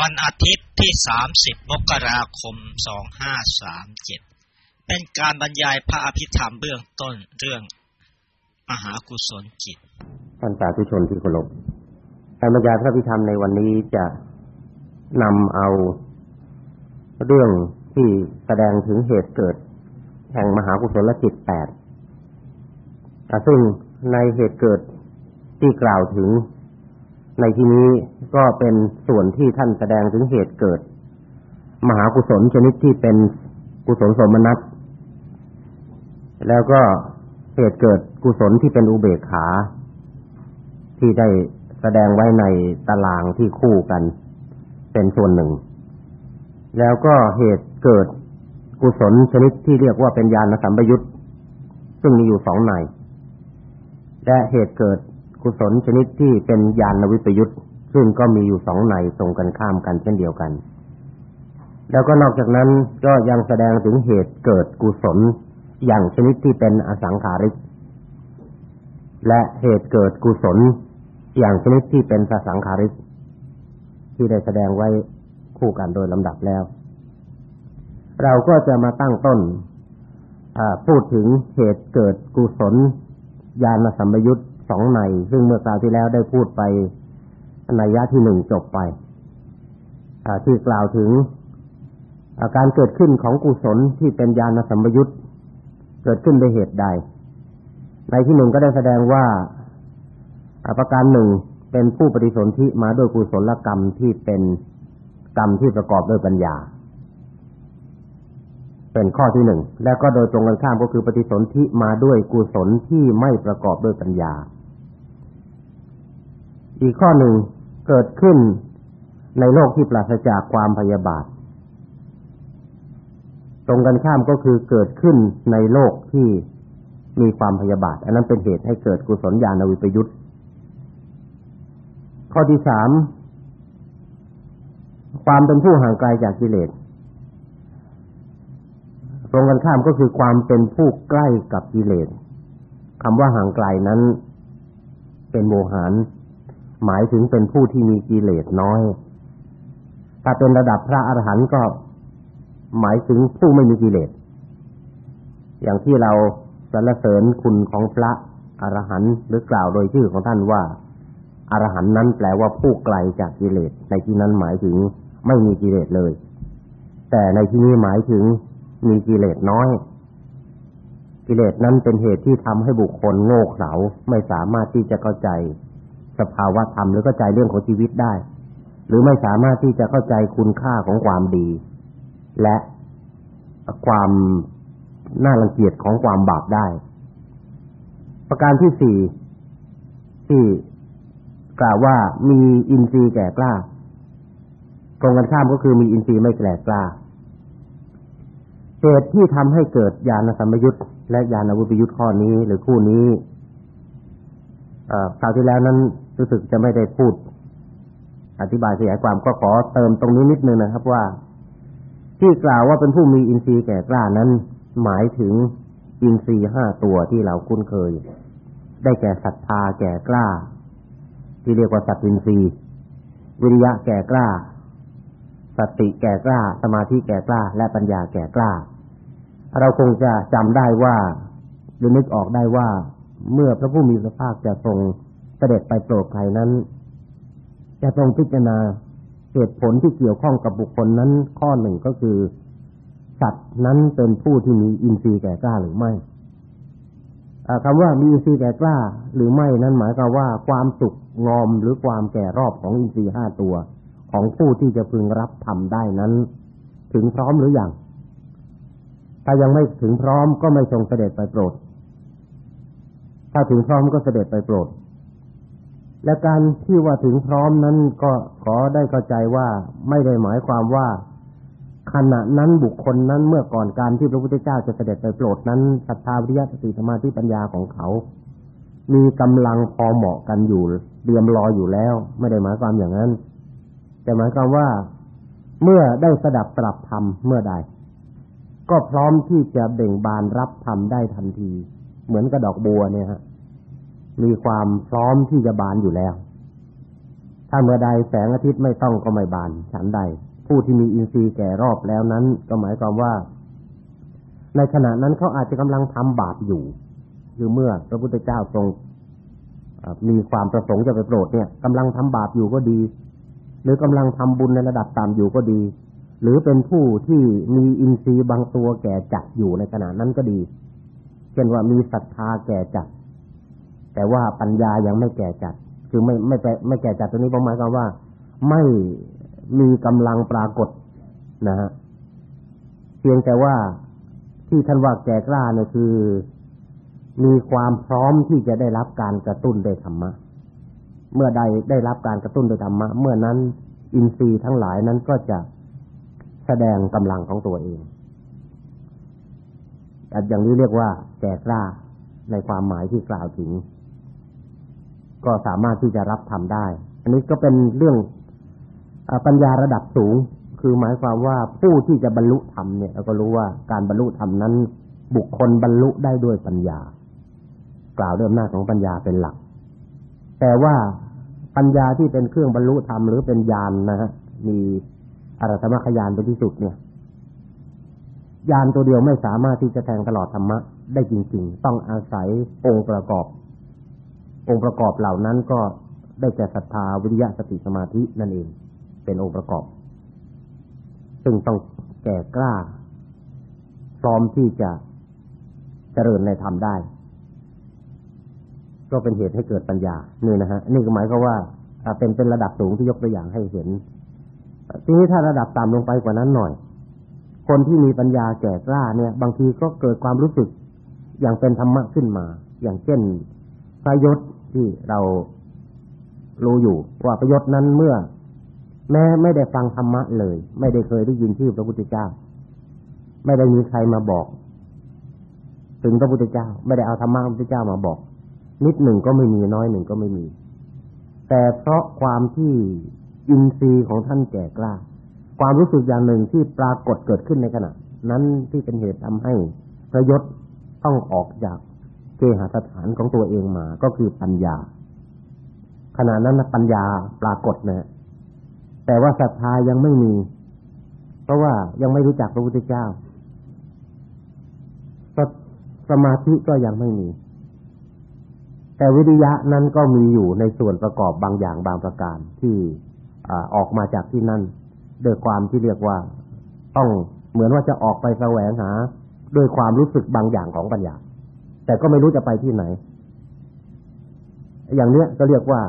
วันอาทิตย์ที่ 30 มกราคม 2537 เป็นการบรรยายพระอภิธรรมเบื้องต้นเรื่องมหากุศลจิต ท่านสาธุชนที่เคารพการบรรยายพระอภิธรรมในวันนี้จะนำเอาเรื่องที่แสดงถึงเหตุเกิด แห่งมหากุศลจิตแปดซึ่งในเหตุเกิดที่กล่าวถึง ในที่นี้ก็เป็นส่วนที่ท่านแสดงถึงเหตุเกิด มหากุศลชนิดที่เป็นกุศลสมนัตแล้วก็เหตุเกิดกุศลที่เป็นอุเบกขา ที่ได้แสดงไว้ในตารางที่คู่กัน เป็นส่วนหนึ่ง แล้วก็เหตุเกิดกุศลชนิดที่เรียกว่าเป็นญาณสัมปยุตซึ่งมีอยู่สองในและเหตุเกิด กุศลชนิดที่เป็นญาณวิปยุตซึ่งก็มีอยู่สองในตรงกันข้ามกันเช่นเดียวกัน แล้วก็นอกจากนั้นก็ยังแสดงถึงเหตุเกิดกุศลอย่างชนิดที่เป็นอสังขาริก และเหตุเกิดกุศลอย่างชนิดที่เป็นสสังขาริก ที่ได้แสดงไว้คู่กันโดยลำดับแล้ว เราก็จะมาตั้งต้นพูดถึงเหตุเกิดกุศลญาณสัมยุต สองในซึ่งเมื่อคราวที่แล้วได้พูดไปในยะที่หนึ่งจบไปที่กล่าวถึงการเกิดขึ้นของกุศลที่เป็นญาณสัมยุตเกิดขึ้นด้วยเหตุใด ในที่หนึ่งก็ได้แสดงว่าประการหนึ่งเป็นผู้ปฏิสนธิมาด้วยกุศลกรรมที่เป็นกรรมที่ประกอบด้วยปัญญา เป็นข้อที่หนึ่งและก็โดยตรงกันข้ามก็คือปฏิสนธิมาด้วยกุศลที่ไม่ประกอบด้วยปัญญา อีกข้อหนึ่งเกิดขึ้นในโลกที่ปราศจากความพยาบาท ตรงกันข้ามก็คือเกิดขึ้นในโลกที่มีความพยาบาท อันนั้นเป็นเหตุให้เกิดกุศลญาณวิปยุตข้อที่สามความเป็นผู้ห่างไกลจากกิเลสตรงกันข้ามก็คือความเป็นผู้ใกล้กับกิเลสคำว่าห่างไกลนั้น เป็นโมหาน หมายถึงเป็นผู้ที่มีกิเลสน้อย ถ้าเป็นระดับพระอรหันต์ก็หมายถึงผู้ไม่มีกิเลส อย่างที่เราสรรเสริญคุณของพระอรหันต์หรือกล่าวโดยชื่อของท่านว่าอรหันต์นั้นแปลว่าผู้ไกลจากกิเลส ในที่นั้นหมายถึงไม่มีกิเลสเลย แต่ในที่นี้หมายถึงมีกิเลสน้อย กิเลสนั้นเป็นเหตุที่ทำให้บุคคลโง่เขลาไม่สามารถที่จะเข้าใจ สภาวะธรรมหรือเข้าใจเรื่องของชีวิตได้ หรือไม่สามารถที่จะเข้าใจคุณค่าของความดี และความน่ารังเกียจของความบาปได้ ประการที่สี่ที่กล่าวว่ามีอินทรีย์แก่กล้าตรงกันข้ามก็คือมีอินทรีย์ไม่แก่กล้าเหตุที่ทำให้เกิดญาณสัมยุตและญาณวุปยุตข้อนี้หรือคู่นี้คราวที่แล้วนั้น รู้สึกจะไม่ได้พูด อธิบายขยายความก็ขอเติมตรงนี้นิดนึงนะครับว่า ที่กล่าวว่าเป็นผู้มีอินทรีย์แก่กล้านั้น หมายถึงอินทรีย์ห้าตัวที่เราคุ้นเคย ได้แก่ศรัทธาแก่กล้า ที่เรียกว่าสัตตินทรีย์ วิริยะแก่กล้า สติแก่กล้า สมาธิแก่กล้า และปัญญาแก่กล้า เราคงจะจำได้ว่าหรือนึกออกได้ว่าเมื่อพระผู้มีพระภาคจะทรง เสด็จไปโปรดใครนั้น จะทรงพิจารณาเหตุผลที่เกี่ยวข้องกับบุคคลนั้น ข้อหนึ่งก็คือ สัตว์นั้นเป็นผู้ที่มีอินทรีย์แก่กล้าหรือไม่คำว่ามีอินทรีย์แก่กล้าหรือไม่นั้นหมายความว่าความสุขงอมหรือความแก่รอบของอินทรีย์ห้าตัว ของผู้ที่จะพึงรับทำได้นั้น ถึงพร้อมหรืออยังถ้ายังไม่ถึงพร้อมก็ไม่ทรงเสด็จไปโปรด ถ้าถึงพร้อมก็เสด็จไปโปรด และการที่ว่าถึงพร้อมนั้นก็ขอได้เข้าใจว่าไม่ได้หมายความว่า ขณะนั้นบุคคลนั้นเมื่อก่อนการที่พระพุทธเจ้าจะเสด็จไปโปรดนั้นศรัทธาวิริยะสติสมาธิปัญญาของเขา มีกำลังพอเหมาะกันอยู่เตรียมรออยู่แล้ว ไม่ได้หมายความอย่างนั้น แต่หมายความว่าเมื่อได้สดับตรับธรรมเมื่อใด ก็พร้อมที่จะเบ่งบานรับธรรมได้ทันที เหมือนกับดอกบัวเนี่ยฮะ มีความพร้อมที่จะบานอยู่แล้ว ถ้าเมื่อใดแสงอาทิตย์ไม่ต้องก็ไม่บานฉันใด ผู้ที่มีอินทรีย์แก่รอบแล้วนั้น ก็หมายความว่า ในขณะนั้นเขาอาจจะกำลังทำบาปอยู่ คือเมื่อพระพุทธเจ้าทรงมีความประสงค์จะไปโปรดเนี่ยกำลังทำบาปอยู่ก็ดี หรือกำลังทำบุญในระดับต่ำอยู่ก็ดี หรือเป็นผู้ที่มีอินทรีย์บางตัวแก่จัดอยู่ในขณะนั้นก็ดี เช่นว่ามีศรัทธาแก่จัด แต่ว่าปัญญายังไม่แก่จัด คือไม่ไม่ไม่แก่จัดตัวนี้หมายความว่า ไม่มีกำลังปรากฏนะฮะเพียงแต่ว่าที่ท่านว่าแก่กล้าเนี่ยคือ มีความพร้อมที่จะได้รับการกระตุ้นโดยธรรมะ เมื่อใดได้รับการกระตุ้นโดยธรรมะ เมื่อนั้นอินทรีย์ทั้งหลายนั้นก็จะแสดงกำลังของตัวเองอย่างนี้เรียกว่าแก่กล้าในความหมายที่กล่าวถึง ก็สามารถที่จะรับทำได้ อันนี้ก็เป็นเรื่องปัญญาระดับสูง คือหมายความว่าผู้ที่จะบรรลุธรรมเนี่ยเราก็รู้ว่าการบรรลุธรรมนั้น บุคคลบรรลุได้ด้วยปัญญา กล่าวเรื่องหน้าของปัญญาเป็นหลัก แต่ว่าปัญญาที่เป็นเครื่องบรรลุธรรมหรือเป็นญาณนนะฮะมีอรัตมขยานเป็นที่สุดเนี่ยญาณตัวเดียวไม่สามารถที่จะแทงตลอดธรรมะได้จริง ๆ ต้องอาศัยองค์ประกอบ องค์ประกอบเหล่านั้นก็ได้แก่ศรัทธาวิริยะสติสมาธินั่นเอง เป็นองค์ประกอบ ซึ่งต้องแก่กล้าพร้อมที่จะเจริญในธรรมได้ ก็เป็นเหตุให้เกิดปัญญานี่นะฮะนี่ก็หมายความว่าเป็นเป็นระดับสูงที่ยกตัวอย่างให้เห็นทีนี้ถ้าระดับต่ำลงไปกว่านั้นหน่อย คนที่มีปัญญาแก่กล้าเนี่ย บางทีก็เกิดความรู้สึกอย่างเป็นธรรมะขึ้นมา อย่างเช่น พระยศที่เรารู้อยู่ว่าประยศนั้นเมื่อ แม้ไม่ได้ฟังธรรมะเลย ไม่ได้เคยได้ยินชื่อพระพุทธเจ้า ไม่ได้มีใครมาบอก ถึงพระพุทธเจ้า ไม่ได้เอาธรรมะพระพุทธเจ้ามาบอก นิดหนึ่งก็ไม่มีน้อยหนึ่งก็ไม่มี แต่เพราะความที่อินทรีย์ของท่านแก่กล้า ความรู้สึกอย่างหนึ่งที่ปรากฏเกิดขึ้นในขณะ นั้นที่เป็นเหตุทำให้พระยศต้องออกจาก เกหสถานของตัวเองมา ก็คือปัญญา ขณะนั้นปัญญาปรากฏนะแต่ว่าศรัทธายังไม่มี เพราะว่ายังไม่รู้จักพระพุทธเจ้าสมาธิก็ยังไม่มี แต่วิริยะนั้นก็มีอยู่ในส่วนประกอบบางอย่างบางประการที่ออกมาจากที่นั่นด้วยความที่เรียกว่า ต้องเหมือนว่าจะออกไปแสวงหา ด้วยความรู้สึกบางอย่างของปัญญา แต่ก็ไม่รู้จะไปที่ไหน อย่างเนี้ยก็เรียกว่า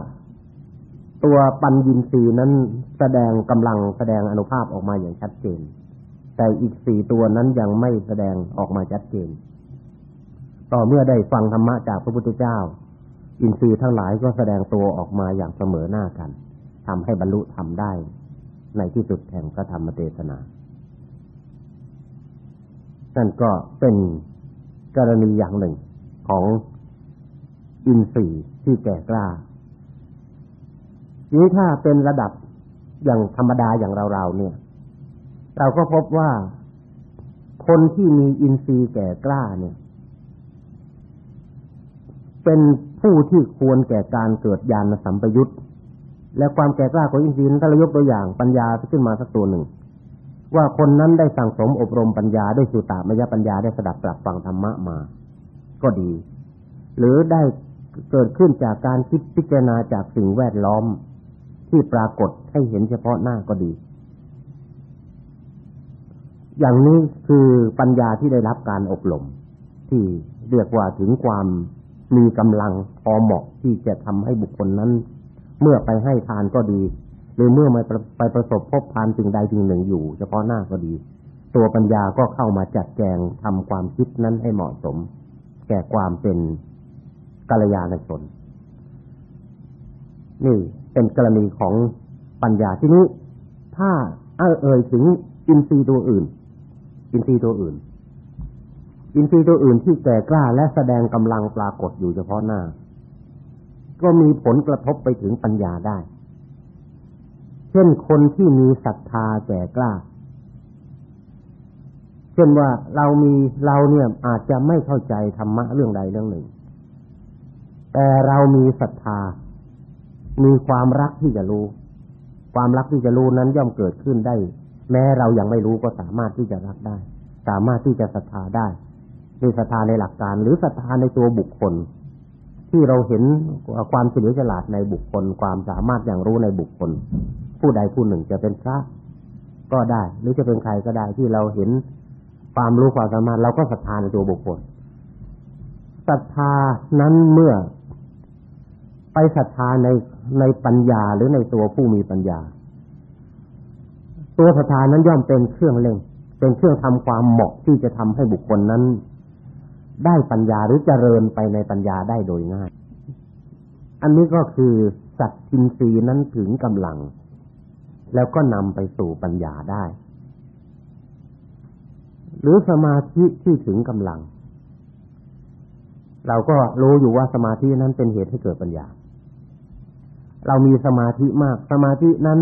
ตัวปัญญินทรีนั้นแสดงกำลังแสดงอนุภาพออกมาอย่างชัดเจน แต่อีกสี่ตัวนั้นยังไม่แสดงออกมาชัดเจน ต่อเมื่อได้ฟังธรรมะจากพระพุทธเจ้า อินทรีย์ทั้งหลายก็แสดงตัวออกมาอย่างเสมอหน้ากันทำให้บรรลุทำได้ ในที่สุดแห่งพระธรรมเทศนานั่นก็เป็น กรณีอย่างหนึ่งของอินทรีย์ที่แก่กล้าทีนี้ถ้าเป็นระดับอย่างธรรมดาอย่างเราๆเนี่ย เราก็พบว่าคนที่มีอินทรีย์แก่กล้าเนี่ย เป็นผู้ที่ควรแก่การเกิดญาณสัมปยุตและความแก่กล้าของอินทรีย์ถ้าเรายกตัวอย่างปัญญาขึ้นมาสักตัวหนึ่ง ว่าคนนั้นได้สั่งสมอบรมปัญญาได้สุตตามยปัญญาได้สดับปรับฟังธรรมะมา ก็ดี หรือได้เกิดขึ้นจากการคิดพิจารณาจากสิ่งแวดล้อมที่ปรากฏให้เห็นเฉพาะหน้าก็ดี อย่างนี้คือปัญญาที่ได้รับการอบรมที่เรียกว่าถึงความมีกำลังพอเหมาะที่จะทำให้บุคคลนั้น เมื่อไปให้ทานก็ดี รือเมื่อมาไปประสบพบทานสิ่งใดสิ่งหนึ่งอยู่ เฉพาะหน้าก็ดี ตัวปัญญาก็เข้ามาจัดแจงทำความคิดนั้นให้เหมาะสม แก่ความเป็นกัลยาณชน นี่เป็นกรณีของปัญญาที่นี้ ถ้าเอ่ยถึงอินทรีย์ตัวอื่น อินทรีย์ตัวอื่น อินทรีย์ตัวอื่นที่แก่กล้าและแสดงกำลังปรากฏอยู่เฉพาะหน้า ก็มีผลกระทบไปถึงปัญญาได้ เช่นคนที่มีศรัทธาแก่กล้า เช่นว่าเรามีเราเนี่ยอาจจะไม่เข้าใจธรรมะเรื่องใดเรื่องหนึ่ง แต่เรามีศรัทธา มีความรักที่จะรู้ ความรักที่จะรู้นั้นย่อมเกิดขึ้นได้ แม้เรายังไม่รู้ก็สามารถที่จะรักได้ สามารถที่จะศรัทธาได้มีศรัทธาในหลักการ หรือศรัทธาในตัวบุคคล ที่เราเห็นความเฉลียวฉลาดในบุคคล ความสามารถอย่างรู้ในบุคคล ผู้ใดผู้หนึ่งจะเป็นพระก็ได้ หรือจะเป็นใครก็ได้ที่เราเห็นความรู้ความสามารถเราก็ศรัทธาในตัวบุคคลศรัทธานั้นเมื่อ ไปศรัทธาในในปัญญาหรือในตัวผู้มีปัญญา ตัวศรัทธานั้นย่อมเป็นเครื่องเล่งเป็นเครื่องทำความเหมาะที่จะทำให้บุคคลนั้น ได้ปัญญาหรือเจริญไปในปัญญาได้โดยง่าย อันนี้ก็คือสัตทินรีนั้นถึงกำลัง แล้วก็นำไปสู่ปัญญาได้ หรือสมาธิที่ถึงกำลัง เราก็รู้อยู่ว่าสมาธินั้นเป็นเหตุให้เกิดปัญญา เรามีสมาธิมาก สมาธินั้น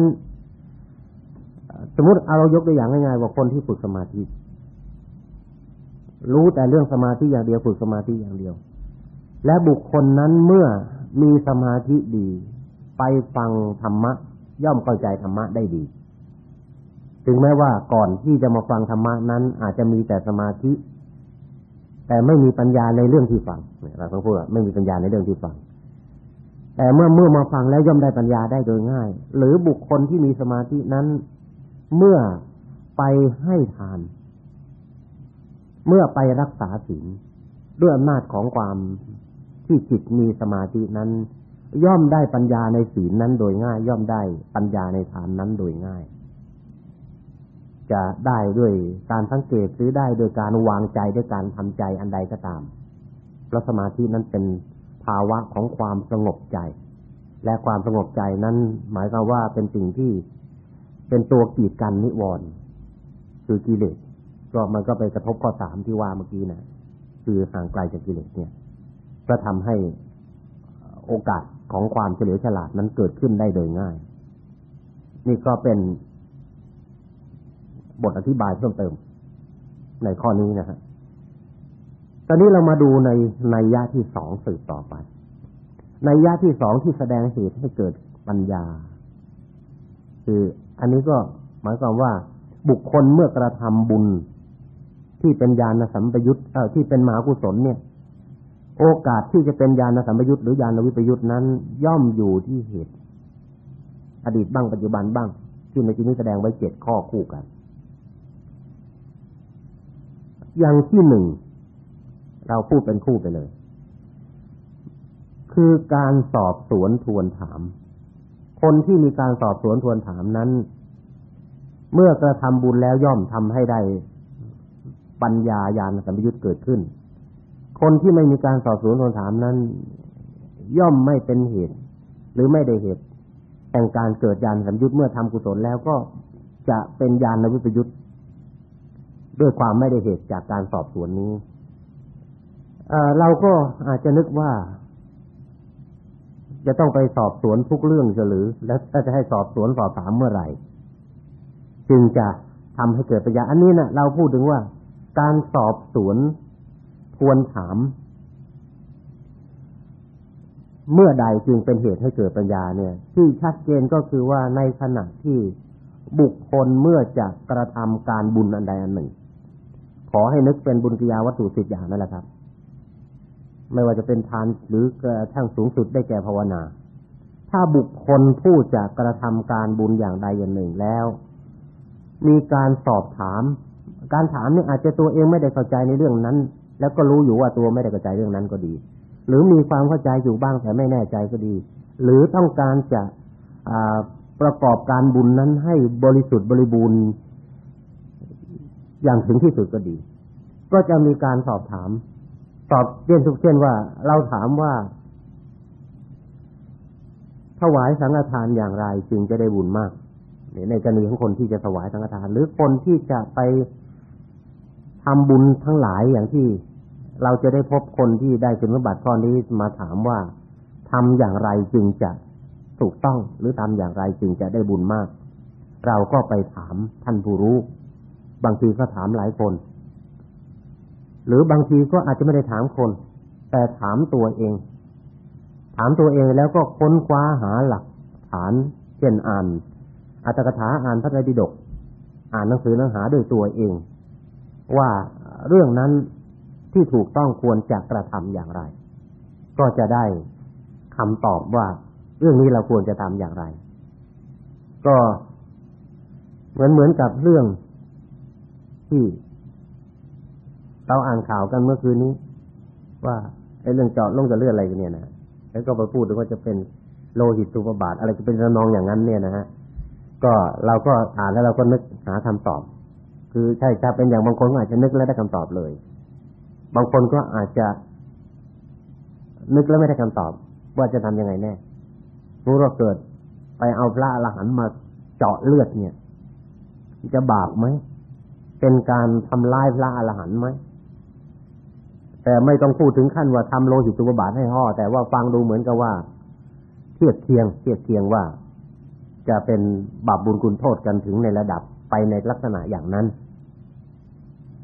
สมมติเอาเรายกตัวอย่างง่ายๆว่าคนที่ฝึกสมาธิ รู้แต่เรื่องสมาธิอย่างเดียวฝึกสมาธิอย่างเดียว และบุคคลนั้นเมื่อมีสมาธิดี ไปฟังธรรมะ ย่อมเข้าใจธรรมะได้ดีถึงแม้ว่าก่อนที่จะมาฟังธรรมะนั้น อาจจะมีแต่สมาธิ แต่ไม่มีปัญญาในเรื่องที่ฟังเราต้องพูดว่าไม่มีปัญญาในเรื่องที่ฟัง แต่เมื่อเมื่อมาฟังแล้วย่อมได้ปัญญาได้โดยง่าย หรือบุคคลที่มีสมาธินั้น เมื่อไปให้ทาน เมื่อไปรักษาศีลด้วยอำนาจของความที่จิตมีสมาธินั้น ย่อมได้ปัญญาในศีลนั้นโดยง่าย ย่อมได้ปัญญาในทานนั้นโดยง่าย จะได้ด้วยการสังเกตหรือได้โดยการวางใจด้วยการทำใจอันใดก็ตามเพราะสมาธินั้นเป็นภาวะของความสงบใจ และความสงบใจนั้น หมายความว่าเป็นสิ่งที่เป็นตัวกีดกันนิวรณ์คือกิเลสก็มันก็ไปกระทบข้อสามที่ว่าเมื่อกี้นะคือห่างไกลจากกิเลสเนี่ย ก็ทำให้โอกาส ของความเฉลียวฉลาดนั้นเกิดขึ้นได้โดยง่าย นี่ก็เป็นบทอธิบายเพิ่มเติม ในข้อนี้นะฮะตอนนี้เรามาดูในในยะที่สองสืบต่อไป ในยะที่สองที่แสดงเหตุให้เกิดปัญญา คืออันนี้ก็หมายความว่าบุคคลเมื่อกระทำบุญที่เป็นญาณสัมปยุตเอ่อที่เป็นมหากุศลเนี่ย โอกาสที่จะเป็นญาณสัมปยุตหรือญาณวิปยุตนั้น ย่อมอยู่ที่เหตุ อดีตบ้างปัจจุบันบ้าง ที่ในที่นี้แสดงไว้เจ็ดข้อคู่กัน อย่างที่หนึ่งเราพูดเป็นคู่ไปเลย คือการสอบสวนทวนถาม คนที่มีการสอบสวนทวนถามนั้น เมื่อกระทำบุญแล้วย่อมทำให้ได้ปัญญาญาณสัมปยุตเกิดขึ้น คนที่ไม่มีการสอบสวนทวนถามนั้น ย่อมไม่เป็นเหตุ หรือไม่ได้เหตุแห่งการเกิดญาณสัมยุตเมื่อทำกุศลแล้วก็จะเป็นญาณวิปยุตด้วยความไม่ได้เหตุจากการสอบสวนนี้เราก็อาจจะนึกว่า จะต้องไปสอบสวนทุกเรื่องจะหรือ แล้วถ้าจะให้สอบสวนสอบถามเมื่อไหร่ จึงจะทำให้เกิดปัญญาอันนี้นะ่ะเราพูดถึงว่า การสอบสวน ทวนถาม เมื่อใดจึงเป็นเหตุให้เกิดปัญญาเนี่ย ที่ชัดเจนก็คือว่าในขณะที่บุคคลเมื่อจะกระทำการบุญอันใดอันหนึ่ง ขอให้นึกเป็นบุญกิยาวัตถุสิบอย่างนั่นแหละครับ ไม่ว่าจะเป็นทานหรือกระทั่งสูงสุดได้แก่ภาวนา ถ้าบุคคลผู้จะกระทำการบุญอย่างใดอย่างหนึ่งแล้ว มีการสอบถาม การถามนี่อาจจะตัวเองไม่ได้เข้าใจในเรื่องนั้น แล้วก็รู้อยู่ว่าตัวไม่ได้เข้าใจเรื่องนั้นก็ดี หรือมีความเข้าใจอยู่บ้างแต่ไม่แน่ใจก็ดี หรือต้องการจะประกอบการบุญนั้นให้บริสุทธิ์บริบูรณ์อย่างถึงที่สุดก็ดี ก็จะมีการสอบถามตอบเช่นทุกเช่นว่า เราถามว่า ถวายสังฆทานอย่างไรจึงจะได้บุญมาก ในกรณีของคนที่จะถวายสังฆทาน หรือคนที่จะไปทำบุญทั้งหลายอย่างที่ เราจะได้พบคนที่ได้คุณสมบัติข้อนี้มาถามว่าทำอย่างไรจึงจะถูกต้องหรือทำอย่างไรจึงจะได้บุญมาก เราก็ไปถามท่านผู้รู้ บางทีก็ถามหลายคน หรือบางทีก็อาจจะไม่ได้ถามคน แต่ถามตัวเอง ถามตัวเองแล้วก็ค้นคว้าหาหลักฐาน เช่นอ่านอัตถกถาอ่านพระไตรปิฎกอ่านหนังสือเนื้อหาด้วยตัวเอง ว่าเรื่องนั้น ที่ถูกต้องควรจะกระทำอย่างไร ก็จะได้คำตอบว่า เรื่องนี้เราควรจะทำอย่างไร ก็เหมือนเหมือนกับเรื่องที่เราอ่านข่าวกันเมื่อคืนนี้ ว่าไอ้เรื่องเจาะลงจะเลือดอะไรกันเนี่ยนะแล้วก็ไปพูดว่าจะเป็นโลหิตตุปบาท อะไรจะเป็นระนองอย่างนั้นเนี่ยนะฮะก็เราก็อ่านแล้วเราก็นึกหาคำตอบ คือใช่ถ้าเป็นอย่างบางคนอาจจะนึกแล้วได้คำตอบเลย บางคนก็อาจจะนึกแล้วไม่ได้คำตอบ ว่าจะทำยังไงแน่รู้ว่าเกิด ไปเอาพระอรหันต์มาเจาะเลือดเนี่ย จะบาปไหม เป็นการทำลายพระอรหันต์ไหมแต่ไม่ต้องพูดถึงขั้นว่าทำโลหิตตุบาทให้ห่อแต่ว่าฟังดูเหมือนกับว่า เทียบเทียงเทียบเทียงว่า จะเป็นบาปบุญคุณโทษกันถึงในระดับไปในลักษณะอย่างนั้น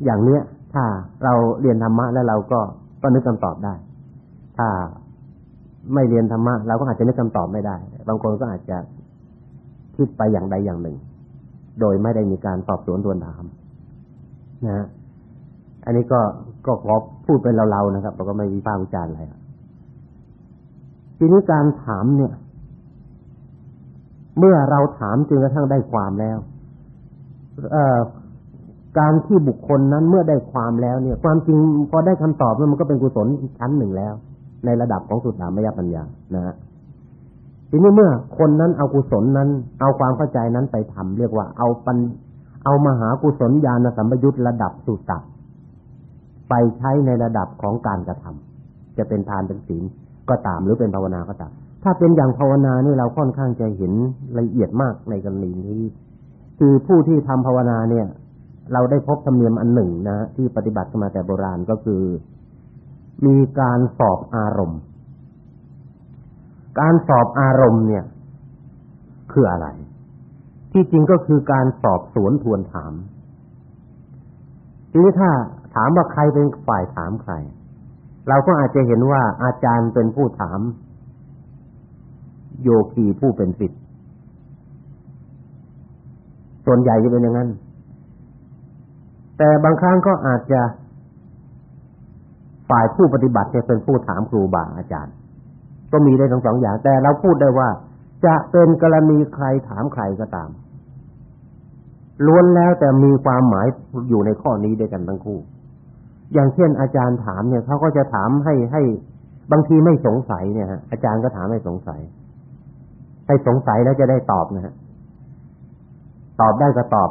อย่างเนี้ย ถ้าเราเรียนธรรมะแล้วเราก็ก็นึกคำตอบได้ ถ้าไม่เรียนธรรมะเราก็อาจจะนึกคำตอบไม่ได้ บางคนก็อาจจะคิดไปอย่างใดอย่างหนึ่ง โดยไม่ได้มีการตอบสวนทวนถามนะฮะอันนี้ก็ก็ขอพูดเป็นเราๆนะครับเราก็ไม่วิพากษ์วิจารณ์อะไรทีนี้การถามเนี่ย เมื่อเราถามจนกระทั่งได้ความแล้ว เอ่อ การที่บุคคลนั้นเมื่อได้ความแล้วเนี่ย ความจริงพอได้คำตอบแล้วมันก็เป็นกุศลอีกชั้นหนึ่งแล้ว ในระดับของสุดถามยปัญญานะฮะทีนี้เมื่อคนนั้นเอากุศลนั้น เอาความเข้าใจนั้นไปทำเรียกว่าเอาปัญเอามหากุศลญาณสัมปยุตระดับสุดตัไปใช้ในระดับของการกระทำจะเป็นทานเป็นศีลก็ตามหรือเป็นภาวนาก็ตาม ถ้าเป็นอย่างภาวนานี่เราค่อนข้างจะเห็นละเอียดมากในกรณีนี้ คือผู้ที่ทำภาวนาเนี่ย เราได้พบธรรมเนียมอันหนึ่งนะที่ปฏิบัติมาแต่โบราณก็คือ มีการสอบอารมณ์ การสอบอารมณ์เนี่ย คืออะไร ที่จริงก็คือการสอบสวนทวนถามทีนี้ถ้าถามว่าใครเป็นฝ่ายถามใคร เราก็อาจจะเห็นว่าอาจารย์เป็นผู้ถาม โยคีผู้เป็นศิษย์ส่วนใหญ่จะเป็นอย่างนั้น แต่บางครั้งก็อาจจะฝ่ายผู้ปฏิบัติจะเป็นผู้ถามครูบาอาจารย์ ก็มีได้ทั้งสองอย่าง แต่เราพูดได้ว่า จะเป็นกรณีใครถามใครก็ตามล้วนแล้วแต่มีความหมายอยู่ในข้อนี้ด้วยกันทั้งคู่ อย่างเช่นอาจารย์ถามเนี่ยเขาก็จะถามให้ให้ บางทีไม่สงสัยเนี่ยฮะอาจารย์ก็ถามให้สงสัย ให้สงสัยแล้วจะได้ตอบนะฮะตอบได้ก็ตอบ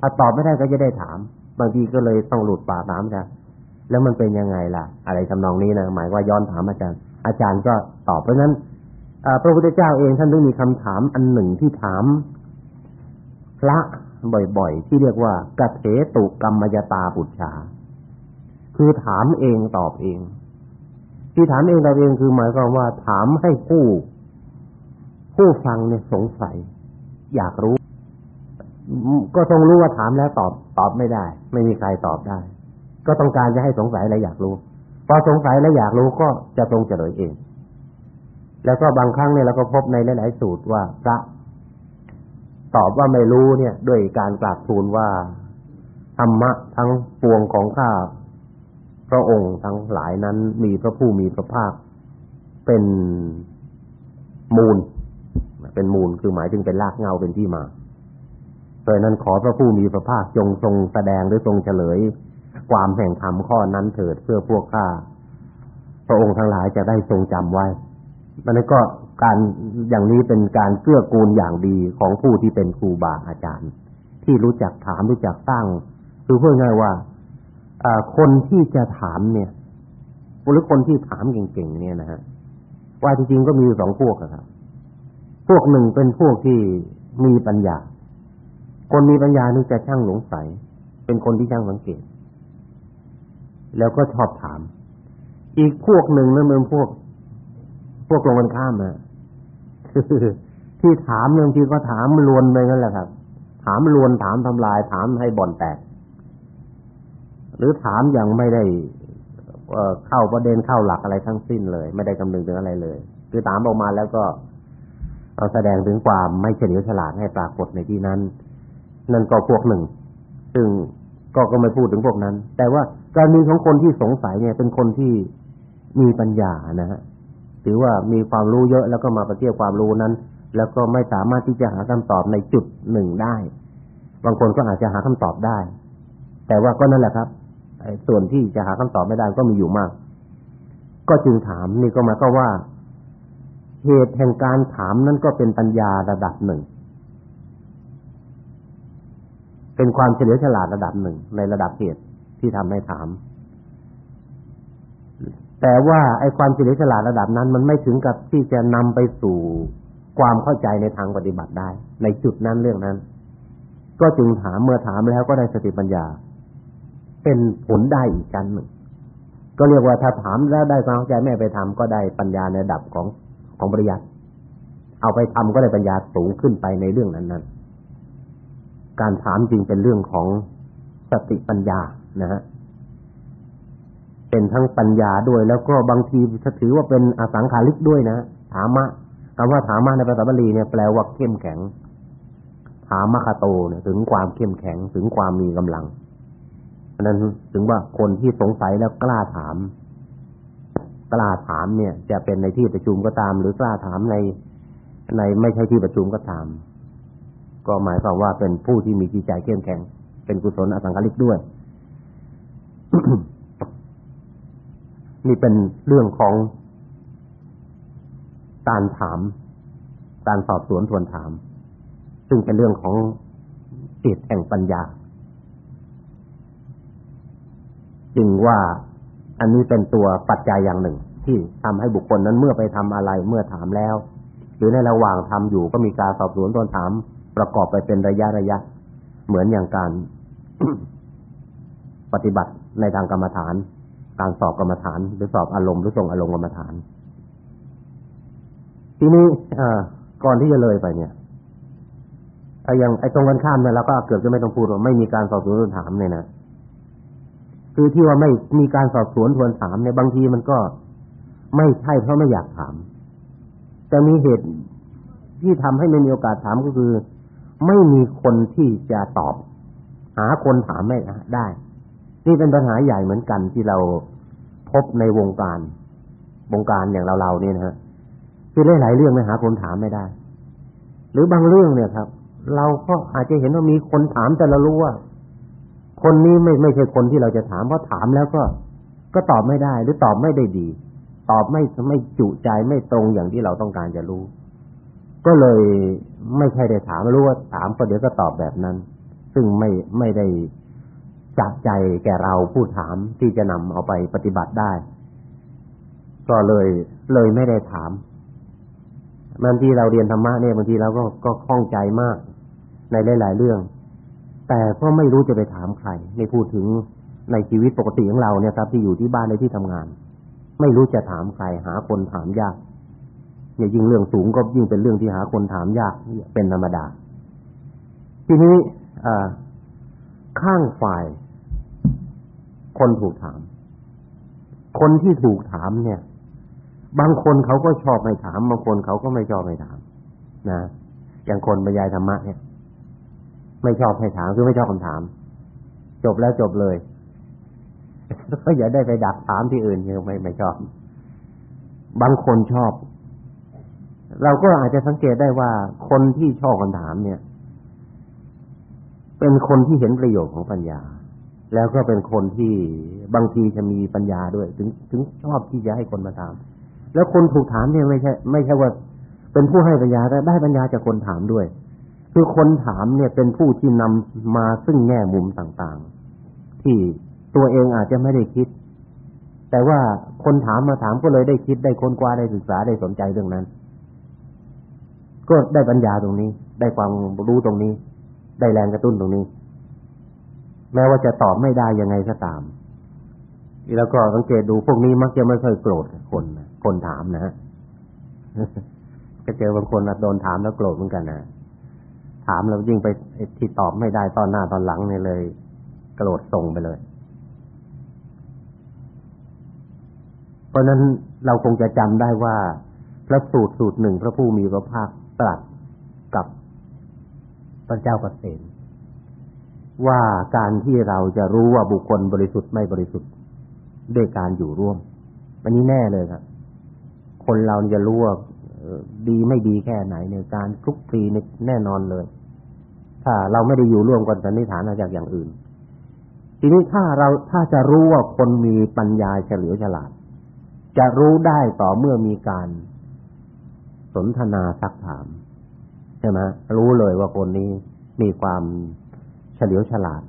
ถ้าตอบไม่ได้ก็จะได้ถาม บางทีก็เลยต้องหลุดปากถามกันแล้วมันเป็นยังไงล่ะ อะไรทำนองนี้นะหมายว่าย้อนถามอาจารย์ อาจารย์ก็ตอบเพราะฉะนั้นพระพุทธเจ้าเองท่านต้องมีคำถามอันหนึ่งที่ถาม พระบ่อยๆ ที่เรียกว่ากเถตุกรรมยตาปุจฉาคือถามเองตอบเอง ที่ถามเองตอบเองคือหมายความว่าถามให้ผู้ ผู้ฟังเนี่ยสงสัย อยากรู้ ก็ต้องรู้ว่าถามแล้วตอบตอบไม่ได้ ไม่มีใครตอบได้ ก็ต้องการจะให้สงสัยและอยากรู้พอสงสัยและอยากรู้ก็จะตรงเฉลยเอง แล้วก็บางครั้งเนี่ยเราก็พบในหลาย ๆ สูตรว่าพระตอบว่าไม่รู้เนี่ย ด้วยการกราบทูลว่าธรรมะทั้งปวงของข้าพระองค์ทั้งหลายนั้นมีพระผู้มีพระภาค เป็นมูล เป็นมูลคือหมายถึงเป็นรากเงาเป็นที่มา เพราะนั้นขอพระผู้มีพระภาคจงทรงแสดงหรือทรงเฉลย ความแห่งธรรมข้อนั้นเถิดเพื่อพวกข้าพระองค์ทั้งหลายจะได้ทรงจำไว้มันก็การอย่างนี้เป็นการเกื้อกูลอย่างดีของผู้ที่เป็นครูบาอาจารย์ ที่รู้จักถามรู้จักตั้งคือพูดง่ายว่าคนที่จะถามเนี่ยหรือคนที่ถามเก่งๆเนี่ยนะฮะว่าจริงๆก็มีสองพวกครับ พวกหนึ่งเป็นพวกที่มีปัญญา คนมีปัญญานี่จะช่างหลงใสเป็นคนที่ช่างสังเกตแล้วก็ชอบถาม อีกพวกหนึ่งนั่นเป็นพวก พวกลงกันข้ามนะที่ถามบางทีก็ถามลวนไปนั่นแหละครับ ถามลวนถามทำลาย ถามให้บ่อนแตก หรือถามอย่างไม่ได้เข้าประเด็นเข้าหลักอะไรทั้งสิ้นเลย ไม่ได้คำนึงถึงอะไรเลย คือถามออกมาแล้วก็เราแสดงถึงความไม่เฉลียวฉลาดให้ปรากฏในที่นั้น นั่นก็พวกหนึ่ง ซึ่งก็ก็ไม่พูดถึงพวกนั้น แต่ว่าการมีของคนที่สงสัยเนี่ยเป็นคนที่มีปัญญานะฮะถือว่ามีความรู้เยอะแล้วก็มาประเทียบความรู้นั้น แล้วก็ไม่สามารถที่จะหาคำตอบในจุดหนึ่งได้ บางคนก็อาจจะหาคำตอบได้ แต่ว่าก็นั่นแหละครับส่วนที่จะหาคำตอบไม่ได้ก็มีอยู่มาก ก็จึงถามนี่ก็มาก็ว่าเหตุแห่งการถามนั้นก็เป็นปัญญาระดับหนึ่ง เป็นความเฉลียวฉลาดระดับหนึ่ง ในระดับเหตุที่ทำให้ถาม แต่ว่าไอ้ความเฉลียวฉลาดระดับนั้น มันไม่ถึงกับที่จะนำไปสู่ความเข้าใจในทางปฏิบัติได้ ในจุดนั้นเรื่องนั้น ก็จึงถามเมื่อถามแล้วก็ได้สติปัญญา เป็นผลได้อีกชั้นหนึ่ง ก็เรียกว่าถ้าถามแล้วได้ความเข้าใจไม่ไปทำก็ได้ปัญญาในระดับของของปริยัติเอาไปทำก็ได้ปัญญาสูงขึ้นไปในเรื่องนั้นๆ การถามจริงเป็นเรื่องของสติปัญญานะฮะเป็นทั้งปัญญาด้วย แล้วก็บางทีถือว่าเป็นอสังขาริกด้วยนะถามะคำว่าถามะในภาษาบาลีเนี่ยแปลว่าเข้มแข็งถามะคาโตเนี่ยถึงความเข้มแข็งถึงความมีกำลังเพราะนั้นถึงว่าคนที่สงสัยแล้วกล้าถาม กล้าถามเนี่ย จะเป็นในที่ประชุมก็ตาม หรือกล้าถามในในไม่ใช่ที่ประชุมก็ตาม ก็หมายความว่าเป็นผู้ที่มีจิตใจเข้มแข็ง เป็นกุศลอสังขาริกด้วย นี่เป็นเรื่องของการถาม การสอบสวนทวนถาม ซึ่งเป็นเรื่องของจิตแห่งปัญญา จึงว่าอันนี้เป็นตัวปัจจัยอย่างหนึ่ง ที่ทำให้บุคคลนั้นเมื่อไปทำอะไรเมื่อถามแล้ว หรือในระหว่างทำอยู่ก็มีการสอบสวนตนถาม ประกอบไปเป็นระยะระยะ เหมือนอย่างการ ปฏิบัติในทางกรรมฐาน การสอบกรรมฐาน หรือสอบอารมณ์หรือส่งอารมณ์กรรมฐาน ทีนี้ก่อนที่จะเลยไปเนี่ยไอ้ย่างไอ้ตรงกันข้ามเนี่ยเราก็เกือบจะไม่ต้องพูดว่าไม่มีการสอบสวนตนถามเนี่ยนะคือที่ว่าไม่มีการสอบสวนทวนถามเนี่ยบางทีมันก็ไม่ใช่เพราะไม่อยากถาม แต่มีเหตุที่ทำให้ไม่มีโอกาสถามก็คือ ไม่มีคนที่จะตอบ หาคนถามไม่ได้ นี่เป็นปัญหาใหญ่เหมือนกันที่เราพบในวงการวงการอย่างเราๆนี่นะฮะคือหลายๆเรื่องนี่หาคนถามไม่ได้ หรือบางเรื่องเนี่ยครับ เราก็อาจจะเห็นว่ามีคนถามแต่เรารู้ว่า คนนี้ไม่ไม่ใช่คนที่เราจะถามเพราะถามแล้วก็ ก็ตอบไม่ได้ หรือตอบไม่ได้ดี ตอบไม่ไม่จุใจไม่ตรงอย่างที่เราต้องการจะรู้ ก็เลย ไม่ใช่ได้ถามรู้ว่าถามก็เดี๋ยวก็ตอบแบบนั้น ซึ่งไม่ไม่ได้จับใจแก่เราผู้ถามที่จะนำเอาไปปฏิบัติได้ ก็เลยเลยไม่ได้ถามบางทีเราเรียนธรรมะเนี่ยบางทีเราก็ก็คล่องใจมาก ในหลาย ๆ เรื่อง แต่ก็ไม่รู้จะไปถามใครไม่พูดถึงในชีวิตปกติของเราเนี่ยครับ ที่อยู่ที่บ้านในที่ทำงาน ไม่รู้จะถามใครหาคนถามยาก เนี่ยยิ่งเรื่องสูงก็ยิ่งเป็นเรื่องที่หาคนถามยากเป็นธรรมดา ทีนี้ข้างฝ่าย คนถูกถาม คนที่ถูกถามเนี่ย บางคนเขาก็ชอบไม่ถาม บางคนเขาก็ไม่ชอบไม่ถาม นะอย่างคนบรรยายธรรมะเนี่ย ไม่ชอบให้ถามคือไม่ชอบคำถาม จบแล้วจบเลยก็อย่าได้ไปดักถามที่อื่นยังไม่ไม่ชอบ บางคนชอบ เราก็อาจจะสังเกตได้ว่าคนที่ชอบคำถามเนี่ย เป็นคนที่เห็นประโยชน์ของปัญญา แล้วก็เป็นคนที่บางทีจะมีปัญญาด้วย ถึงถึงชอบที่จะให้คนมาถาม แล้วคนถูกถามเนี่ยไม่ใช่ ไม่ใช่ว่าเป็นผู้ให้ปัญญาแต่ได้ปัญญาจากคนถามด้วย คือคนถามเนี่ยเป็นผู้ที่นำมาซึ่งแง่มุมต่างๆ ที่ตัวเองอาจจะไม่ได้คิด แต่ว่าคนถามมาถามก็เลยได้คิดได้ค้นคว้าได้ศึกษาได้สนใจเรื่องนั้น ก็ได้ปัญญาตรงนี้ ได้ความรู้ตรงนี้ ได้แรงกระตุ้นตรงนี้ แม้ว่าจะตอบไม่ได้ยังไงก็ตามแล้วก็สังเกตดูพวกนี้มักจะไม่ค่อยโกรธคนคนถามนะก็เจอบางคนโดนถามแล้วโกรธเหมือนกันนะถามแล้วยิ่งไปที่ตอบไม่ได้ตอนหน้าตอนหลังเนี่ยเลยโกระโดดส่งไปเลย เพราะนั้นเราคงจะจำได้ว่าพระสูตรสูตรหนึ่งพระผู้มีพระภาค ตรัสกับพระเจ้ากเกษมว่าการที่เราจะรู้ว่าบุคคลบริสุทธิ์ไม่บริสุทธิ์ด้วยการอยู่ร่วมอันนี้แน่เลยครับ คนเราจะรู้ว่าดีไม่ดีแค่ไหนในการคลุกคลีแน่นอนเลย ถ้าเราไม่ได้อยู่ร่วมกันสันนิษฐานมาจากอย่างอื่น ทีนี้ถ้าเราถ้าจะรู้ว่าคนมีปัญญาเฉลียวฉลาด จะรู้ได้ต่อเมื่อมีการ สนทนาซักถามใช่ไหมรู้เลยว่าคนนี้มีความเฉลียวฉลาด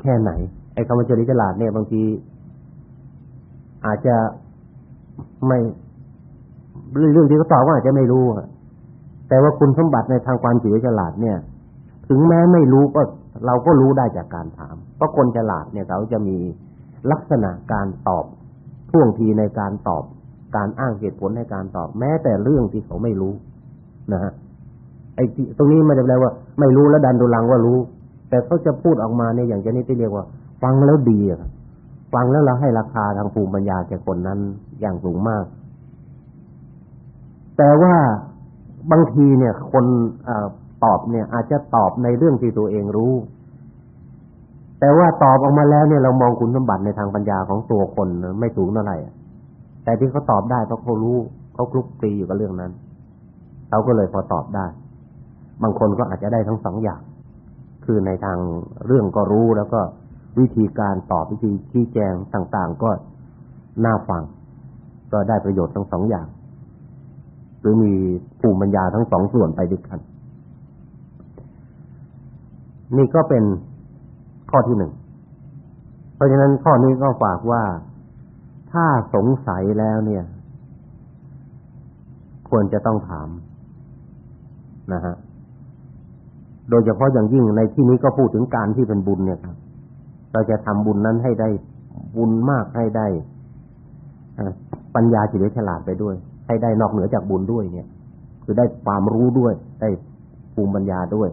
แค่ไหน ไอ้คำว่าเฉลียวฉลาดเนี่ยบางทีอาจจะไม่เรื่องที่เขาตอบว่าอาจจะไม่รู้แต่ว่าคุณสมบัติในทางความเฉลียวฉลาดเนี่ย ถึงแม้ไม่รู้ก็เราก็รู้ได้จากการถาม เพราะคนฉลาดเนี่ยเขาจะมีลักษณะการตอบท่วงทีในการตอบ การอ้างเหตุผลในการตอบ แม้แต่เรื่องที่เขาไม่รู้ นะฮะไอ้ตรงนี้ไม่ได้แปลว่า ไม่รู้แล้วดันดุลังว่ารู้ แต่เขาจะพูดออกมาเนี่ยอย่างชนิดที่เรียกว่า ฟังแล้วดีอะฟังแล้วเราให้ราคาทางภูมิปัญญาแก่คนนั้นอย่างสูงมาก แต่ว่าบางทีเนี่ย คนอตอบเนี่ย อาจจะตอบในเรื่องที่ตัวเองรู้ แต่ว่าตอบออกมาแล้วเนี่ยเรามองคุณสมบัติในทางปัญญาของตัวคนไม่สูงเท่าไหร่ แต่ที่เขาตอบได้เพราะเขารู้เขาคลุกคลีอยู่กับเรื่องนั้นเขาก็เลยพอตอบได้ บางคนก็อาจจะได้ทั้งสองอย่าง คือในทางเรื่องก็รู้แล้วก็วิธีการตอบวิธีชี้แจงต่าง ๆ ก็น่าฟัง ก็ได้ประโยชน์ทั้งสองอย่าง หรือมีภูมิปัญญาทั้งสองส่วนไปด้วยกัน นี่ก็เป็นข้อที่หนึ่ง เพราะฉะนั้นข้อนี้ก็ฝากว่า ถ้าสงสัยแล้วเนี่ย ควรจะต้องถามนะฮะโดยเฉพาะอย่างยิ่งในที่นี้ก็พูดถึงการที่เป็นบุญเนี่ยครับเราจะทำบุญนั้นให้ได้บุญมากให้ได้ปัญญาจิตฉลาดไปด้วย ให้ได้นอกเหนือจากบุญด้วยเนี่ย คือได้ความรู้ด้วย ได้ภูมิปัญญาด้วย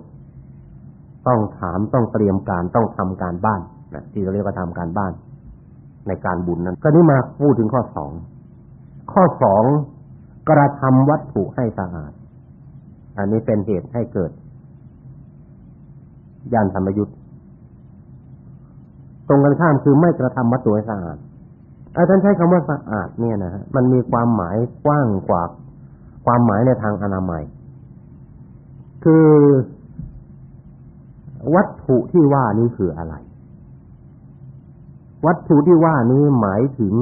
ต้องถามต้องเตรียมการต้องทำการบ้านนะที่เราเรียกว่าทำการบ้าน ในการบุญนั้นก็นี้มาพูดถึงข้อสองข้อสองกระทำวัตถุให้สะอาด อันนี้เป็นเหตุให้เกิดยานธรรมยุทธตรงกันข้ามคือไม่กระทำวัตถุให้สะอาดอาจารย์ใช้คำว่าสะอาดเนี่ยนะฮะมันมีความหมายกว้างกว่าความหมายในทางอนามัย คือวัตถุที่ว่านี้คืออะไร วัตถุที่ว่านี้หมายถึง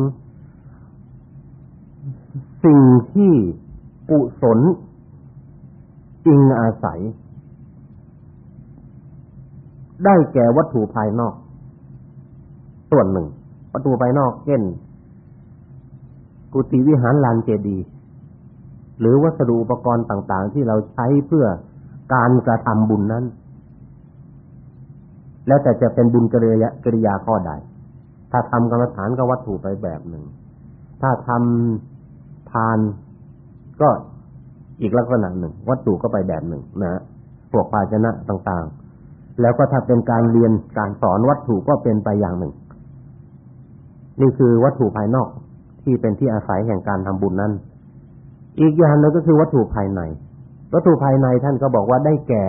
สิ่งที่กุศลอิงอาศัย ได้แก่วัตถุภายนอก ส่วนหนึ่งประตูภายนอกเช่น กุฏิวิหารลานเจดีย์หรือวัสดุอุปกรณ์ต่าง ๆ ที่เราใช้เพื่อการกระทำบุญนั้น แล้วแต่จะเป็นบุญกริยากริยาข้อใด ถ้าทำกรรมฐานก็วัตถุไปแบบหนึ่ง ถ้าทำทานก็อีกลักษณะหนึ่ง วัตถุก็ไปแบบหนึ่งนะพวกภาชนะต่างๆ แล้วก็ถ้าเป็นการเรียนการสอนวัตถุก็เป็นไปอย่างหนึ่ง นี่คือวัตถุภายนอกที่เป็นที่อาศัยแห่งการทำบุญนั้น อีกอย่างหนึ่งก็คือวัตถุภายใน วัตถุภายในท่านก็บอกว่าได้แก่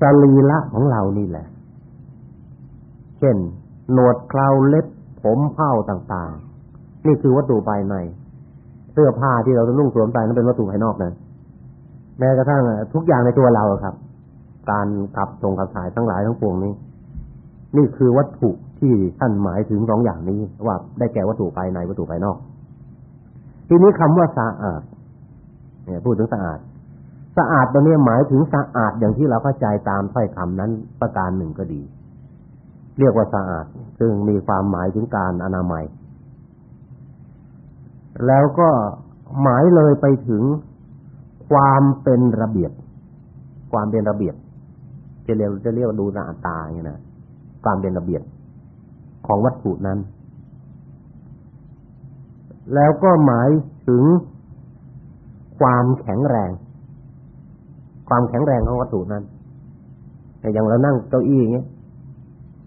สรีระของเรานี่แหละ เช่น หนวดเคราเล็บผมเผ้าต่างๆ นี่คือวัตถุภายใน เสื้อผ้าที่เราจะนุ่งสวมใส่นั้นเป็นวัตถุภายนอกนะแม้กระทั่งทุกอย่างในตัวเราครับ การขับส่งขับถ่ายทั้งหลายทั้งปวงนี้ นี่คือวัตถุที่ท่านหมายถึงสองอย่างนี้ว่าได้แก่วัตถุภายในวัตถุภายนอก ทีนี้คำว่าสะอาดเนี่ยพูดถึงสะอาด สะอาดตรงนี้หมายถึงสะอาดอย่างที่เราเข้าใจตามถ้อยคำนั้นประการหนึ่งก็ดี เรียกว่าสะอาด ซึ่งมีความหมายถึงการอนามัย แล้วก็หมายเลยไปถึงความเป็นระเบียบ ความเป็นระเบียบจะเรียกจะเรียกว่าดูสะอาดตาอย่างนี้นะความเป็นระเบียบของวัตถุนั้น แล้วก็หมายถึงความแข็งแรง ความแข็งแรงของวัตถุนั้นแต่อย่างเรานั่งเก้าอี้อย่างเงี้ย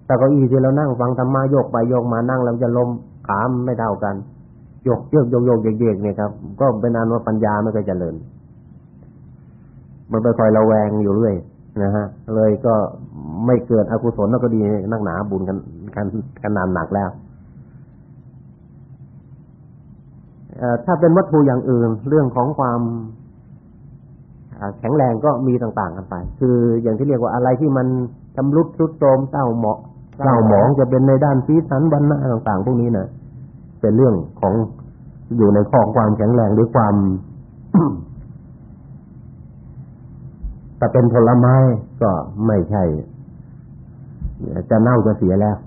แต่ก้าอี้ที่เรานั่งฟังธรรมะโยกไปโยกมานั่งแล้วจะล้มขามไม่เท่ากันโยกเยกโยกโยกเยกเนี่ยครับก็เป็นอันว่าปัญญาไม่เคยเจริญ มันไปคอยระแวงอยู่เรื่อยนะฮะ เลยก็ไม่เกิดอกุศลแล้วก็ดีนักหนาบุญกันกันกันนานหนักแล้วถ้าเป็นวัตถุอย่างอื่น เรื่องของความแข็งแรงก็มีต่าง ๆ กันไป คืออย่างที่เรียกว่าอะไรที่มันชำรุดทรุดโทรมเต้าเหมาะ เต้าหมองจะเป็นในด้านสีสันบรรณะต่างๆพวกนี้นะเป็นเรื่องของอยู่ในข้อความแข็งแรงหรือความแต่เป็นผลไม้ก็ไม่ใช่จะเน่าจะเสียแล้ว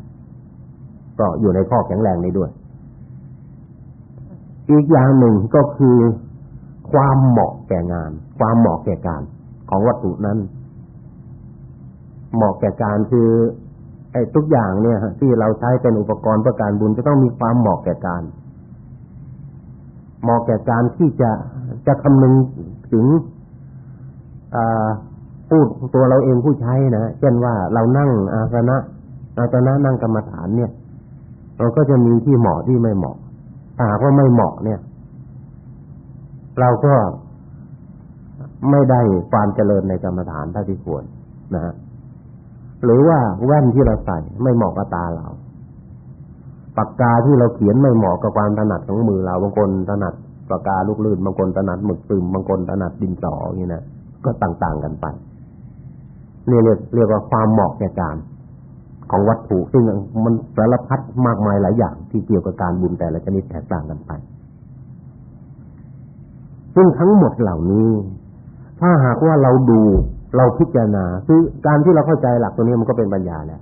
ก็อยู่ในข้อแข็งแรงนี้ด้วย อีกอย่างหนึ่งก็คือความเหมาะแก่งาน ความเหมาะแก่การของวัตถุนั้น เหมาะแก่การคือ ไอ้ทุกอย่างเนี่ยที่เราใช้เป็นอุปกรณ์เพื่อการบุญจะต้องมีความเหมาะแก่การเหมาะแก่การที่จะจะคำนึงถึงพูดตัวเราเองผู้ใช้นะเช่นว่าเรานั่งอาสนะอาสนะนั่งกรรมฐานเนี่ย เราก็จะมีที่เหมาะที่ไม่เหมาะถ้าว่าไม่เหมาะเนี่ย เราก็ไม่ได้ความเจริญในกรรมฐานเท่าที่ควรนะฮะ หรือว่าแว่นที่เราใส่ไม่เหมาะกับตาเราปากกาที่เราเขียนไม่เหมาะกับความถนัดของมือเราบางคนถนัดปากกาลูกลื่นบางคนถนัดหมึกซึมบางคนถนัดดินสออย่างนี้นะก็ต่าง ๆกันไปนี่เรียกเรียกว่าความเหมาะแก่การของวัตถุซึ่งมันสารพัดมากมายหลายอย่างที่เกี่ยวกับการบุญแต่ละชนิดแตกต่างกันไปซึ่งทั้งหมดเหล่านี้ ถ้าหากว่าเราดู เราพิจารณาคือการที่เราเข้าใจหลักตัวนี้มันก็เป็นปัญญาแล้ว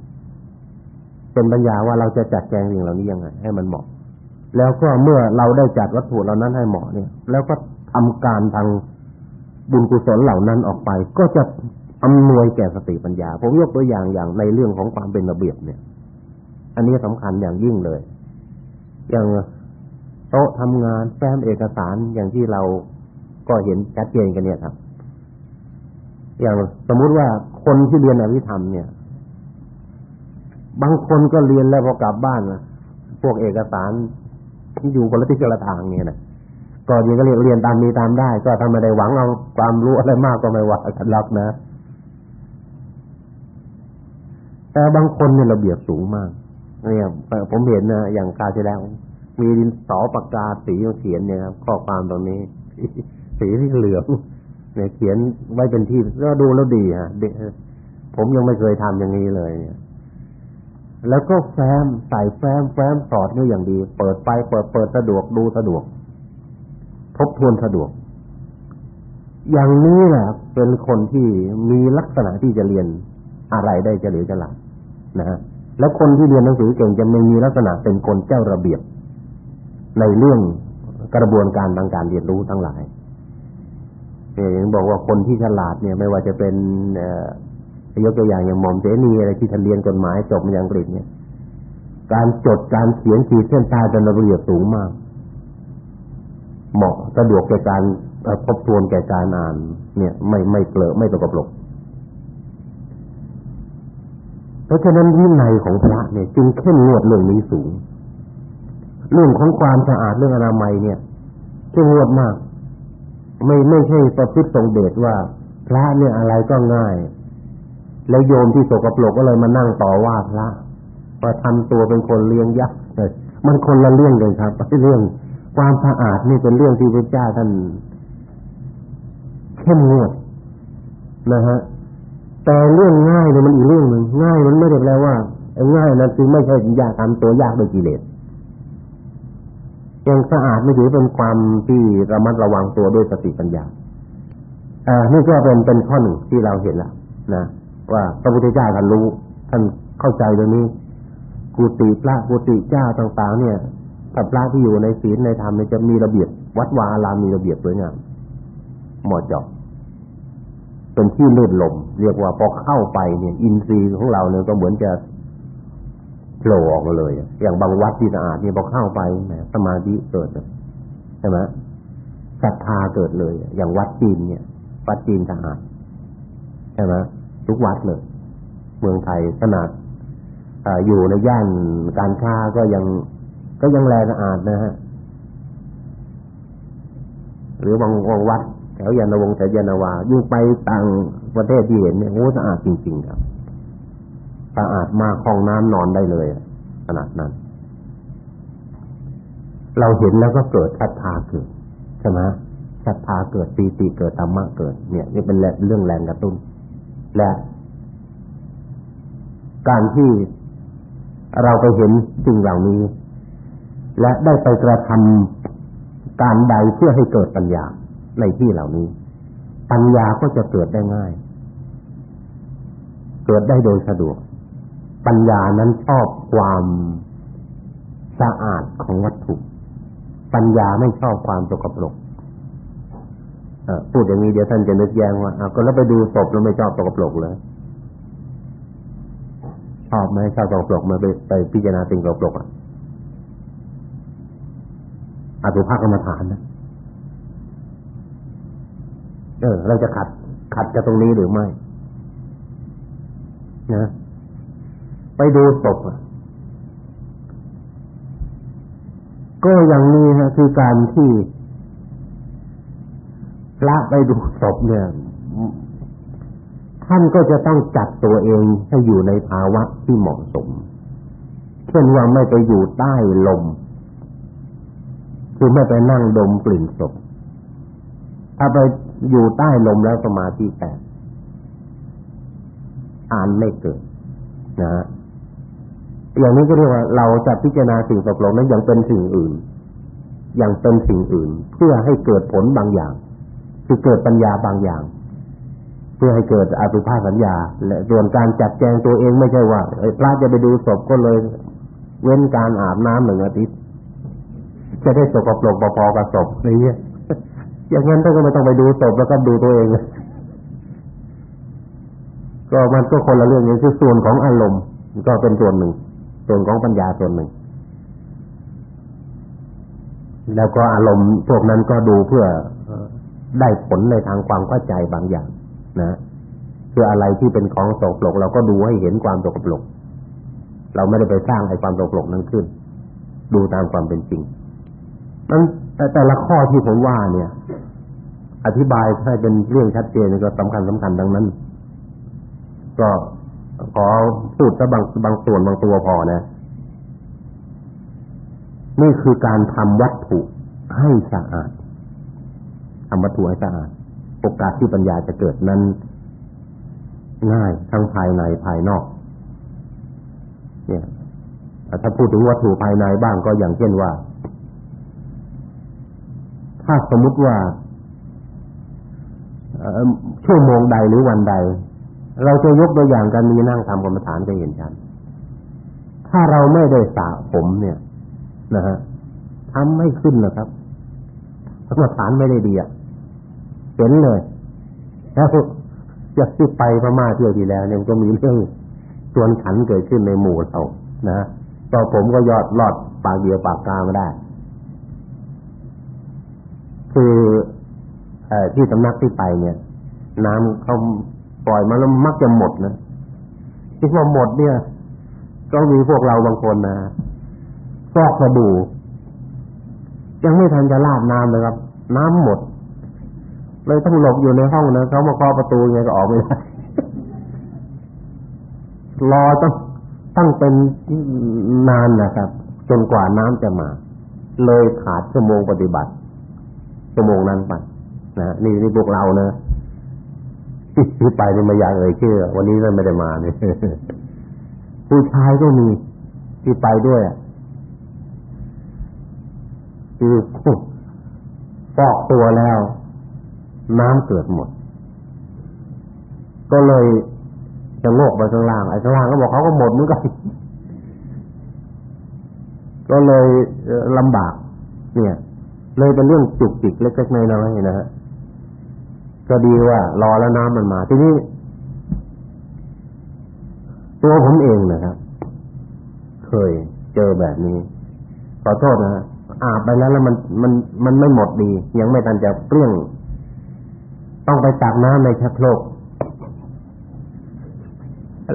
เป็นปัญญาว่าเราจะจัดแจงสิ่งเหล่านี้ยังไง ให้มันเหมาะ แล้วก็เมื่อเราได้จัดวัตถุเหล่านั้นให้เหมาะเนี่ย แล้วก็ทำการทางบุญกุศลเหล่านั้นออกไป ก็จะอำนวยแก่สติปัญญา ผมยกตัวอย่างอย่างในเรื่องของความเป็นระเบียบเนี่ย อันนี้สำคัญอย่างยิ่งเลย อย่างโต๊ะทำงานแฟ้มเอกสารอย่างที่เราก็เห็นชัดเจนกันเนี่ยครับ อย่างสมมุติว่าคนที่เรียนอภิธรรมเนี่ย บางคนก็เรียนแล้วพอกลับบ้านนะพวกเอกสารที่อยู่คนละทิศคนละทางเนี่ยนะก็เรียนก็เรียนเรียนตามมีตามได้ ก็ทำไม่ได้หวังเอาความรู้อะไรมากก็ไม่ว่ากันรับนะแต่บางคนเนี่ยระเบียบสูงมากเนี่ยผมเห็นนะอย่างคาที่แล้ว มีดินสอปากกาสีเขียนเนี่ยครับข้อความตรงนี้ สีที่เหลือง เนี่ยเขียนไว้เป็นที่ก็ดูแล้วดีฮะผมยังไม่เคยทำอย่างนี้เลยแล้วก็แฟ้มใส่แฟ้มแฟ้มสอดนี่อย่างดี เปิดไปเปิดเปิดสะดวกดูสะดวก ทบทวนสะดวก อย่างนี้แหละเป็นคนที่มีลักษณะที่จะเรียนอะไรได้เฉลียวฉลาดนะฮะแล้วคนที่เรียนหนังสือเก่งจะไม่มีลักษณะเป็นคนเจ้าระเบียบ ในเรื่องกระบวนการทางการเรียนรู้ทั้งหลาย เนี่ยบอกว่าคนที่ฉลาดเนี่ยไม่ว่าจะเป็นยกตัวอย่างอย่างหม่อมเจนีอะไรที่ท่านเรียนกฎหมายจบมาอย่างอังกฤษเนี่ย การจดการเขียนขีดเส้นใต้เป็นระเบียบสูงมาก เหมาะสะดวกแก่การทบทวนแก่การอ่าน เนี่ยไม่ไม่เกลอะไม่ตกปลกเพราะฉะนั้นวินัยของพระเนี่ย จึงเข้มงวดเรื่องนี้สูง เรื่องของความสะอาดเรื่องอนามัยเนี่ยเข้มงวดมาก ไม่ไม่ใช่ประพฤติทรงเดชว่า พระเนี่ยอะไรก็ง่าย แล้วโยมที่โสกปรกก็เลยมานั่งต่อว่าพระว่าทำตัวเป็นคนเลี้ยงยักษ์มันคนละเรื่องเลยครับเรื่องความสะอาดนี่เป็นเรื่องที่พระเจ้าท่านเข้มงวดนะฮะแต่เรื่องง่ายเนี่ยมันอีกเรื่องหนึ่งง่ายมันไม่ได้แปลว่าง่ายนั้นคือไม่ใช่ยากทำตัวยากโดยกิเลส ยังสะอาดไม่ถือเป็นความที่ระมัดระวังตัวด้วยสติปัญญาอ่านี่ก็เป็นเป็นข้อหนึ่งที่เราเห็นแล้วนะว่าพระพุทธเจ้าท่านรู้ท่านเข้าใจตรงนี้ กุฏิพระกุฏิเจ้าต่างๆ เนี่ยถ้าพระที่อยู่ในศีลในธรรมเนี่ยจะมีระเบียบ วัดวาอารามมีระเบียบสวยงามเหมาะเจาะเป็นที่ลื่นลม เรียกว่าพอเข้าไปเนี่ย อินทรีย์ของเราเนี่ยก็เหมือนจะ โผล่ออกมาเลย อย่างบางวัดที่สะอาดเนี่ยพอเข้าไปแหมสมาธิเกิดใช่ไหมศรัทธาเกิดเลย อย่างวัดจีนเนี่ย วัดจีนสะอาดใช่ไหมทุกวัดเลย เมืองไทยขนาดอยู่ในย่านการค้าก็ยัง ก็ยังแลสะอาดนะฮะหรือบางวัดแถวยานวงศ์แถวยานาวายิ่ไปต่างประเทศที่เห็นเนี่ยโอ้สะอาดจริงๆครับ สะอาดมากห้องน้ำนอนได้เลยขนาดนั้น เราเห็นแล้วก็เกิดศรัทธาเกิดใช่ไหมศรัทธาเกิดปีติเกิดธรรมะเกิด เนี่ย นี่เป็นเรื่องแรงกระตุ้น และ การที่เราไปเห็นสิ่งเหล่านี้ และได้ไปกระทำการใดเพื่อให้เกิดปัญญาในที่เหล่านี้ ปัญญาก็จะเกิดได้ง่าย เกิดได้โดยสะดวก ปัญญานั้นชอบความสะอาดของวัตถุ ปัญญาไม่ชอบความสกปรกพูดอย่างนี้เดี๋ยวท่านจะนึกแย้งว่าก็แล้วไปดูศพแล้วไม่ชอบสกปรกเลยชอบไหมชอบสกปรกมาไปไปพิจารณาสิ่งสกปรกอะอสุภกรรมฐานนะเออเราจะขัดขัดกับตรงนี้หรือไม่ นะ ไปดูศพก็อย่างนี้ฮะคือการที่พระไปดูศพเนี่ย ท่านก็จะต้องจัดตัวเองให้อยู่ในภาวะที่เหมาะสม เช่นว่าไม่ไปอยู่ใต้ลม คือไม่ไปนั่งดมกลิ่นศพ ถ้าไปอยู่ใต้ลมแล้วสมาธิแตกอ่านไม่เกิดนะฮะ อย่างนี้ก็เรียกว่าเราจะพิจารณาสิ่งตกลงนั้นอย่างเป็นสิ่งอื่น อย่างเป็นสิ่งอื่น เพื่อให้เกิดผลบางอย่าง คือเกิดปัญญาบางอย่าง เพื่อให้เกิดอสุภาสัญญา และส่วนการจัดแจงตัวเองไม่ใช่ว่าพระจะไปดูศพก็เลย เว้นการอาบน้ำหนึ่งอาทิตย์จะได้สกปรกพอๆกับศพนี่อย่างนั้นก็ไม่ต้องไปดูศพแล้วก็ดูตัวเองก็มันก็คนละเรื่องนี้คือส่วนของอารมณ์ก็เป็นส่วนหนึ่ง ส่วนของปัญญาส่วนหนึ่ง แล้วก็อารมณ์พวกนั้นก็ดูเพื่อได้ผลในทางความเข้าใจบางอย่าง นะคืออะไรที่เป็นของสกปรกเราก็ดูให้เห็นความสกปรกเราไม่ได้ไปสร้างไอ้ความสกปรกนั้นขึ้น ดูตามความเป็นจริงนั้นแต่แต่ละข้อที่ผมว่าเนี่ย อธิบายให้เป็นเรื่องชัดเจนก็สำคัญสำคัญดังนั้น ก็ ขอพูดซะบางบางส่วนบางตัวพอนะ นี่คือการทำวัตถุให้สะอาดทำวัตถุให้สะอาดโอกาสที่ปัญญาจะเกิดนั้น ง่ายทั้งภายในภายนอก เนี่ยถ้าพูดถึงวัตถุภายในบ้างก็อย่างเช่นว่า ถ้าสมมุติว่าชั่วโมงใดหรือวันใด เราจะยกตัวอย่างกันมีนั่งทำกรรมฐานก็เห็นชัดถ้าเราไม่ได้สระผมเนี่ย นะฮะทำไม่ขึ้นนะครับกรรมฐานไม่ได้ดีอะเห็นเลยแล้วจะที่ไปพม่าเที่ยวที่แล้วเนี่ยก็มีเรื่องชวนขันเกิดขึ้นในหมู่เรานะต่อผมก็ยอดลอดปากเดียวปากกาไม่ได้ คืออที่สำนักที่ไปเนี่ย น้ำเขา ล่อยมาแล้วมักจะหมดนะที่ว่าหมดเนี่ยก็มีพวกเราบางคนนะฟอกสบู่ยังไม่ทันจะลาดน้ำเลยครับ น้ำหมด เลยต้องหลบอยู่ในห้องนะเขามาเคาะประตูไงก็ออกไม่ได้รอต้องตั้งเป็นนานนะครับ จนกว่าน้ำจะมา เลยขาดชั่วโมงปฏิบัติชั่วโมงนั้นไปนะนี่นี่พวกเรานะ ที่ไปนี่มาอยากเอ่ยชื่อ วันนี้เราไม่ได้มาเนี่ยผู้ชายก็มีที่ไปด้วยคือฟอกตัวแล้ว น้ำเกิดหมด ก็เลยจะโงกไปข้างล่างไอ้ข้างล่างก็บอกเขาก็หมดเหมือนกันก็เลยลำบาก เนี่ย เลยเป็นเรื่องจุกจิกเล็กๆน้อยๆนะฮะ ก็ดีว่า รอแล้วน้ำมันมา ทีนี้ ตัวผมเองนะครับ เคยเจอแบบนี้ขอโทษนะอาบไปแล้วแล้วมันมันมันไม่หมดดี ยังไม่ทันจะเปรี้ยง ต้องไปตักน้ำในชักโครก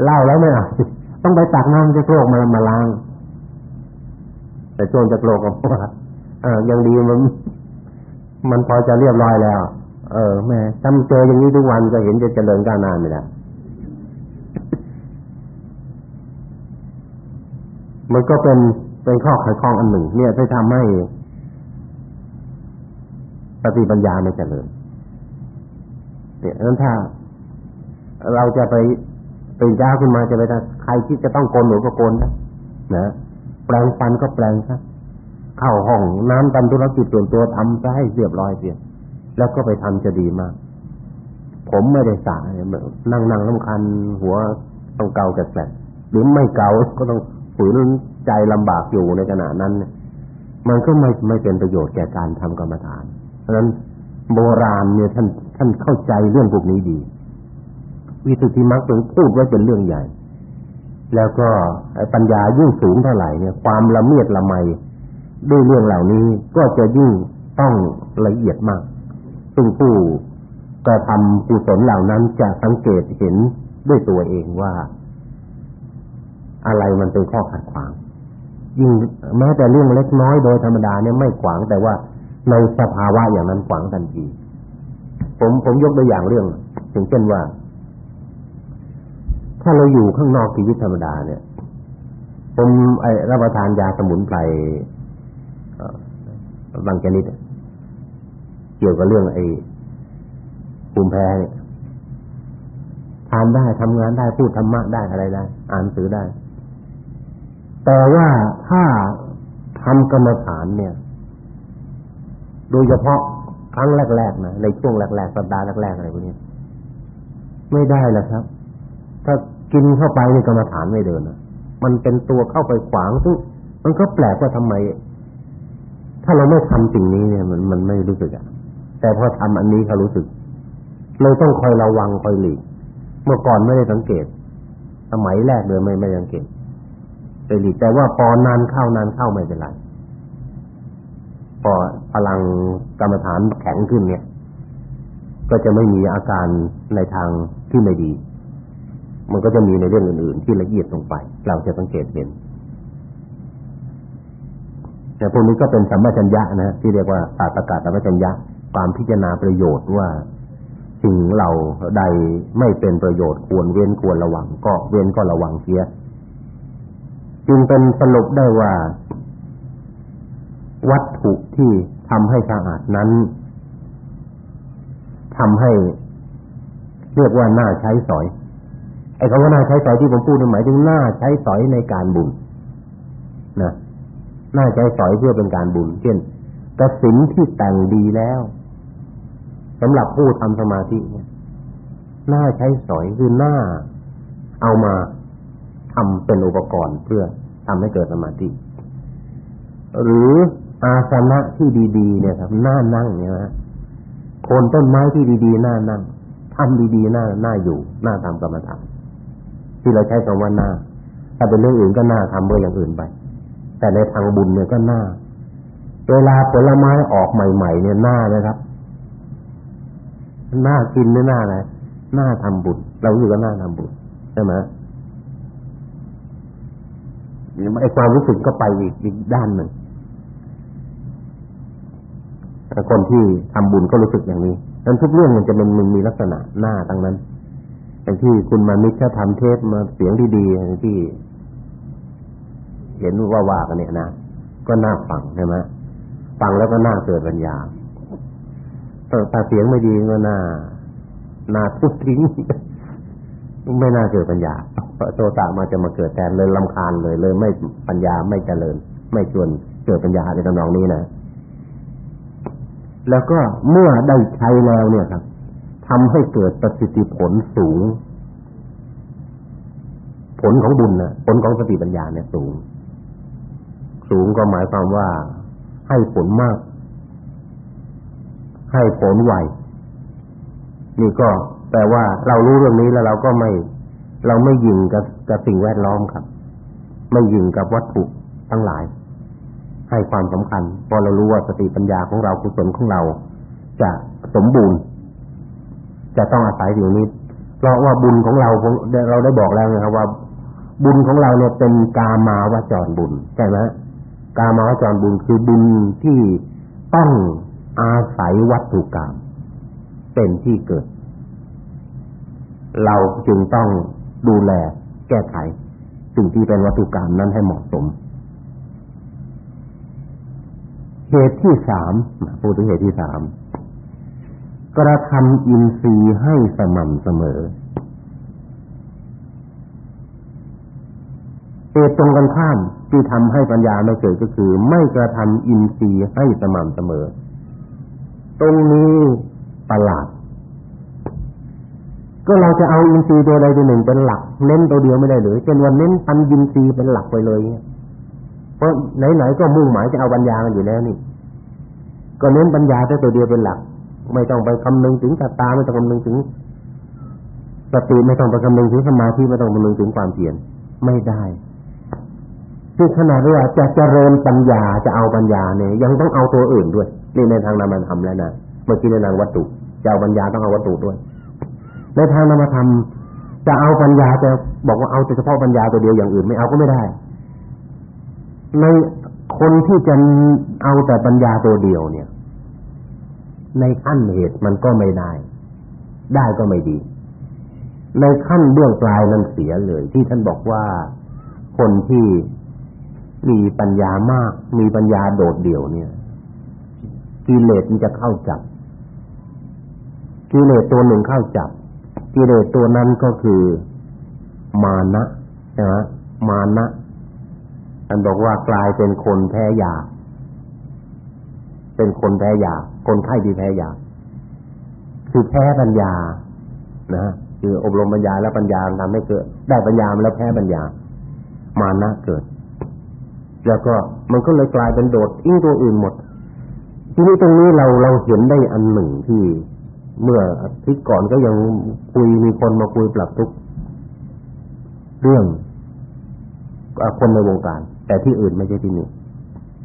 เล่าแล้วไม่อะต้องไปตักน้ำชักโครกมามาล้าง แต่ช่วงชักโครกก็ว่ายังดีมันมันพอจะเรียบร้อยแล้ว เออแม่ทำเจออย่างนี้ทุกวันก็เห็นจะเจริญก้าวหน้าไม่ได้มันก็เป็นเป็นข้อขัดข้องอันหนึ่ง เนี่ยที่ทำให้สติปัญญาไม่เจริญเนี่ยนั้นถ้า เราจะไปเป็นเจ้าขึ้นมาจะไปใครที่จะต้องโกนหนูก็โกนนะนะแปลงฟันก็แปลงซะเข้าห้องน้ำทำธุรกิจส่วนตัวทำซะให้เรียบร้อยเสีย แล้วก็ไปทำจะดีมาก ผมไม่ได้สายนั่งนั่งลำคันหัวต้องเกาแกลหรือไม่เกาก็ต้องฝืนใจลำบากอยู่ในขณะนั้นมันก็ไม่ไม่เป็นประโยชน์แก่การทำกรรมฐาน เพราะฉะนั้นโบราณเนี่ยท่านท่านเข้าใจเรื่องพวกนี้ดี วิสุทธิมรรคถึงพูดว่าเป็นเรื่องใหญ่ แล้วก็ปัญญายิ่งสูงเท่าไหร่เนี่ย ความละเมียดละไมด้วยเรื่องเหล่านี้ก็จะยิ่งต้องละเอียดมาก ซึ่งผู้กระทำกุศลเหล่านั้นจะสังเกตเห็นด้วยตัวเองว่า อะไรมันเป็นข้อขัดขวาง ยิ่งแม้แต่เรื่องเล็กน้อยโดยธรรมดาเนี่ยไม่ขวางแต่ว่าในสภาวะอย่างนั้นขวางทันที ผมผมยกตัวอย่างเรื่องอย่างเช่นว่า ถ้าเราอยู่ข้างนอกชีวิตธรรมดาเนี่ย ผมไอ้รับประทานยาสมุนไพรบางชนิด เกี่ยวกับเรื่องไอ้ภูมิแพ้เนี่ยทานได้ทำงานได้พูดธรรมะได้อะไรได้อ่านหนังสือได้ แต่ว่าถ้าทำกรรมฐานเนี่ย โดยเฉพาะครั้งแรกๆนะในช่วงแรกๆสัปดาห์แรกๆอะไรพวกนี้ไม่ได้แล้วครับ ถ้ากินเข้าไปในกรรมฐานไม่เดินนะมันเป็นตัวเข้าไปขวางซึ่งมันก็แปลกว่าทำไม ถ้าเราไม่ทำสิ่งนี้เนี่ย มันมันไม่รู้สึกอะ แต่พอทำอันนี้เขารู้สึกเลยต้องคอยระวังคอยหลีกเมื่อก่อนไม่ได้สังเกต สมัยแรกเลยไม่ไม่สังเกตไปหลีกแต่ว่าพอนานเข้านานเข้าไม่เป็นไรพอพลังกรรมฐานแข็งขึ้นเนี่ย ก็จะไม่มีอาการในทางที่ไม่ดี มันก็จะมีในเรื่องอื่น ๆ ที่ละเอียดลงไป เราจะสังเกตเห็นแต่พวกนี้ก็เป็นสัมมาชัญญะนะที่เรียกว่าปาตกาสัมมาชัญญะ ความพิจารณาประโยชน์ว่าสิ่งเราใดไม่เป็นประโยชน์ควรเว้นควรระวัง ก็เว้นก็ระวังเสีย จึงเป็นสรุปได้ว่า วัตถุที่ทำให้สะอาดนั้นทำให้เรียกว่าน่าใช้สอยไอ้คำว่าน่าใช้สอยที่ผมพูดหมายถึงน่าใช้สอยในการบุญนะน่าใช้สอยเพื่อเป็นการบุญ เช่นกระสินที่แต่งดีแล้ว สำหรับผู้ทำสมาธิเนี่ยน่าใช้สอยคือหน่าเอามาทำเป็นอุปกรณ์เพื่อทำให้เกิดสมาธิ หรืออาสนะที่ดีๆ เนี่ยครับหน่านั่งเนี่ยนะโคนต้นไม้ที่ดีๆหน่านั่งทำดีๆหน่าหน่าอยู่หน่าทำกรรมฐานที่เราใช้คำว่าหน่าถ้าเป็นเรื่องอื่นก็หน่าทำเพื่ออย่างอื่นไป แต่ในทางบุญเนี่ยก็หน่าเวลาผลไม้ออกใหม่ ๆ เนี่ยหน่านะครับ น่ากินไม่น่าอะไรน่าทำบุญเราอยู่ก็น่าทำบุญใช่ไหมไอ้ความรู้สึกก็ไปอีกอีกด้านหนึ่งคนที่ทำบุญก็รู้สึกอย่างนี้นั้นทุกเรื่องมันจะมันมันมีลักษณะหน้าตั้งนั้นอย่างที่คุณมามิตรถ้าทำเทปมาเสียงดีๆที่ เห็นว่าว่ากันเนี่ยนะก็น่าฟังใช่ไหมฟังแล้วก็น่าเกิดปัญญา ถ้าเสียงไม่ดีก็น่าน่าทุบทิ้งไม่น่าเกิดปัญญาโทสะมาจะมาเกิดแทนเลยลำคาญเลย เลยไม่ปัญญาไม่เจริญ ไม่ชวนเกิดปัญญาในตำนองนี้นะแล้วก็เมื่อได้ใช้แล้วเนี่ยครับทำให้เกิดประสิทธิผลสูง ผลของบุญนะผลของสติปัญญาเนี่ยสูง สูงก็หมายความว่าให้ผลมาก ให้ผลไวนี่ก็แปลว่าเรารู้เรื่องนี้แล้วเราก็ไม่ เราไม่ยิงกับกับสิ่งแวดล้อมครับ ไม่ยิงกับวัตถุทั้งหลาย ให้ความสำคัญพอเรารู้ว่าสติปัญญาของเรากุศลของเรา จะสมบูรณ์ จะต้องอาศัยสิ่งนี้เพราะว่าบุญของเราเราได้บอกแล้วนะครับว่า บุญของเราเนี่ยเป็นกามาวจรบุญใช่ไหมกามาวจรบุญคือบุญที่ต้อง อาศัยวัตถุกรรมเป็นที่เกิด เราจึงต้องดูแลแก้ไขสิ่งที่เป็นวัตถุกรรมนั้นให้เหมาะสม เหตุที่สามพูดถึงเหตุที่สามกระทำอินทรีย์ให้สม่ำเสมอเหตุตรงกันข้ามที่ทำให้ปัญญาไม่เกิดก็คือ ไม่กระทำอินทรีย์ให้สม่ำเสมอ ตรงนี้ประหลาด ก็เราจะเอาอินทรีย์ตัวใดตัวหนึ่งเป็นหลัก เน้นตัวเดียวไม่ได้หรือเช่นวันเน้นปัญญินทรีย์เป็นหลักไปเลยเพราะไหนๆก็มุ่งหมายจะเอาปัญญากันอยู่แล้วนี่ ก็เน้นปัญญาตัวเดียวเป็นหลัก ไม่ต้องไปคำนึงถึงตาไม่ต้องคำนึงถึงสติไม่ต้องไปคำนึงถึงสมาธิไม่ต้องคำนึงถึงความเพียรไม่ได้คือขนาดว่าจะเจริญปัญญาจะเอาปัญญาเนี่ยยังต้องเอาตัวอื่นด้วย นี่ในทางนามธรรมแล้วนะเมื่อกี้ในทางวัตถุจะเอาปัญญาต้องเอาวัตถุด้วย ในทางนามธรรมจะเอาปัญญาจะบอกว่าเอาเฉพาะปัญญาตัวเดียวอย่างอื่นไม่เอาก็ไม่ได้ ในคนที่จะเอาแต่ปัญญาตัวเดียวเนี่ย ในขั้นเหตุมันก็ไม่ได้ ได้ก็ไม่ดี ในขั้นเบื้องปลายนั้นเสียเลย ที่ท่านบอกว่าคนที่มีปัญญามาก มีปัญญาโดดเดี่ยวเนี่ย กิเลสมันจะเข้าจับกิเลสตัวหนึ่งเข้าจับกิเลสตัวนั้นก็คือมานะใช่ไหมมานะท่านบอกว่ากลายเป็นคนแพ้ยา เป็นคนแพ้ยา คนไข้ที่แพ้ยา คือแพ้ปัญญา นะคืออบรมปัญญาแล้วปัญญาทำให้เกิด ได้ปัญญาแล้วแพ้ปัญญา มานะเกิด แล้วก็มันก็เลยกลายเป็นโดดทิ้งตัวอื่นหมด ทีนี้ตรงนี้เราเราเห็นได้อันหนึ่งที่เมื่ออาทิตย์ก่อนก็ยังคุยมีคนมาคุยปรับทุกเรื่องคนในวงการ แต่ที่อื่นไม่ใช่ที่นี่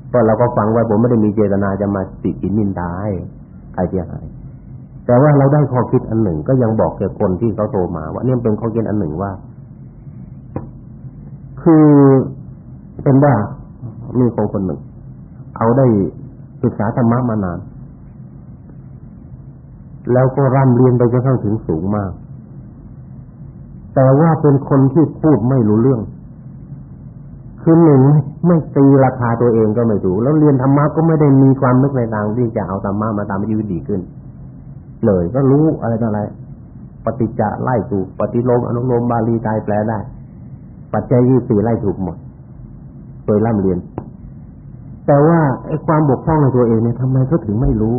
เพราะเราก็ฟังไว้ผมไม่ได้มีเจตนาจะมาติดินนินทาให้ใครเสียหายแต่ว่าเราได้ข้อคิดอันหนึ่ง ก็ยังบอกแก่คนที่เขาโทรมาว่าเนี่ยเป็นข้อคิดอันหนึ่งว่า คือเป็นว่ามีคนคนหนึ่งเขาได้ ศึกษาธรรมะมานาน แล้วก็ร่ำเรียนไปจนกระทั่งถึงสูงมาก แต่ว่าเป็นคนที่พูดไม่รู้เรื่อง คือหนึ่งไม่ตีราคาตัวเองก็ไม่ถูก แล้วเรียนธรรมะก็ไม่ได้มีความนึกในทางที่จะเอาธรรมะมาทำให้ชีวิตดีขึ้น เลยก็รู้อะไรต่ออะไรปฏิจจะไล่ถูก ปฏิโลมอนุโลมบาลีใจแปลได้ ปัจจัยยี่สี่ไล่ถูกหมด โดยร่ำเรียน แต่ว่าไอ้ความบกพร่องในตัวเองเนี่ยทำไมเขาถึงไม่รู้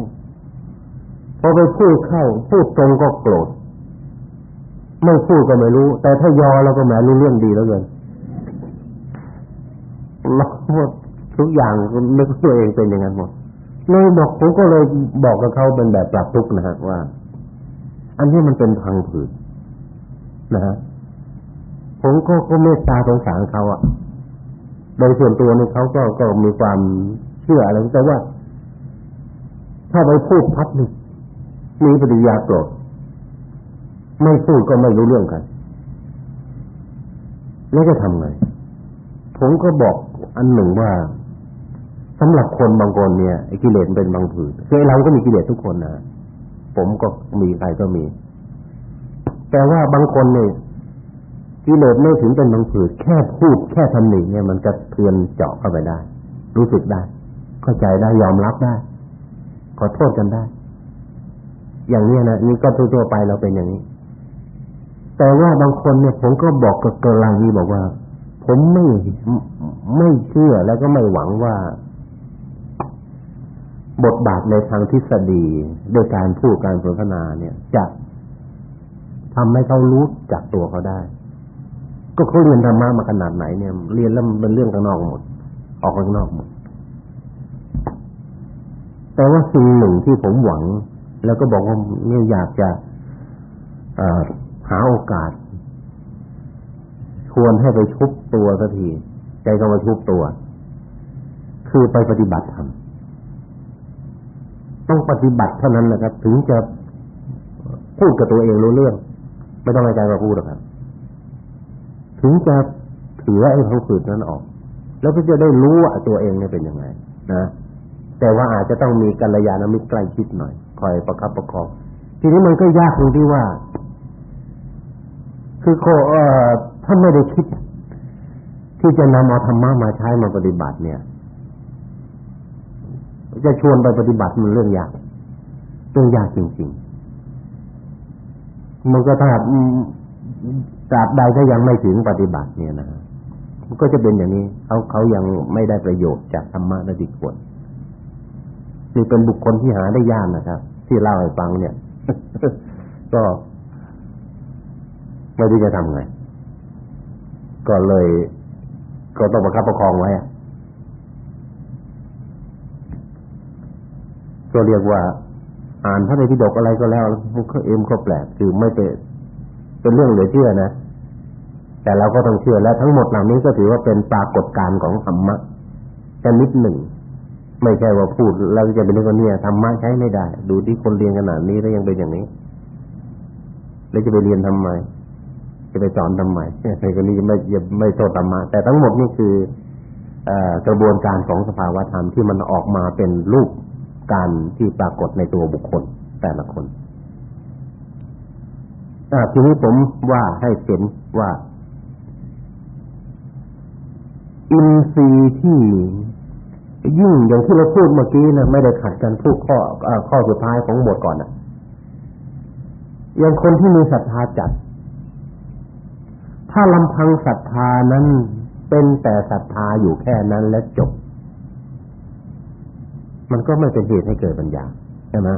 พอไปพูดเข้า พูดตรงก็โกรธไม่พูดก็ไม่รู้ แต่ถ้ายอเราก็แหมรู้เรื่องดีแล้วเกินเราหมดทุกอย่างนึกตัวเองเป็นอย่างนั้นหมดเลยบอกผมก็เลยบอกกับเขาเป็นแบบปรับทุกนะฮะว่า อันนี้มันเป็นพังผืดนะฮะผมก็ก็เมตตาสงสารเขาอะ โดยส่วนตัวนี่เขาก็ก็มีความเชื่ออะไรแต่ว่า ถ้าไปพูดพัดนี่มีปฏิยาโกรธไม่พูดก็ไม่รู้เรื่องกัน แล้วจะทำไง ผมก็บอกอันหนึ่งว่าสำหรับคนบางคนเนี่ยกิเลสเป็นบางผืนคือเราก็มีกิเลสทุกคนนะผมก็มีใครก็มี แต่ว่าบางคนเนี่ย กิเลสไม่ถึงเป็นบางผืดแค่พูดแค่ทำหนีเนี่ยมันจะเทือนเจาะเข้าไปได้ รู้สึกได้ เข้าใจได้ยอมรับได้ ขอโทษกันได้ อย่างนี้นะนี่ก็ทั่วไปเราเป็นอย่างนี้ แต่ว่าบางคนเนี่ย ผมก็บอกกับกลางนี้บอกว่า ผมไม่ไม่เชื่อแล้วก็ไม่หวังว่า บทบาทในทางทฤษฎีโดยการพูดการสนทนาเนี่ย จะทำให้เขารู้จักตัวเขาได้ ก็เขาเรียนธรรมะมาขนาดไหนเนี่ยเรียนแล้วมันเป็นเรื่องข้างนอกหมด ออกข้างนอกหมด แต่ว่าสิ่งหนึ่งที่ผมหวัง แล้วก็บอกว่าเนี่ยอยากจะหาโอกาสชวนให้ไปชุบตัวสักทีใจก็มาชุบตัว คือไปปฏิบัติธรรมต้องปฏิบัติเท่านั้นนะครับ ถึงจะพูดกับตัวเองรู้เรื่อง ไม่ต้องให้ใจมาพูดหรอกครับ ถึงจะถือไอ้พังผืดนั้นออก แล้วก็จะได้รู้ว่าตัวเองเนี่ยเป็นยังไงนะแต่ว่าอาจจะต้องมีกัลยาณมิตรใกล้ชิดหน่อยคอยประคับประคองทีนี้มันก็ยากตรงที่ว่า คือโคเอ่อถ้าไม่ได้คิด ที่จะนำเอาธรรมะมาใช้มาปฏิบัติเนี่ย จะชวนไปปฏิบัติมันเรื่องยากเรื่องยากจริง ๆ มันก็ถ้า ตราบใดถ้ายังไม่ถึงปฏิบัติเนี่ยนะมันก็จะเป็นอย่างนี้เขาเขายังไม่ได้ประโยชน์จากธรรมะนั่นดีควรนี่เป็นบุคคลที่หาได้ยากนะครับ ที่เล่าให้ฟังเนี่ย ก็ไม่รู้จะทำไง ก็เลย ก็ต้องประคับประคองไว้ก็เรียกว่า อ่านพระไตรปิฎกอะไรก็แล้วมันก็เอ็มก็แปลกคือไม่เป็นเป็นเรื่องเหลือเชื่อนะ แต่เราก็ต้องเชื่อและทั้งหมดเหล่านี้ก็ถือว่าเป็นปรากฏการณ์ของธรรมะชนิดหนึ่ง ไม่ใช่ว่าพูดแล้วจะเป็นเรื่องนี้ธรรมะใช้ไม่ได้ ดูที่คนเรียนขนาดนี้แล้วยังเป็นอย่างนี้แล้วจะไปเรียนทำไม จะไปสอนทำไมในกรณีไม่ไม่โทษธรรมะแต่ทั้งหมดนี่คือกระบวนการของสภาวธรรมที่มันออกมาเป็นรูปการที่ปรากฏในตัวบุคคลแต่ละคนอทีนี้ผมว่าให้เห็นว่า อินทรีย์ที่ยิ่งอย่างที่เราพูดเมื่อกี้นะไม่ได้ขัดกันพูดข้อข้อสุดท้ายของบทก่อนนะอย่างคนที่มีศรัทธาจัด ถ้าลำพังศรัทธานั้นเป็นแต่ศรัทธาอยู่แค่นั้นและจบ มันก็ไม่เป็นเหตุให้เกิดปัญญาใช่ไหม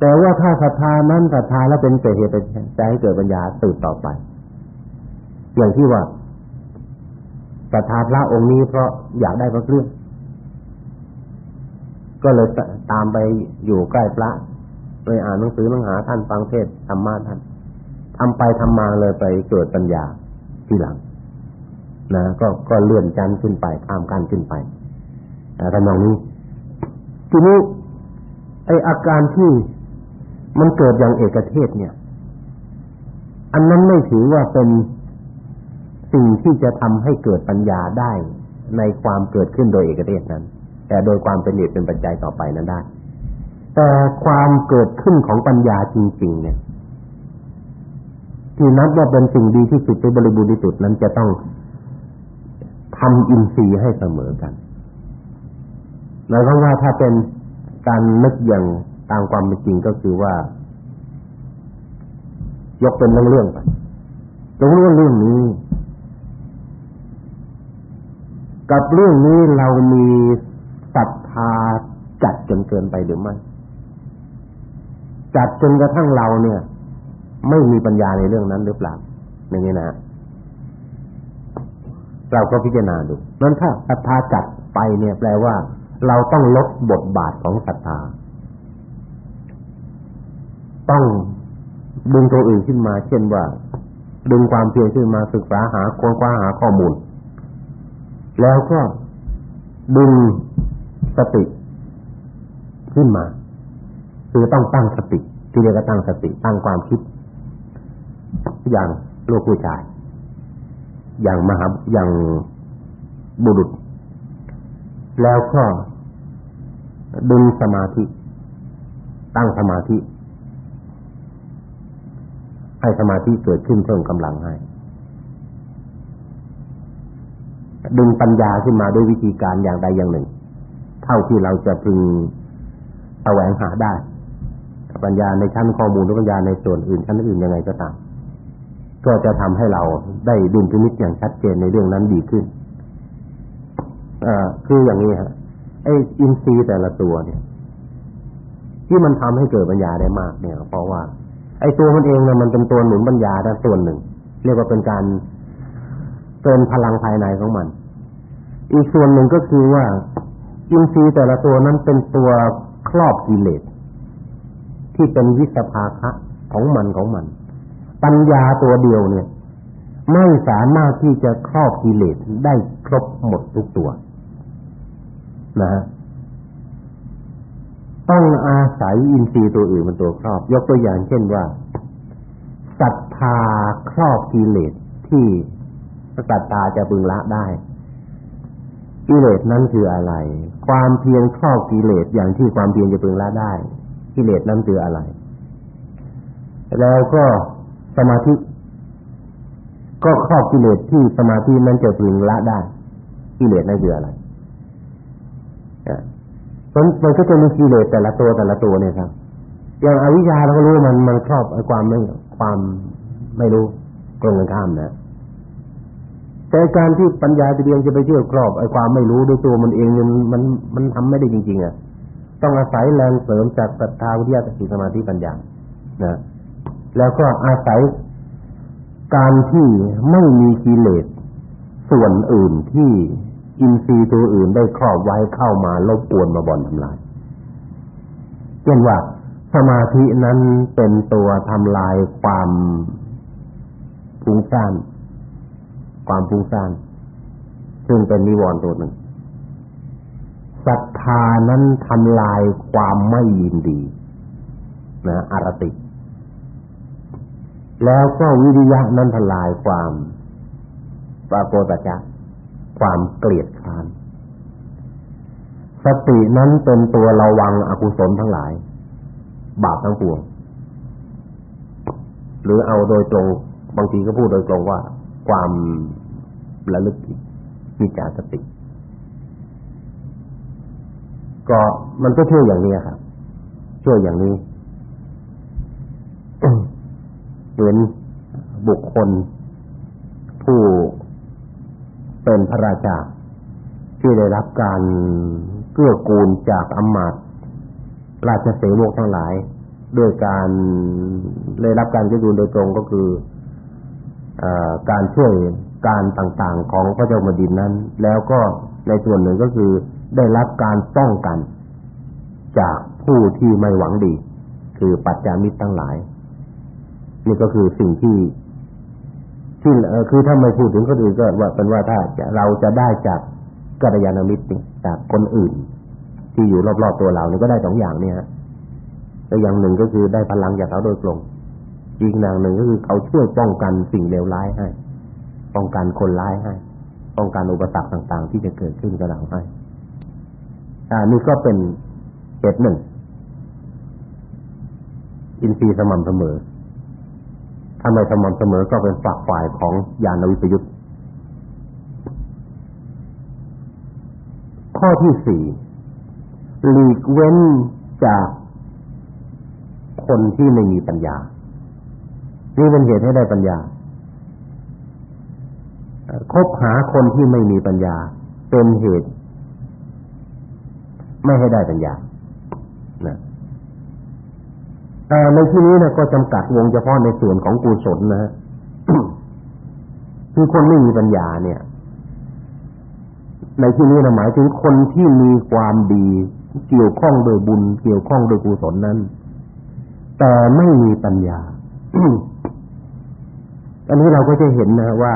แต่ว่าถ้าศรัทธานั้นศรัทธาแล้วเป็นเหตุเป็นใจให้เกิดปัญญาตื่นต่อไป อย่างที่ว่า ศรัทธาพระองค์นี้เพราะอยากได้พระเครื่องก็เลยตามไปอยู่ใกล้พระไปอ่านหนังสือหนังหาท่านฟังเทศธรรมะท่านทำไปทำมาเลยไปเกิดปัญญาทีหลัง นะ ก็ก็เลื่อนจันขึ้นไปข้ามกันขึ้นไปแต่ทำนองนี้ทีนี้ไออาการที่มันเกิดอย่างเอกเทศเนี่ย อันนั้นไม่ถือว่าเป็น สิ่งที่จะทำให้เกิดปัญญาได้ในความเกิดขึ้นโดยเอกเทศนั้น แต่โดยความเป็นเหตุเป็นปัจจัยต่อไปนั้นได้ แต่ความเกิดขึ้นของปัญญาจริง ๆ เนี่ยที่นับว่าเป็นสิ่งดีที่สุดเป็นบริบูรณ์ที่สุดนั้นจะต้องทำอินทรีย์ให้เสมอกันหมายความว่าถ้าเป็นการนึกอย่างตามความเป็นจริงก็คือว่า ยกเป็นเรื่องๆไปตรงเรื่องเรื่องนี้ กับเรื่องนี้เรามีศรัทธาจัดจนเกินไปหรือไม่จัดจนกระทั่งเราเนี่ย ไม่มีปัญญาในเรื่องนั้นหรือเปล่าอย่างนี้นะเราก็พิจารณาดูนั้นถ้าศรัทธาจัดไปเนี่ย แปลว่า เราต้องลดบทบาทของศรัทธา ต้องดึงตัวอื่นขึ้นมา เช่นว่า ดึงความเพียรขึ้นมาศึกษาหาค้นคว้าหาข้อมูล แล้วก็ดึงสติขึ้นมา คือต้องตั้งสติ ที่เรียกว่าตั้งสติ ตั้งความคิด อย่างลูกผู้ชาย อย่างมหาอย่างบุรุษ แล้วก็ดึงสมาธิ ตั้งสมาธิ ให้สมาธิเกิดขึ้นเพิ่มกำลังให้ ดึงปัญญาขึ้นมาด้วยวิธีการอย่างใดอย่างหนึ่ง เท่าที่เราจะพึงแสวงหาได้ปัญญาในชั้นข้อมูลหรือปัญญาในส่วนอื่นชั้นอื่นยังไงก็ตาม ก็จะทำให้เราได้ดุลพินิจอย่างชัดเจนในเรื่องนั้นดีขึ้นอคืออย่างนี้ฮะไอ้อินทรีย์แต่ละตัวเนี่ย ที่มันทำให้เกิดปัญญาได้มากเนี่ย เพราะว่า ไอ้ตัวมันเองเนี่ยมันเป็นตัวหนุนปัญญาได้ส่วนหนึ่ง เรียกว่าเป็นการ เติมพลังภายในของมัน อีกส่วนหนึ่งก็คือว่าอินทรีย์แต่ละตัวนั้นเป็นตัวครอบกิเลสที่เป็นวิสภาคะของมันของมัน ปัญญาตัวเดียวเนี่ย ไม่สามารถที่จะครอบกิเลสได้ครบหมดทุกตัว นะฮะต้องอาศัยอินทรีย์ตัวอื่นเป็นตัวครอบ ยกตัวอย่างเช่นว่าศรัทธาครอบกิเลสที่ ศรัทธาจะบึงละได้กิเลสนั้นคืออะไร ความเพียรครอบกิเลสอย่างที่ความเพียรจะพึงละได้ กิเลสนั้นคืออะไร แล้วก็สมาธิ ก็ครอบกิเลสที่สมาธินั้นจะพึงละได้ กิเลสนั่นคืออะไรมันมันก็จะมีกิเลสแต่ละตัวแต่ละตัวเนี่ยครับ อย่างอวิชชาเราก็รู้มันมันครอบความไม่ความไม่รู้ตรงกันข้ามนะ แต่การที่ปัญญาจะเรียนจะไปเชื่อครอบไอ้ความไม่รู้ด้วยตัวมันเองมันมันมันทำไม่ได้จริง ๆอะต้องอาศัยแรงเสริมจากศรัทธาวิทยาสติสมาธิปัญญานะแล้วก็อาศัยการที่ไม่มีกิเลสส่วนอื่นที่อินทรีย์ตัวอื่นได้ครอบไว้เข้ามาลบกวนมาบ่อนทำลายเช่นว่าสมาธินั้นเป็นตัวทำลายความฟุ้งซ่าน ความฟุ้งซ่านซึ่งเป็นนิวรณ์ตัวหนึ่งศรัทธานั้นทำลายความไม่ยินดีนะอารติ แล้วก็วิริยะนั้นทลายความปราโกตจักความเกลียดคร้านสตินั้นเป็นตัวระวังอกุศลทั้งหลาย บาปทั้งปวง หรือเอาโดยตรง บางทีก็พูดโดยตรงว่า ความระลึกผิดมิจฉาสติ ก็มันก็ช่วยอย่างนี้ครับช่วยอย่างนี้เหมือนบุคคล ผู้เป็นพระราชา ที่ได้รับการเกื้อกูลจากอำมาตย์ราชเสวกทั้งหลาย ด้วยการได้รับการเกื้อกูลโดยตรงก็คือ การช่วยการต่างๆของพระเจ้าแผ่นดินนั้น แล้วก็ในส่วนหนึ่งก็คือได้รับการป้องกัน จากผู้ที่ไม่หวังดี คือปัจจามิตรทั้งหลาย นี่ก็คือสิ่งที่ที่คือถ้าไม่พูดถึงคนอื่นก็ว่าเป็นว่าถ้าเราจะได้จากกัลยาณมิตรจากคนอื่น ที่อยู่รอบๆตัวเราเนี่ยก็ได้สองอย่างเนี่ยฮะแล้วอย่างหนึ่งก็คือได้พลังจากเขาโดยตรง อีกอย่างหนึ่งก็คือเขาช่วยป้องกันสิ่งเลวร้ายให้ ป้องกันคนร้ายให้ ป้องกันอุปสรรคต่าง ๆ ที่จะเกิดขึ้นกับเราให้อ่านี่ก็เป็นเหตุหนึ่ง อินทรีย์สม่ำเสมอถ้าไมสม่ำเสมอก็เป็นฝักฝ่ายของญาณวิปยุตข้อที่สี่หลีกเว้นจากคนที่ไม่มีปัญญา นี่เป็นเหตุให้ได้ปัญญาคบหาคนที่ไม่มีปัญญา เป็นเหตุ ไม่ให้ได้ปัญญานะในที่นี้นะก็จำกัดวงเฉพาะในส่วนของกุศลนะฮะคือคนไม่มีปัญญาเนี่ย ในที่นี้นะหมายถึงคนที่มีความดีเกี่ยวข้องโดยบุญ เกี่ยวข้องโดยกุศลนั้น แต่ไม่มีปัญญา อันนี้เราก็จะเห็นนะว่า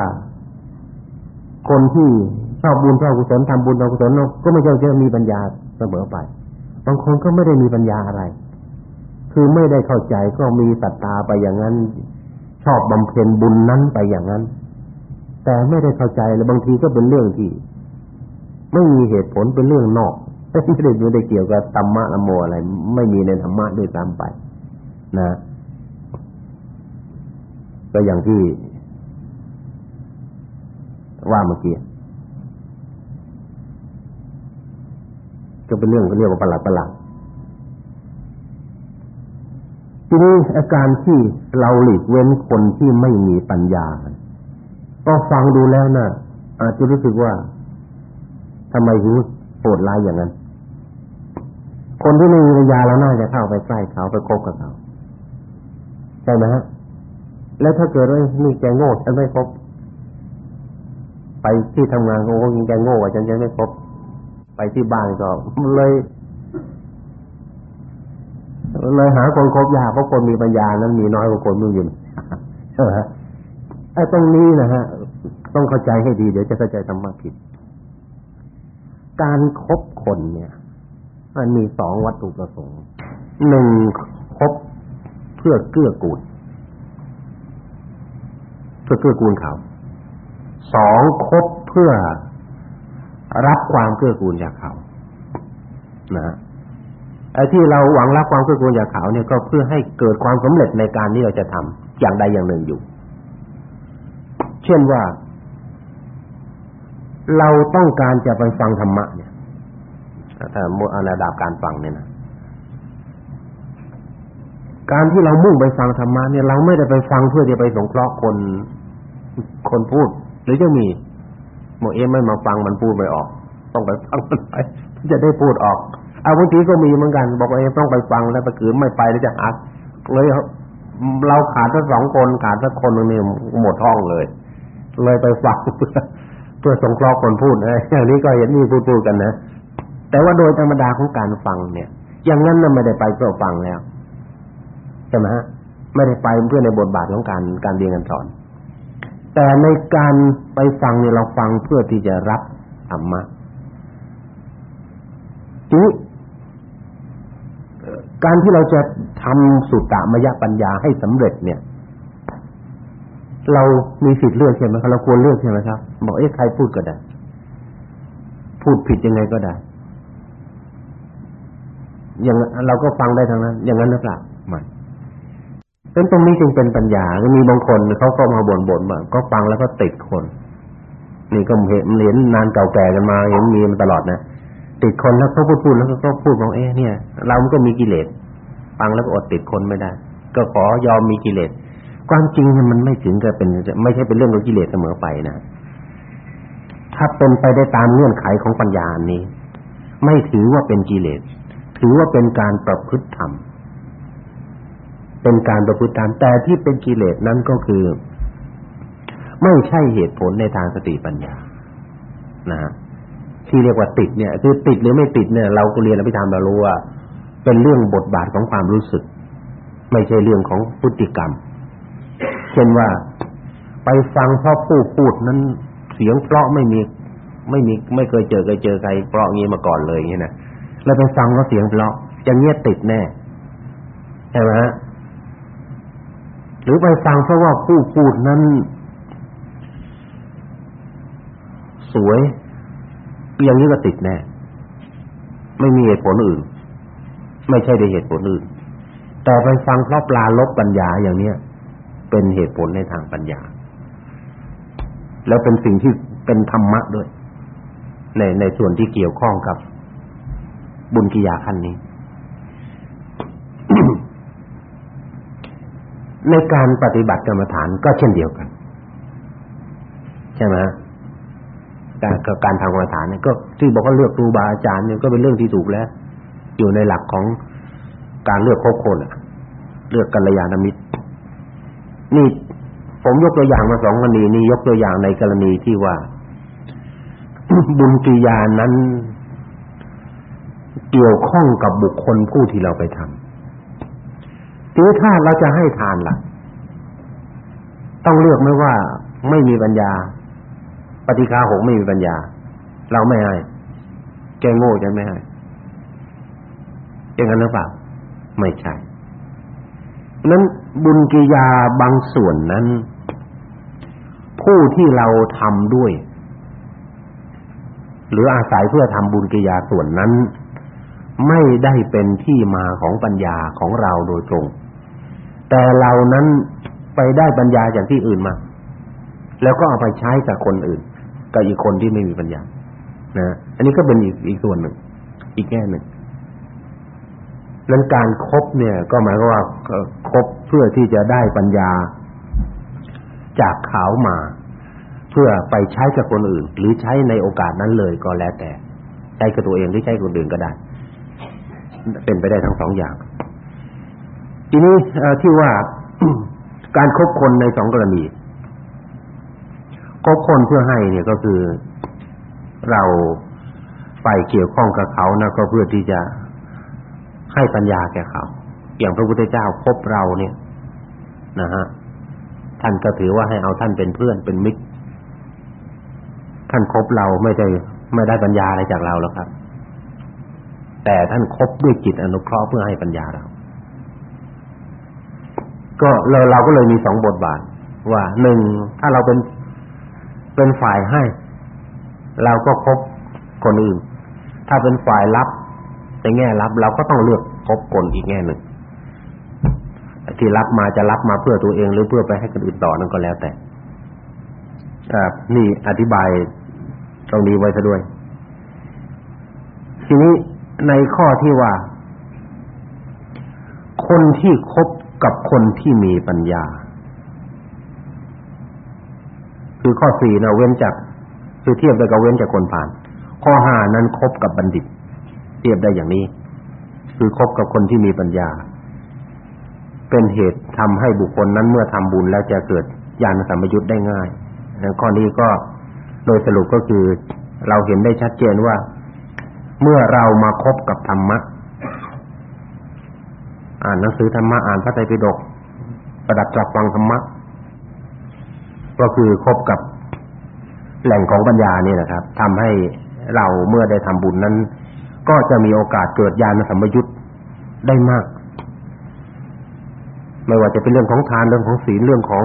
คนที่ชอบบุญชอบกุศลทำบุญทำกุศลก็ไม่ใช่จะมีปัญญาเสมอไป บางคนก็ไม่ได้มีปัญญาอะไร คือไม่ได้เข้าใจก็มีศรัทธาไปอย่างนั้น ชอบบำเพ็ญบุญนั้นไปอย่างนั้น แต่ไม่ได้เข้าใจและบางทีก็เป็นเรื่องที่ไม่มีเหตุผลเป็นเรื่องนอกไม่ได้ไม่ได้เกี่ยวกับธรรมะละโมอะไร ไม่มีในธรรมะด้วยตามไป นะ ก็อย่างที่ว่าเมื่อกี้ก็เป็นเรื่องเรียกว่าประหลาดประหลาดทีนี้อาการที่เราหลีกเว้นคนที่ไม่มีปัญญา ก็ฟังดูแล้วนะ่ะ อาจจะรู้สึกว่าทำไมถึงโหดร้ายอย่างนั้น คนที่ไม่มีปัญญาเราน่าจะเข้าไปใกล้เขาไปคบกับเขาใช่ไหมฮะ แล้วถ้าเกิดว่านี่แกโง่ฉันไม่คบไปที่ทำงานโง่ยิงแกโง่ฉันจะไม่คบไปที่บ้านก็เลยเลยหาคนคบยากเพราะคนมีปัญญานั้นมีน้อยกว่าคนม่มีใช่ไหมไอ้ตรงนี้นะฮะ ต้องเข้าใจให้ดีเดี๋ยวจะเข้าใจธรรมะผิด การคบคนเนี่ย มันมีสองวัตถุประสงค์หนึ่งคบเพื่อเกื้อกูล พื่อเกื้อกูลเขาสองคบเพื่อรับความเกื้อกูลจากเขานะไอ้ที่เราหวังรักความเกื้อกูลจากเขาเนี่ยก็เพื่อให้เกิดความสำเร็จในการที่เราจะทำอย่างใดอย่างหนึ่งอยู่ เช่นว่า เราต้องการจะไปฟังธรรมะเนี่ยถ้ามุอนาดาบการฟังเนี่ยนะการที่เรามุ่งไปฟังธรรมะเนี่ยเราไม่ได้ไปฟังเพื่อจะไปสงเคราะห์คน คนพูด หรือจะมีโมเอไม่มาฟังมันพูดไม่ออก ต้องไปฟังมันไปจะได้พูดออกเอาบางทีก็มีเหมือนกัน บอกเองต้องไปฟังแล้วไปขืนไม่ไปแล้วจะหักเลยเราขาดสักสองคนขาดสักคนนึงนี่หมดห้องเลย เลยไปฟังเพื่อเพื่อสงเคราะห์คนพูดนะอย่างนี้ก็เห็นมีพูดพูดกันนะแต่ว่าโดยธรรมดาของการฟังเนี่ย อย่างนั้นน่ะไม่ได้ไปเพื่อฟังแล้วใช่ไหมฮะไม่ได้ไปเพื่อในบทบาทของการการเรียนการสอน แต่ในการไปฟังเนี่ยเราฟังเพื่อที่จะรับธรรมะทีนี้การที่เราจะทำสุตตมยปัญญาให้สำเร็จเนี่ย เรามีสิทธิ์เลือกใช่ไหมครับเราควรเลือกใช่ไหมครับบอกเอ๊ะใครพูดก็ได้ พูดผิดยังไงก็ได้ อย่างเราก็ฟังได้ทั้งนั้น อย่างนั้นหรือเปล่าไม่ เป็นตรงนี้จึงเป็นปัญญามีบางคนเขาก็มาบ่นบ่นว่าก็ฟังแล้วก็ติดคน นี่ก็เห็นเห็นนานเก่าแก่กันมาเห็นมีมาตลอดนะติดคนแล้วก็พูดพูดแล้วก็พูดบอกเอ๊ะเนี่ย เรามันก็มีกิเลสฟังแล้วก็อดติดคนไม่ได้ ก็ขอยอมมีกิเลสความจริงเนี่ยมันไม่ถึงกับเป็น ไม่ใช่เป็นเรื่องของกิเลสเสมอไปนะถ้าเป็นไปได้ตามเงื่อนไขของปัญญานี้ ไม่ถือว่าเป็นกิเลส ถือว่าเป็นการประพฤติธรรม เป็นการประพฤติธรรมแต่ที่เป็นกิเลสนั้นก็คือ ไม่ใช่เหตุผลในทางสติปัญญา นะที่เรียกว่าติดเนี่ย คือติดหรือไม่ติดเนี่ย เราก็เรียนอภิธรรมเรารู้ว่า เป็นเรื่องบทบาทของความรู้สึก ไม่ใช่เรื่องของพฤติกรรม เช่นว่าไปฟังพ่อผู้พูดนั้นเสียงเพราะไม่มีไม่มีไม่เคยเจอเคยเจอใครเพราะงี้มาก่อนเลยอย่างนี้นะแล้วไปฟังก็เสียงเพราะอย่างเงี้ยติดแน่ใช่ไหมฮะ รือไปฟังเพราะว่าผู้พูดนั้น สวยอย่างนี้ก็ติดแน่ ไม่มีเหตุผลอื่น ไม่ใช่ด้เหตุผลอื่น แต่ไปฟังเพราะปลาลบปัญญาอย่างเนี้ยเป็นเหตุผลในทางปัญญา แล้วเป็นสิ่งที่เป็นธรรมะด้วย ในในส่วนที่เกี่ยวข้องกับบุญกิยาขั้นนี้ ในการปฏิบัติกรรมฐานก็เช่นเดียวกัน ใช่ไหมการการทางกรรมฐานเนี่ยก็ที่บอกว่าเลือกครูบาอาจารย์เนี่ยก็เป็นเรื่องที่ถูกแล้ว อยู่ในหลักของการเลือกคบคนเลือกกัลยาณมิตร นี่ผมยกตัวอย่างมาสองกรณีนี่ยกตัวอย่างในกรณีที่ว่า บุญกิยานั้น เกี่ยวข้องกับบุคคลผู้ที่เราไปทำ ทีนี้ถ้าเราจะให้ทานล่ะ ต้องเลือกไม่ว่าไม่มีปัญญา ปฏิฆาหกไม่มีปัญญา เราไม่ให้แกโง่จะไม่ให้อย่างนั้นหรือเปล่าไม่ใช่นั้นบุญกิยาบางส่วนนั้น ผู้ที่เราทำด้วย หรืออาศัยเพื่อทำบุญกิยาส่วนนั้น ไม่ได้เป็นที่มาของปัญญาของเราโดยตรง แต่เรานั้นไปได้ปัญญาจากที่อื่นมา แล้วก็เอาไปใช้กับคนอื่นกับอีกคนที่ไม่มีปัญญานะอันนี้ก็เป็นอีกอีกส่วนหนึ่ง อีกแง่หนึ่งนั้นการครบเนี่ย ก็หมายความว่าครบเพื่อที่จะได้ปัญญาจากเขามา เพื่อไปใช้กับคนอื่น หรือใช้ในโอกาสนั้นเลยก็แล้วแต่ ใช้กับตัวเองหรือใช้กับคนอื่นก็ได้ เป็นไปได้ทั้งสองอย่าง ทีนี้ที่ว่าการคบคนในสองกรณีคบคนเพื่อให้เนี่ยก็คือเราไปเกี่ยวข้องกับเขานะก็เพื่อที่จะให้ปัญญาแก่เขา อย่างพระพุทธเจ้าพบเราเนี่ย นะฮะท่านก็ถือว่าให้เอาท่านเป็นเพื่อนเป็นมิตร ท่านคบเราไม่ได้ไม่ได้ปัญญาอะไรจากเราแล้วครับ แต่ท่านคบด้วยจิตอนุเคราะห์เพื่อให้ปัญญาเรา ก็เราเราก็เลยมีสองบทบาท ว่าหนึ่งถ้าเราเป็นเป็นฝ่ายให้ เราก็คบคนอื่น ถ้าเป็นฝ่ายรับในแง่รับ เราก็ต้องเลือกคบคนอีกแง่หนึ่งที่รับมาจะรับมาเพื่อตัวเอง หรือเพื่อไปให้คนอื่นต่อนั่นก็แล้วแต่อ่านี่อธิบายตรงนี้ไว้ซะด้วย ทีนี้ในข้อที่ว่า คนที่คบ กับคนที่มีปัญญา คือข้อสี่นะเว้นจากคือเทียบได้กับเว้นจากคนผ่าน ข้อห้านั้นคบกับบัณฑิต เทียบได้อย่างนี้ คือคบกับคนที่มีปัญญา เป็นเหตุทำให้บุคคลนั้นเมื่อทำบุญแล้วจะเกิดญาณสัมปยุตได้ง่ายข้อนี้ก็โดยสรุปก็คือเราเห็นได้ชัดเจนว่า เมื่อเรามาคบกับธรรมะ อ่านหนังสือธรรมะอ่านพระไตรปิฎกประดับจับฟังธรรมะก็คือคบกับแหล่งของปัญญานี่แหละครับทำให้เราเมื่อได้ทำบุญนั้น ก็จะมีโอกาสเกิดญาณสัมปยุตได้มาก ไม่ว่าจะเป็นเรื่องของทานเรื่องของศีลเรื่องของ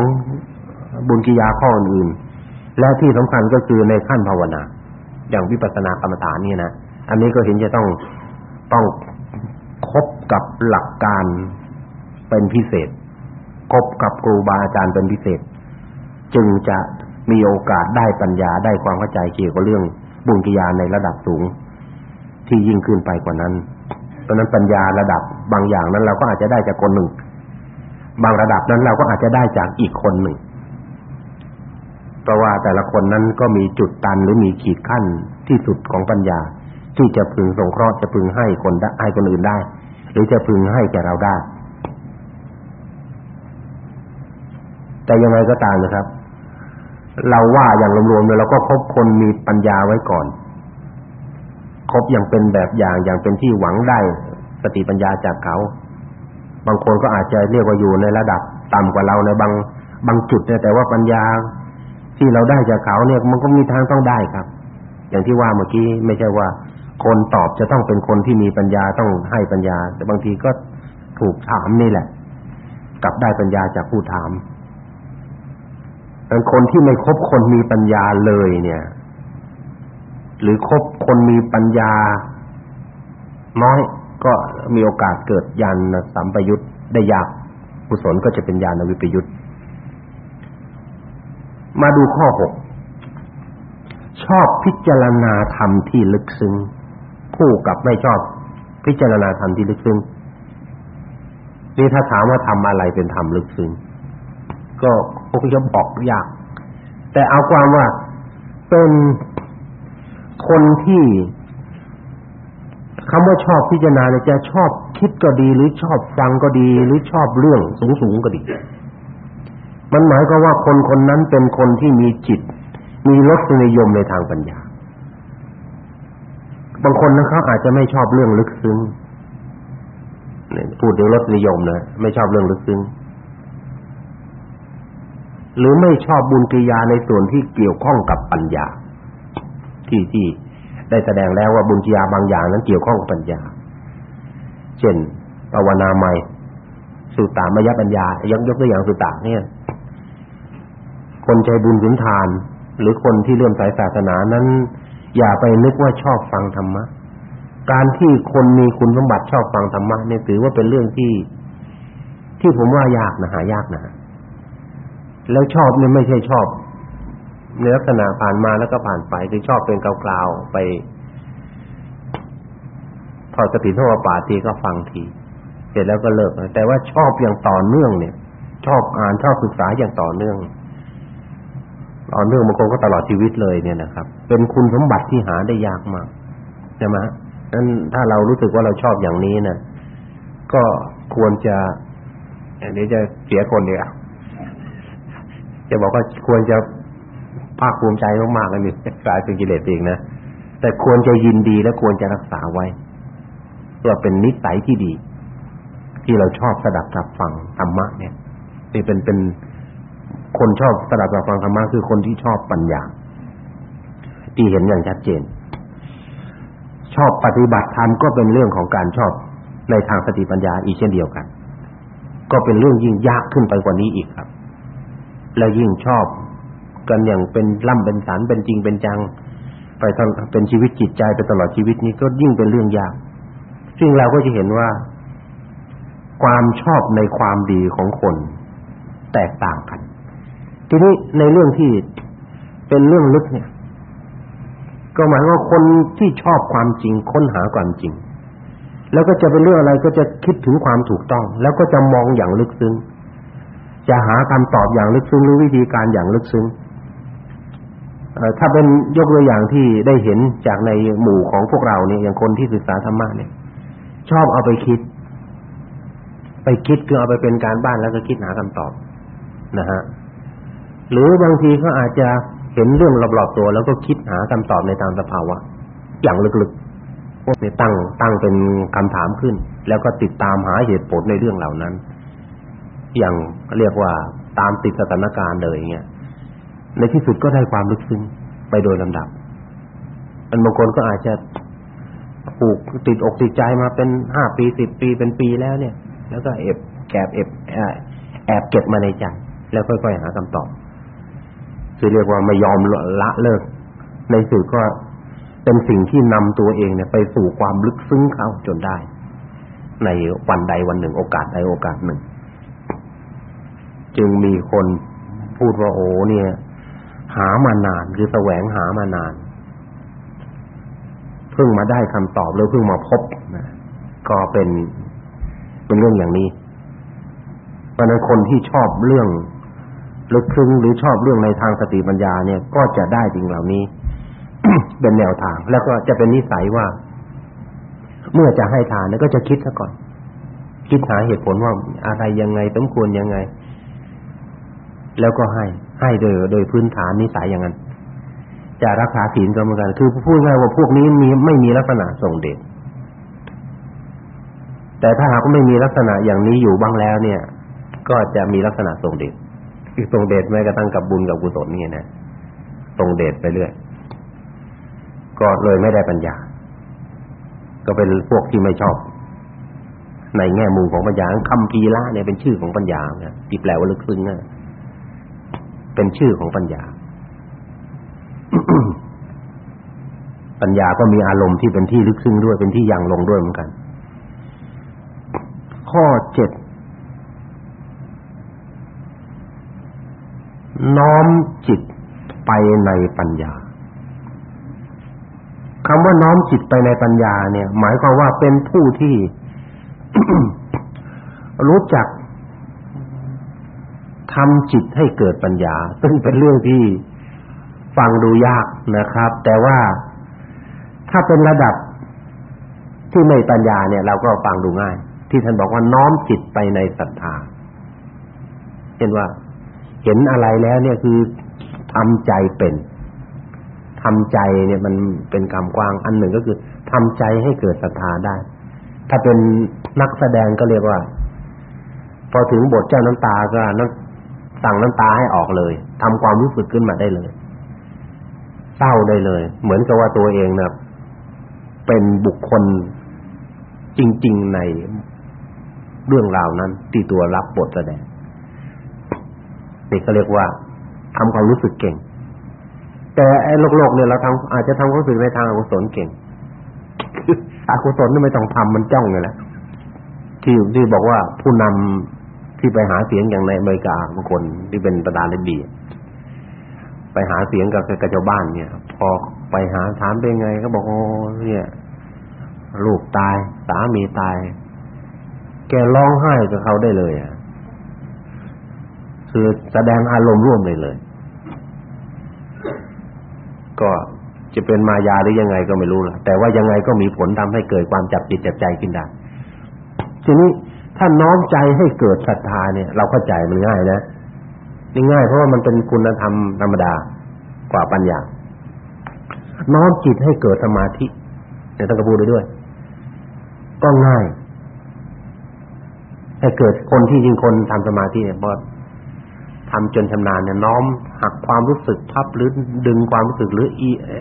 บุญกิยาข้ออื่นและที่สำคัญก็คือในขั้นภาวนา อย่างวิปัสสนากรรมฐานนี่นะ อันนี้ก็เห็นจะต้องต้อง คบกับหลักการเป็นพิเศษ คบกับครูบาอาจารย์เป็นพิเศษ จึงจะมีโอกาสได้ปัญญาได้ความเข้าใจเกี่ยวกับเรื่องบุญกิยาในระดับสูง ที่ยิ่งขึ้นไปกว่านั้นตอนนั้นปัญญาระดับบางอย่างนั้นเราก็อาจจะได้จากคนหนึ่ง บางระดับนั้นเราก็อาจจะได้จากอีกคนหนึ่ง เพราะว่าแต่ละคนนั้นก็มีจุดตันหรือมีขีดขั้นที่สุดของปัญญา ที่จะพึงสงเคราะห์จะพึงให้คนได้ให้คนอื่นได้ หรือจะพึงให้แก่เราได้ แต่ยังไงก็ตามนะครับ เราว่าอย่างรวมๆเลยเราก็คบคนมีปัญญาไว้ก่อนคบอย่างเป็นแบบอย่างอย่างเป็นที่หวังได้สติปัญญาจากเขา บางคนก็อาจจะเรียกว่าอยู่ในระดับต่ำกว่าเราในบางบางจุดแต่ว่าปัญญาที่เราได้จากเขาเนี่ยมันก็มีทางต้องได้ครับ อย่างที่ว่าเมื่อกี้ไม่ใช่ว่า คนตอบจะต้องเป็นคนที่มีปัญญาต้องให้ปัญญา แต่บางทีก็ถูกถามนี่แหละ กลับได้ปัญญาจากผู้ถามแต่คนที่ไม่คบคนมีปัญญาเลยเนี่ย หรือคบคนมีปัญญา น้อยก็มีโอกาสเกิดญาณสัมปยุตได้ยากกุศลก็จะเป็นญาณวิปยุตมาดูข้อหกชอบพิจารณาธรรมที่ลึกซึ้ง คู่กับไม่ชอบพิจารณาธรรมที่ลึกซึ้งนี่ถ้าถามว่าทำอะไรเป็นธรรมลึกซึ้งก็คงจะบอกยาก แต่เอาความว่าเป็นคนที่คำว่าชอบพิจารณาเนี่ยจะชอบคิดก็ดี หรือชอบฟังก็ดี หรือชอบเรื่องสูงๆก็ดี มันหมายก็ว่าคนคนนั้นเป็นคนที่มีจิต มีรสนิยมในทางปัญญา บางคนนะเขาอาจจะไม่ชอบเรื่องลึกซึ้งพูดถึงรสนิยมนะไม่ชอบเรื่องลึกซึ้งหรือไม่ชอบบุญกิยาในส่วนที่เกี่ยวข้องกับปัญญา ที่ที่ได้แสดงแล้วว่าบุญกิยาบางอย่างนั้นเกี่ยวข้องกับปัญญา เช่นภาวนาใหม่สุตตามยปัญญายกยกตัวอย่างสุตตาเนี่ย คนใจบุญสุนทาน หรือคนที่เลื่อมใสศาสนานั้น อย่าไปนึกว่าชอบฟังธรรมะ การที่คนมีคุณสมบัติชอบฟังธรรมะเนี่ยถือว่าเป็นเรื่องที่ ที่ผมว่ายากนะหายากนะแล้วชอบเนี่ยไม่ใช่ชอบในลักษณะผ่านมาแล้วก็ผ่านไปคือชอบเป็นกล่าวๆไปพอสติทั่วป่าทีก็ฟังที เสร็จแล้วก็เลิกแต่ว่าชอบอย่างต่อเนื่องเนี่ย ชอบอ่านชอบศึกษาอย่างต่อเนื่องต่อเนื่องบางคนก็ตลอดชีวิตเลยเนี่ยนะครับ เป็นคุณสมบัติที่หาได้ยากมากใช่ไหมนั้นถ้าเรารู้สึกว่าเราชอบอย่างนี้นะก็ควรจะอันนี้จะเสียคนเดียวจะบอกว่าควรจะภาคภูมิใจมากๆเลยนี่กลายเป็นกิเลสเองนะแต่ควรจะยินดีและควรจะรักษาไว้เพื่อเป็นนิสัยที่ดี ที่เราชอบสดับรับฟังธรรมะเนี่ยนี่เป็นเป็นคนชอบสดับรับฟังธรรมะคือคนที่ชอบปัญญา ที่เห็นอย่างชัดเจน ชอบปฏิบัติธรรมก็เป็นเรื่องของการชอบในทางสติปัญญาอีกเช่นเดียวกัน ก็เป็นเรื่องยิ่งยากขึ้นไปกว่านี้อีกครับ และยิ่งชอบกันอย่างเป็นล่ำเป็นสันเป็นจริงเป็นจัง ไปเป็นชีวิตจิตใจไปตลอดชีวิตนี้ก็ยิ่งเป็นเรื่องยาก ซึ่งเราก็จะเห็นว่า ความชอบในความดีของคนแตกต่างกัน ทีนี้ในเรื่องที่เป็นเรื่องลึกเนี่ย ก็หมายว่าคนที่ชอบความจริงค้นหาความจริง แล้วก็จะเป็นเรื่องอะไรก็จะคิดถึงความถูกต้อง แล้วก็จะมองอย่างลึกซึ้งจะหาคำตอบอย่างลึกซึ้งหรือวิธีการอย่างลึกซึ้งถ้าเป็นยกตัวอย่างที่ได้เห็นจากในหมู่ของพวกเราเนี่ยอย่างคนที่ศึกษาธรรมะเนี่ย ชอบเอาไปคิด ไปคิดคือเอาไปเป็นการบ้านแล้วก็คิดหาคำตอบนะฮะหรือบางทีก็อาจจะ เห็นเรื่องรอบๆตัว แล้วก็คิดหาคำตอบในตามสภาวะ อย่างลึกๆพวกนี้ตั้งตั้งเป็นคำถามขึ้น แล้วก็ติดตามหาเหตุผลในเรื่องเหล่านั้น อย่างเรียกว่าตามติดสถานการณ์เลยเงี้ยในที่สุดก็ได้ความลึกซึ้งไปโดยลำดับ อันบางคนก็อาจจะผูกติดอกติดใจมาเป็นห้าปีสิบปีเป็นปีแล้วเนี่ย แล้วก็เอบแกบเอบแอบเก็บมาในใจแล้วค่อยๆหาคำตอบ คือเรียกว่าไม่ยอมละเลิก ในสุดก็เป็นสิ่งที่นำตัวเองเนี่ยไปสู่ความลึกซึ้งเข้าจนได้ ในวันใดวันหนึ่ง โอกาสใดโอกาสหนึ่ง จึงมีคนพูดว่าโอ้เนี่ย หามานานคือแสวงหามานาน เพิ่งมาได้คำตอบแล้วเพิ่งมาพบนะก็เป็นเป็นเรื่องอย่างนี้เพราะนั้นคนที่ชอบเรื่อง ลึกซึ้งหรือชอบเรื่องในทางสติปัญญาเนี่ยก็จะได้สิ่งเหล่านี้ เป็นแนวทาง แล้วก็จะเป็นนิสัยว่า เมื่อจะให้ทานเนี่ยก็จะคิดซะก่อน คิดหาเหตุผลว่าอะไรยังไงสมควรยังไง แล้วก็ให้ให้โดยโดยพื้นฐานนิสัยอย่างนั้นจะรักษาศีลก็เหมือนกัน คือพูดง่ายว่าพวกนี้มีไม่มีลักษณะทรงเดชแต่ถ้าหากไม่มีลักษณะอย่างนี้อยู่บ้างแล้วเนี่ย ก็จะมีลักษณะทรงเดช ทรงเดชแม้กระทั่งกับบุญกับกุศลนี่นะทรงเดชไปเรื่อยก็เลยไม่ได้ปัญญา ก็เป็นพวกที่ไม่ชอบ ในแง่มุมของปัญญาคำพีละเนี่ยเป็นชื่อของปัญญาเนี่ยที่แปลว่าลึกซึ้งนะเป็นชื่อของปัญญา ปัญญาก็มีอารมณ์ที่เป็นที่ลึกซึ้งด้วยเป็นที่ยังลงด้วยเหมือนกัน ข้อเจ็ด น้อมจิตไปในปัญญาคำว่าน้อมจิตไปในปัญญาเนี่ย หมายความว่าเป็นผู้ที่ รู้จักทำจิตให้เกิดปัญญา ซึ่งเป็นเรื่องที่ฟังดูยากนะครับ แต่ว่าถ้าเป็นระดับที่ไม่ปัญญาเนี่ย เราก็ฟังดูง่าย ที่ท่านบอกว่าน้อมจิตไปในศรัทธาเช่นว่า เห็นอะไรแล้วเนี่ยคือทำใจเป็นทำใจเนี่ยมันเป็นคำกว้างอันหนึ่งก็คือทำใจให้เกิดศรัทธาได้ ถ้าเป็นนักแสดงก็เรียกว่า พอถึงบทเจ้าน้ำตาก็นักสั่งน้ำตาให้ออกเลยทำความรู้สึกขึ้นมาได้เลยเศร้าได้เลย เหมือนกับว่าตัวเองนะเป็นบุคคลจริง ๆ ในเรื่องราวนั้นที่ตัวรับบทแสดง นี่ก็เรียกว่าทำความรู้สึกเก่ง แต่ไอ้โลกๆเนี่ยเราทำอาจจะทำความรู้สึกในทางอกุศลเก่งอกุศลนี่ไม่ต้องทำมันจ้องเลยแหละที่ที่บอกว่าผู้นำที่ไปหาเสียงอย่างในอเมริกาบางคนที่เป็นประธานาธิบดี ไปหาเสียงกับกับชาวบ้านเนี่ย พอไปหาถามเป็นไงเขาบอกโอ้เนี่ยลูกตายสามีตาย แกร้องไห้กับเขาได้เลยอะ คือแสดงอารมณ์ร่วมเลยเลย ก็จะเป็นมายาหรือยังไงก็ไม่รู้ล่ะแต่ว่ายังไงก็มีผลทำให้เกิดความจับจิตจับใจขึ้นได้ทีนี้ถ้าน้อมใจให้เกิดศรัทธาเนี่ย เราเข้าใจมันง่ายนะนี่ง่ายเพราะว่ามันเป็นคุณธรรมธรรมดากว่าปัญญา น้อมจิตให้เกิดสมาธิเนี่ยต้องกระพูดด้วย ก็ง่ายให้เกิดคนที่จริงคนทำสมาธิเนี่ยพอ ทำจนชำนาญเนี่ยน้อมหักความรู้สึกพับหรือดึงความรู้สึกหรือ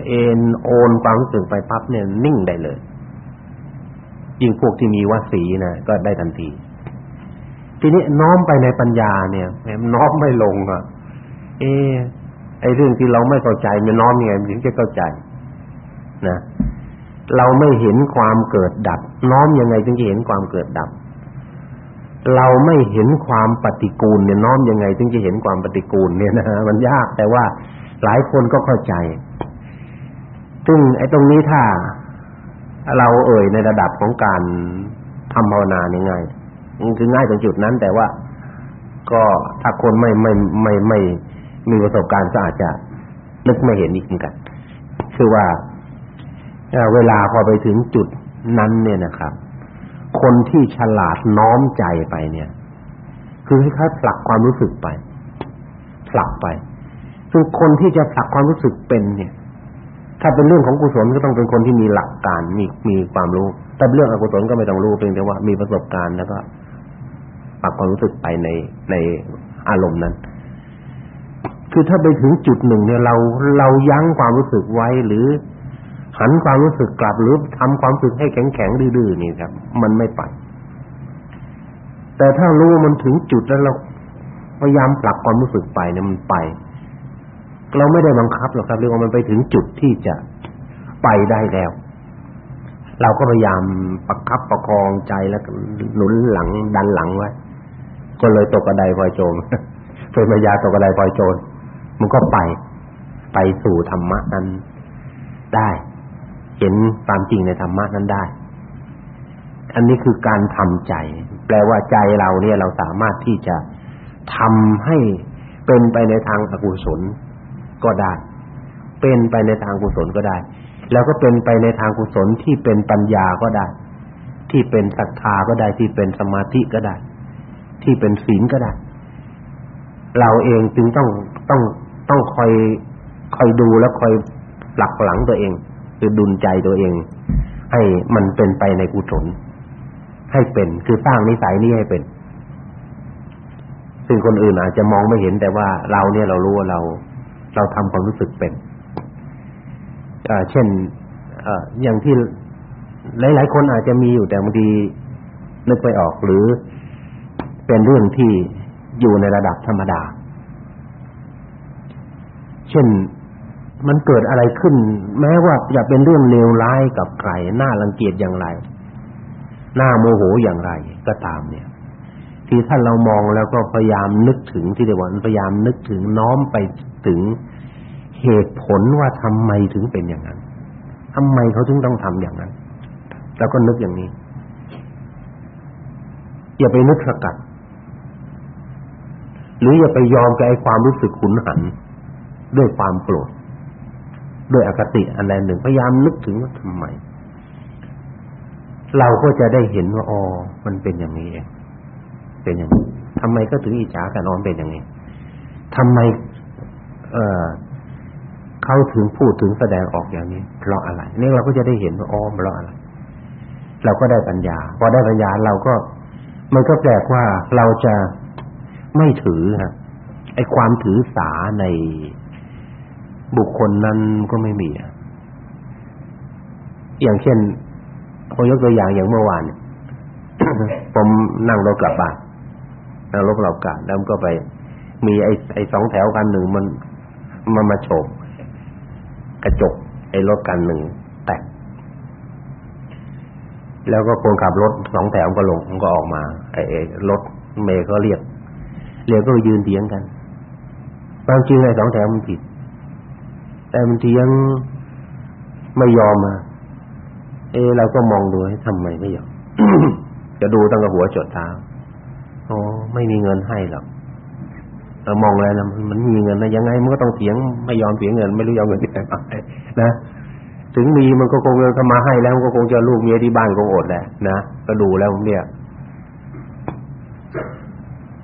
เอ็นโอนความรู้สึกไปพับเนี่ยนิ่งได้เลยยิ่งพวกที่มีวสีนะก็ได้ทันที ทีนี้น้อมไปในปัญญาเนี่ยน้อมไม่ลงอะ เอไอเรื่องที่เราไม่เข้าใจมันน้อมยังไงถึงจะเข้าใจนะเราไม่เห็นความเกิดดับ น้อมยังไงจึงจะเห็นความเกิดดับ เราไม่เห็นความปฏิกูลเนี่ยน้อมยังไงจึงจะเห็นความปฏิกูลเนี่ยนะมันยากแต่ว่าหลายคนก็เข้าใจซึ่งไอ้ตรงนี้ถ้าเราเอ่ยในระดับของการทำภาวนาเนี่ยง่ายคือง่ายตรงจุดนั้นแต่ว่าก็ถ้าคนไม่ไม่ไม่ไม่มีประสบการณ์ก็อาจจะนึกไม่เห็นอีกเหมือนกัน คือว่าเวลาพอไปถึงจุดนั้นเนี่ยนะครับ คนที่ฉลาดน้อมใจไปเนี่ย คือให้เขาผลักความรู้สึกไปผลักไปคือคนที่จะผลักความรู้สึกเป็นเนี่ย ถ้าเป็นเรื่องของกุศลก็ต้องเป็นคนที่มีหลักการมีมีความรู้ แต่เรื่องอกุศลก็ไม่ต้องรู้เพียงแต่ว่ามีประสบการณ์แล้วก็ผลักความรู้สึกไปในในอารมณ์นั้นคือถ้าไปถึงจุดหนึ่งเนี่ยเราเรายั้งความรู้สึกไว้หรือ หันความรู้สึกกลับหรือทำความรู้สึกให้แข็งๆดื้อๆนี่ครับ มันไม่ไปแต่ถ้ารู้มันถึงจุดแล้วเราพยายามผลักความรู้สึกไปเนี่ยมันไป เราไม่ได้บังคับหรอกครับเรียกว่ามันไปถึงจุดที่จะไปได้แล้ว เราก็พยายามประคับประคองใจแล้วหนุนหลังดันหลังไว้ ก็เลยตกกระไดพลอยโจรเป็นมายาตกกระไดพลอยโจรมันก็ไปไปสู่ธรรมะนั้นได้ ห็นความจริงในธรรมะนั้นได้ อันนี้คือการทำใจ แปลว่าใจเราเนี่ยเราสามารถที่จะทำให้เป็นไปในทางอกุศลก็ได้ เป็นไปในทางกุศลก็ได้ แล้วก็เป็นไปในทางกุศลที่เป็นปัญญาก็ได้ ที่เป็นศรัทธาก็ได้ ที่เป็นสมาธิก็ได้ ที่เป็นศีลก็ได้ เราเองจึงต้องต้องต้องคอยคอยดูแล้วคอยหลักหลังตัวเอง คือดุลใจตัวเอง ให้มันเป็นไปในกุศลให้เป็น คือสร้างนิสัยนี้ให้เป็น ซึ่งคนอื่นอาจจะมองไม่เห็นแต่ว่าเราเนี่ยเรารู้ว่าเรา เราทำความรู้สึกเป็นอ่าเช่นเอ่ออย่างที่หลาย ๆ คนอาจจะมีอยู่แต่บางทีนึกไม่ออกหรือเป็นเรื่องที่อยู่ในระดับธรรมดา เช่น มันเกิดอะไรขึ้น แม้ว่าจะเป็นเรื่องเลวร้ายกับใครน่ารังเกียจอย่างไรน่าโมโหอย่างไร ก็ตามเนี่ย ที่ท่านเรามองแล้วก็พยายามนึกถึงที่เดียว่าพยายามนึกถึงน้อมไปถึงเหตุผลว่าทำไมถึงเป็นอย่างนั้นทำไมเขาถึงต้องทำอย่างนั้น แล้วก็นึกอย่างนี้อย่าไปนึกสกัด หรืออย่าไปยอมกับไอ้ความรู้สึกขุนหันด้วยความโกรธ ด้วยอคติอันใดหนึ่งพยายามนึกถึงว่าทำไม เราก็จะได้เห็นว่าอ๋อมันเป็นอย่างนี้เองเป็นอย่างนี้ทำไมก็ถึงอิจฉากันนอนเป็นอย่างนี้ทำไม เอ่อเขาถึงพูดถึงแสดงออกอย่างนี้เพราะอะไรนี่เราก็จะได้เห็นว่าอ๋อเพราะอะไร เราก็ได้ปัญญา พอได้ปัญญาเราก็ มันก็แปลกว่าเราจะไม่ถือฮะไอ้ความถือสาใน บุคคลนั้นก็ไม่มี อย่างเช่นเขายกตัวอย่างอย่างเมื่อวานผมนั่งรถกลับบ้านนั่งรถกลับกาแล้วก็ไป มีไอ้ไอ้สองแถวกันหนึ่งมันมันมาโฉบกระจก ไอ้รถกันหนึ่งแตกแล้วก็คนขับรถสองแถวก็ลงก็ออกมาไอ้รถเมย์ก็เรียกเรียกก็ยืนเถียงกันบางจริงไอ้สองแถวมันผิด แต่บางทียังไม่ยอมมาเอเราก็มองดูให้ทำไมไม่ยอมจะดูตั้งแต่หัวจดเท้าอ๋อไม่มีเงินให้หรอกเรามองแล้วนะมันมีเงินนะยังไงมันก็ต้องเสียงไม่ยอมเสียเงิน ไม่รู้ยอมเงินที่ไหนมานะถึงมีมันก็คงเงินเข้ามาให้แล้วก็คงจะลูกเมียที่บ้านคงอดแหละนะก็ดูแล้วเนี่ย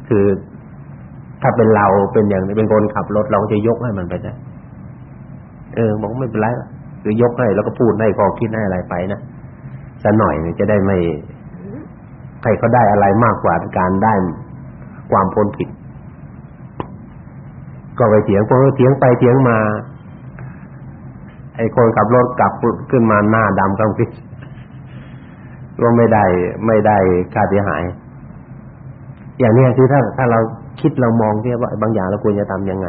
คือถ้าเป็นเราเป็นอย่างนี้เป็นคนขับรถเราจะยกให้มันไปได้ เออบอกไม่เป็นไรคือยกให้แล้วก็พูดให้ข้อคิดให้อะไรไปนะสักหน่อยจะได้ไม่ใครเขาได้อะไรมากกว่าการได้ความพ้นผิด ก็ไปเถียงพอเถียงไปเถียงมา ไอ้คนขับรถกลับขึ้นมาหน้าดำกำพิดก็ไม่ได้ไม่ได้ค่าเสียหาย อย่างนี้คือถ้าถ้าเราคิดเรามองเทียว่าบางอย่างเราควรจะทำยังไง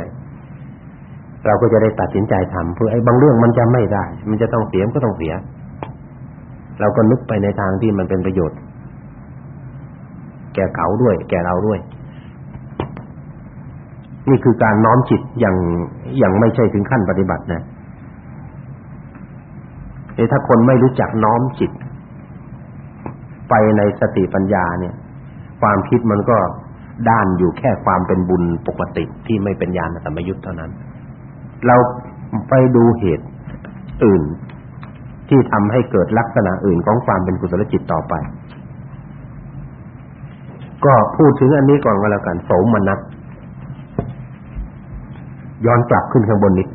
เราก็จะได้ตัดสินใจทำเพื่อไอ้บางเรื่องมันจะไม่ได้ มันจะต้องเสียก็ต้องเสีย เราก็นึกไปในทางที่มันเป็นประโยชน์ แก่เขาด้วย แก่เราด้วย นี่คือการน้อมจิตอย่างอย่างไม่ใช่ถึงขั้นปฏิบัตินะเอถ้าคนไม่รู้จักน้อมจิต ไปในสติปัญญาเนี่ย ความคิดมันก็ด้านอยู่แค่ความเป็นบุญปกติที่ไม่เป็นญาณสัมยุตเท่านั้น เราไปดูเหตุอื่น ที่ทำให้เกิดลักษณะอื่นของความเป็นกุศลจิตต่อไป ก็พูดถึงอันนี้ก่อนก็แล้วกันโสมนัสย้อนกลับขึ้นข้างบนนิด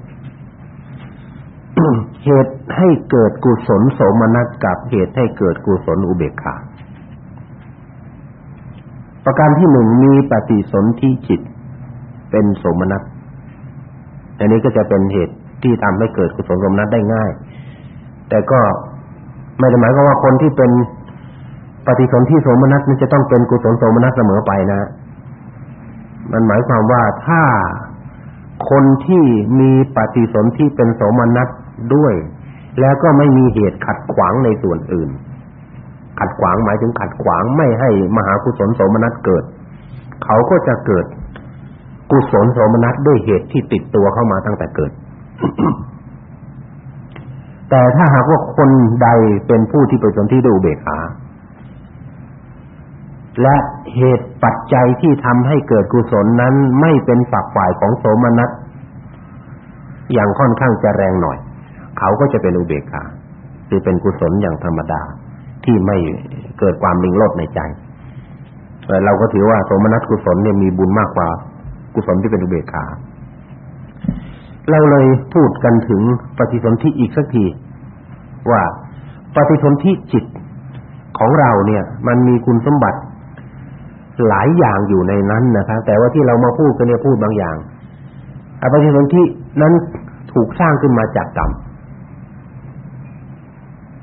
เหตุให้เกิดกุศลโสมนัสกับเหตุให้เกิดกุศลอุเบกขาประการที่หนึ่งมีปฏิสนธิจิต เป็นโสมนัส อันนี้ก็จะเป็นเหตุที่ทำให้เกิดกุศลสมนัสได้ง่าย แต่ก็ไม่ได้หมายความว่าคนที่เป็นปฏิสนธิโสมนัสนี่จะต้องเป็นกุศลโสมนัสเสมอไปนะ มันหมายความว่าถ้าคนที่มีปฏิสนธิเป็นโสมนัสด้วย แล้วก็ไม่มีเหตุขัดขวางในส่วนอื่น ขัดขวางหมายถึงขัดขวางไม่ให้มหากุศลโสมนัสเกิด เขาก็จะเกิด กุศลโสมนัสด้วยเหตุที่ติดตัวเข้ามาตั้งแต่เกิด แต่ถ้าหากว่าคนใดเป็นผู้ที่ปฏิสนธิด้วยอุเบกขาและเหตุปัจจัยที่ทำให้เกิดกุศลนั้นไม่เป็นฝักฝ่ายของโสมนัสอย่างค่อนข้างจะแรงหน่อย เขาก็จะเป็นอุเบกขาคือเป็นกุศลอย่างธรรมดาที่ไม่เกิดความมิงโลดในใจแต่เราก็ถือว่าโสมนัสกุศลเนี่ยมีบุญมากกว่า กุศลที่เป็นอุเบกขา เราเลยพูดกันถึงปฏิสนธิอีกสักทีว่าปฏิสนธิจิตของเราเนี่ย มันมีคุณสมบัติหลายอย่างอยู่ในนั้นนะครับแต่ว่าที่เรามาพูดกันเนี่ยพูดบางอย่างอปฏิสนธินั้นถูกสร้างขึ้นมาจากกรรม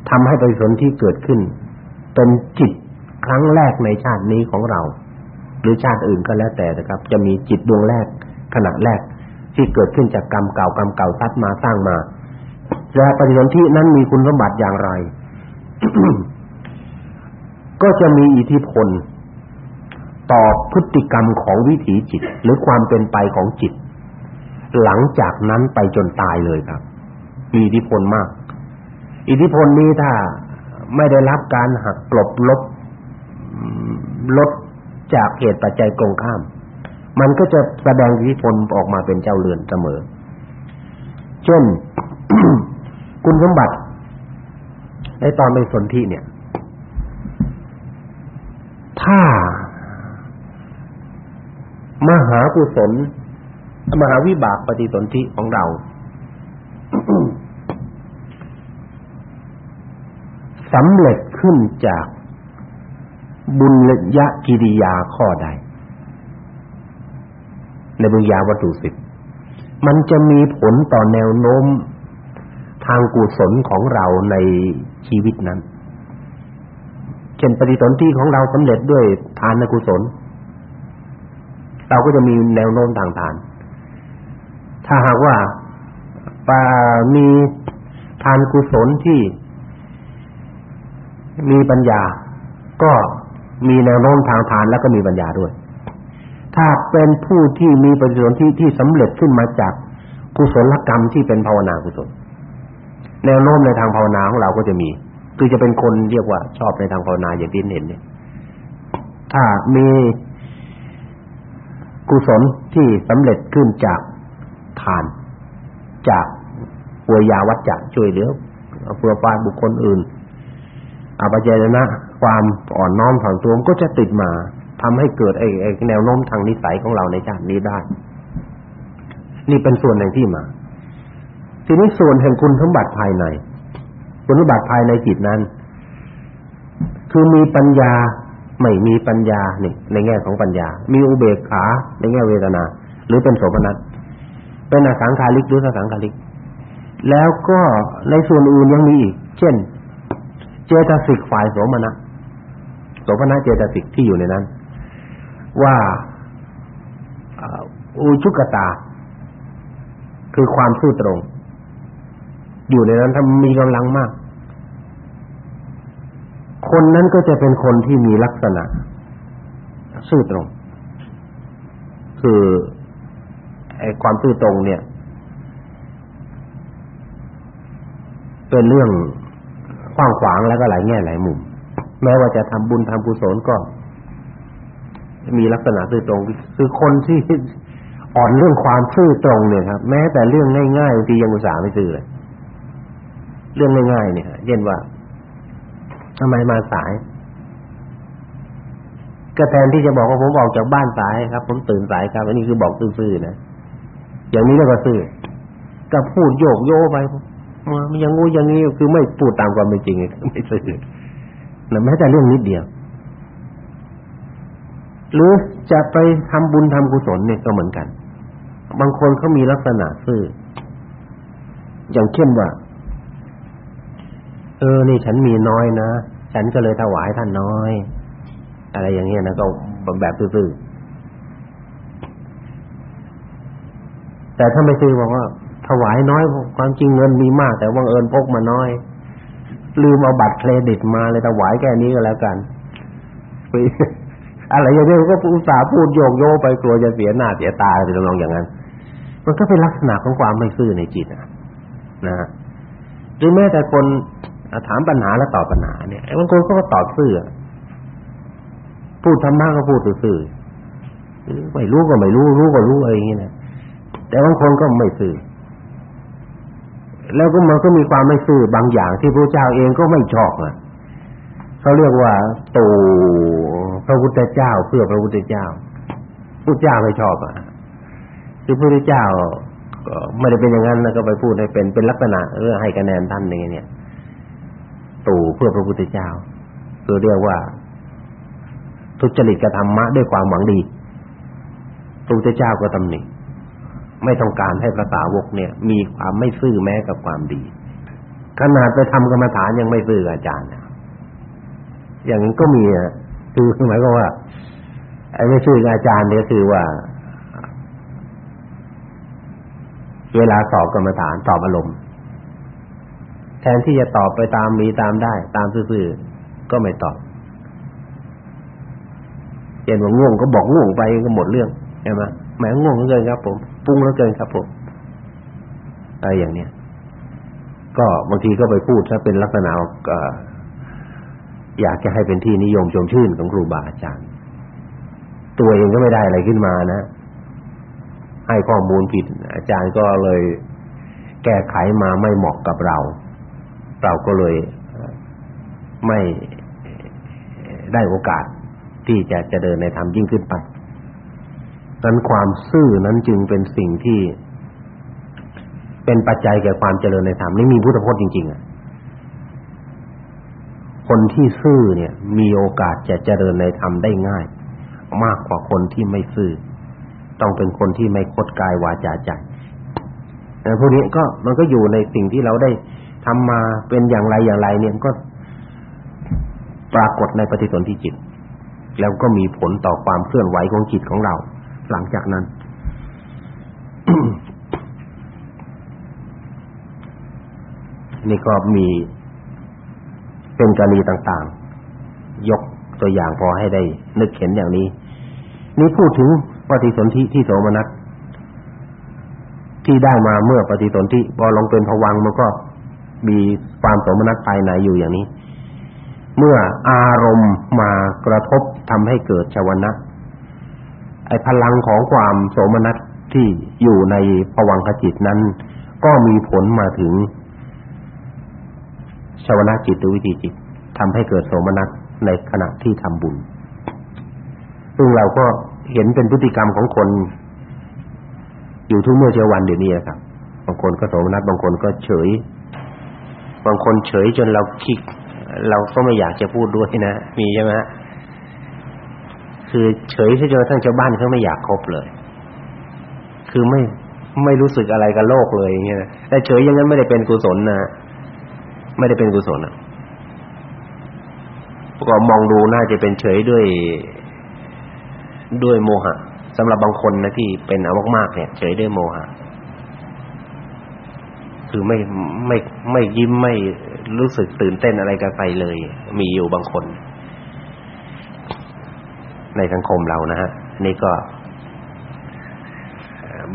ทำให้ปฏิสนธิเกิดขึ้นเป็นจิตครั้งแรกในชาตินี้ของเรา หรือชาติอื่นก็แล้วแต่นะครับ จะมีจิตดวงแรกขณะแรก ที่เกิดขึ้นจากกรรมเก่ากรรมเก่าซัดมาสร้างมาและปฏิสนธินั้นมีคุณสมบัติอย่างไร ก็จะมีอิทธิพลต่อพฤติกรรมของวิถีจิต หรือความเป็นไปของจิต หลังจากนั้นไปจนตายเลยครับ มีอิทธิพลมาก อิทธิพลนี้ถ้าไม่ได้รับการหักกลบลบลด จากเหตุปัจจัยตรงข้าม มันก็จะแสดงอิทธิพลออกมาเป็นเจ้าเรือนเสมอ เช่นคุณสมบัติในตอนเป็นสนธิเนี่ย ถ้ามหากุศลมหาวิบากปฏิสนธิของเรา สำเร็จขึ้นจาก บุญยะกิริยาข้อใดในบุญญาวัตถุสิบมันจะมีผลต่อแนวโน้มทางกุศลของเราในชีวิตนั้น เช่นปฏิสนธิของเราสำเร็จด้วยทานกุศล เราก็จะมีแนวโน้มต่างๆถ้าหากว่ามีทานกุศลที่มีปัญญา ก็ มีแนวโน้มทางทานแล้วก็มีปัญญาด้วย ถ้าเป็นผู้ที่มีปฏิสนธิที่สำเร็จขึ้นมาจากกุศลกรรมที่เป็นภาวนากุศล แนวโน้มในทางภาวนาของเราก็จะมี คือจะเป็นคนเรียกว่าชอบในทางภาวนาอย่างที่เห็นเนี่ยถ้ามีกุศลที่สำเร็จขึ้นจากทาน จากวยาวัจจะช่วยเหลือเพื่อปานบุคคลอื่นอภิเจนะ ความอ่อนน้อมถ่อมตัวก็จะติดมาทำให้เกิดไอ้ไอ้แนวโน้มทางนิสัยของเราในชาตินี้ได้ นี่เป็นส่วนหนึ่งที่มา ทีนี้ส่วนแห่งคุณสมบัติภายใน คุณสมบัติภายในจิตนั้น คือมีปัญญาไม่มีปัญญานี่ในแง่ของปัญญา มีอุเบกขา ในแง่เวทนา หรือเป็นโสมนัสเป็นอสังขาริกหรือสังขาริก แล้วก็ในส่วนอื่นยังมีอีก เช่น เจตสิกฝ่ายโสมนัส โสมนัสเจตสิกที่อยู่ในนั้น ว่าอุชุกตา คือความซื่อตรง อยู่ในนั้นถ้ามีกำลังมาก คนนั้นก็จะเป็นคนที่มีลักษณะ ซื่อตรง คือไอ้ความซื่อตรงเนี่ย เป็นเรื่องกว้างขวางแล้วก็หลายแง่หลายมุม แม้ว่าจะทำบุญทำกุศลก็ มีลักษณะซื่อตรง คือคนที่อ่อนเรื่องความซื่อตรงเนี่ยครับ แม้แต่เรื่องง่ายๆบางทียังอุตส่าห์ไม่ซื่อเลยเรื่องง่ายๆเนี่ยเช่นว่าทำไมมาสายก็แทนที่จะบอกว่าผมออกจากบ้านสายครับ ผมตื่นสายครับ อันนี้คือบอกซื่อๆนะอย่างนี้เรียกว่าซื่อก็พูดโยกโยไปมันยังงูอย่างนี้คือไม่พูดตามความเป็นจริงไม่ซื่อ นะแม้แต่เรื่องนิดเดียว หรือจะไปทำบุญทำกุศลเนี่ยก็เหมือนกัน บางคนเขามีลักษณะซื่อ อย่างเช่นว่า เออ นี่ฉันมีน้อยนะ ฉันก็เลยถวายท่านน้อย อะไรอย่างเงี้ยนะก็แบบซื่อๆแต่ถ้าไม่ซื่อบอกว่า ถวายน้อยความจริงเงินมีมาก แต่วังเอิญพกมาน้อย ลืมเอาบัตรเครดิตมาเลยถวายแค่นี้ก็แล้วกันอะไรอย่างเงี้ยก็อุตส่าห์พูดโยกโยไปกลัวจะเสียหน้าเสียตาไปลองอย่างนั้น มันก็เป็นลักษณะของความไม่ซื่อในจิตนะนะหรือแม้แต่คนถามปัญหาแล้วตอบปัญหาเนี่ยบางคนก็ตอบซื่อพูดธรรมะก็พูดซื่อไม่รู้ก็ไม่รู้ รู้ก็รู้อะไรอย่างเงี้ยนะแต่บางคนก็ไม่ซื่อ แล้วก็มันก็มีความไม่ซื่อบางอย่างที่พระเจ้าเองก็ไม่ชอบอะเขาเรียกว่าตู่พระพุทธเจ้าเพื่อพระพุทธเจ้าพระเจ้าไม่ชอบอะคือพระพุทธเจ้าก็ไม่ได้เป็นอย่างนั้นแล้วก็ไปพูดให้เป็นเป็นลักษณะเออให้คะแนนท่านอย่างเงี้ยตู่เพื่อพระพุทธเจ้าคือเรียกว่า ทุจริตกับธรรมะด้วยความหวังดีพระพุทธเจ้าก็ตำหนิ ไม่ต้องการให้พระสาวกเนี่ย มีความไม่ซื่อแม้กับความดี ขนาดไปทำกรรมฐานยังไม่ซื่ออาจารย์อย่างนี้ก็มีอะคือหมายความว่าไอ้ไม่ซื่ออาจารย์เนี่ยคือว่า เวลาสอบกรรมฐานตอบอารมณ์แทนที่จะตอบไปตามมีตามได้ ตามซื่อๆก็ไม่ตอบเห็นว่าง่วงก็บอกง่วงไปก็หมดเรื่องใช่ไหม แหมง่วงเหลือเกินครับผมปรุงเหลือเกินครับผมอะไรอย่างเนี้ยก็บางทีก็ไปพูดถ้าเป็นลักษณะอยากจะให้เป็นที่นิยมชมชื่นของครูบาอาจารย์ ตัวเองก็ไม่ได้อะไรขึ้นมานะ ให้ข้อมูลผิด อาจารย์ก็เลยแก้ไขมาไม่เหมาะกับเรา เราก็เลยไม่ได้โอกาสที่จะจะเดินในธรรมยิ่งขึ้นไป นั้นความซื่อนั้นจึงเป็นสิ่งที่ เป็นปัจจัยแก่ความเจริญในธรรมนี่มีพุทธพจน์จริงๆอะคนที่ซื่อเนี่ย มีโอกาสจะเจริญในธรรมได้ง่าย มากกว่าคนที่ไม่ซื่อ ต้องเป็นคนที่ไม่คดกายวาจาใจแต่พวกนี้ก็มันก็อยู่ในสิ่งที่เราได้ทำมาเป็นอย่างไรอย่างไร เนี่ยก็ปรากฏในปฏิสนธิจิต แล้วก็มีผลต่อความเคลื่อนไหวของจิตของเรา หลังจากนั้น นี่ก็มีเป็นกรณีต่างๆ ยกตัวอย่างพอให้ได้นึกเห็นอย่างนี้ นี่พูดถึงปฏิสนธิที่โสมนัสที่ได้มาเมื่อปฏิสนธิพอลงเป็นภวังมันก็มีความโสมนัสภายในอยู่อย่างนี้ เมื่ออารมณ์มากระทบทำให้เกิดชวนะ ไอ้พลังของความโสมนัสที่อยู่ในภวังคจิตนั้น ก็มีผลมาถึงชวนาจิตหรือวิธีจิตทำให้เกิดโสมนัสในขณะที่ทำบุญ ซึ่งเราก็เห็นเป็นพฤติกรรมของคน อยู่ทุกเมื่อเช้าวันเดี๋ยวนี้ครับ บางคนก็โสมนัสบางคนก็เฉย บางคนเฉยจนเราคิดเราก็ไม่อยากจะพูดด้วยนะ มีใช่ไหม คือเฉยซะจนกระทั่งชาวบ้านเขาไม่อยากคบเลย คือไม่ไม่รู้สึกอะไรกับโลกเลยอย่างเงี้ยแต่เฉยอย่างนั้นไม่ได้เป็นกุศลนะไม่ได้เป็นกุศลนะประก็มองดูน่าจะเป็นเฉยด้วยด้วยโมหะสำหรับบางคนนะที่เป็นเอามากๆเนี่ย เฉยด้วยโมหะ คือไม่ไม่ไม่ยิ้มไม่รู้สึกตื่นเต้นอะไรกับใครเลย มีอยู่บางคน ในสังคมเรานะฮะนี่ก็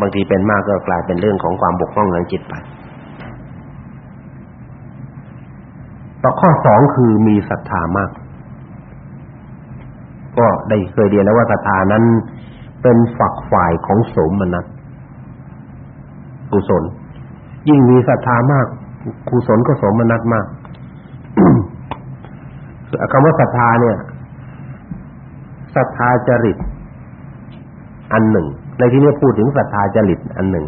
บางทีเป็นมากก็กลายเป็นเรื่องของความบกพร่องทางจิตไปต่อข้อสองคือมีศรัทธามาก ก็ได้เคยเรียนแล้วว่าศรัทธานั้นเป็นฝักฝ่ายของสมนัตกุศล ยิ่งมีศรัทธามากกุศลก็สมนัตมากคำว่าศรัทธาเนี่ย ศรัทธาจริต อันหนึ่ง ในที่นี้พูดถึงศรัทธาจริตอันหนึ่ง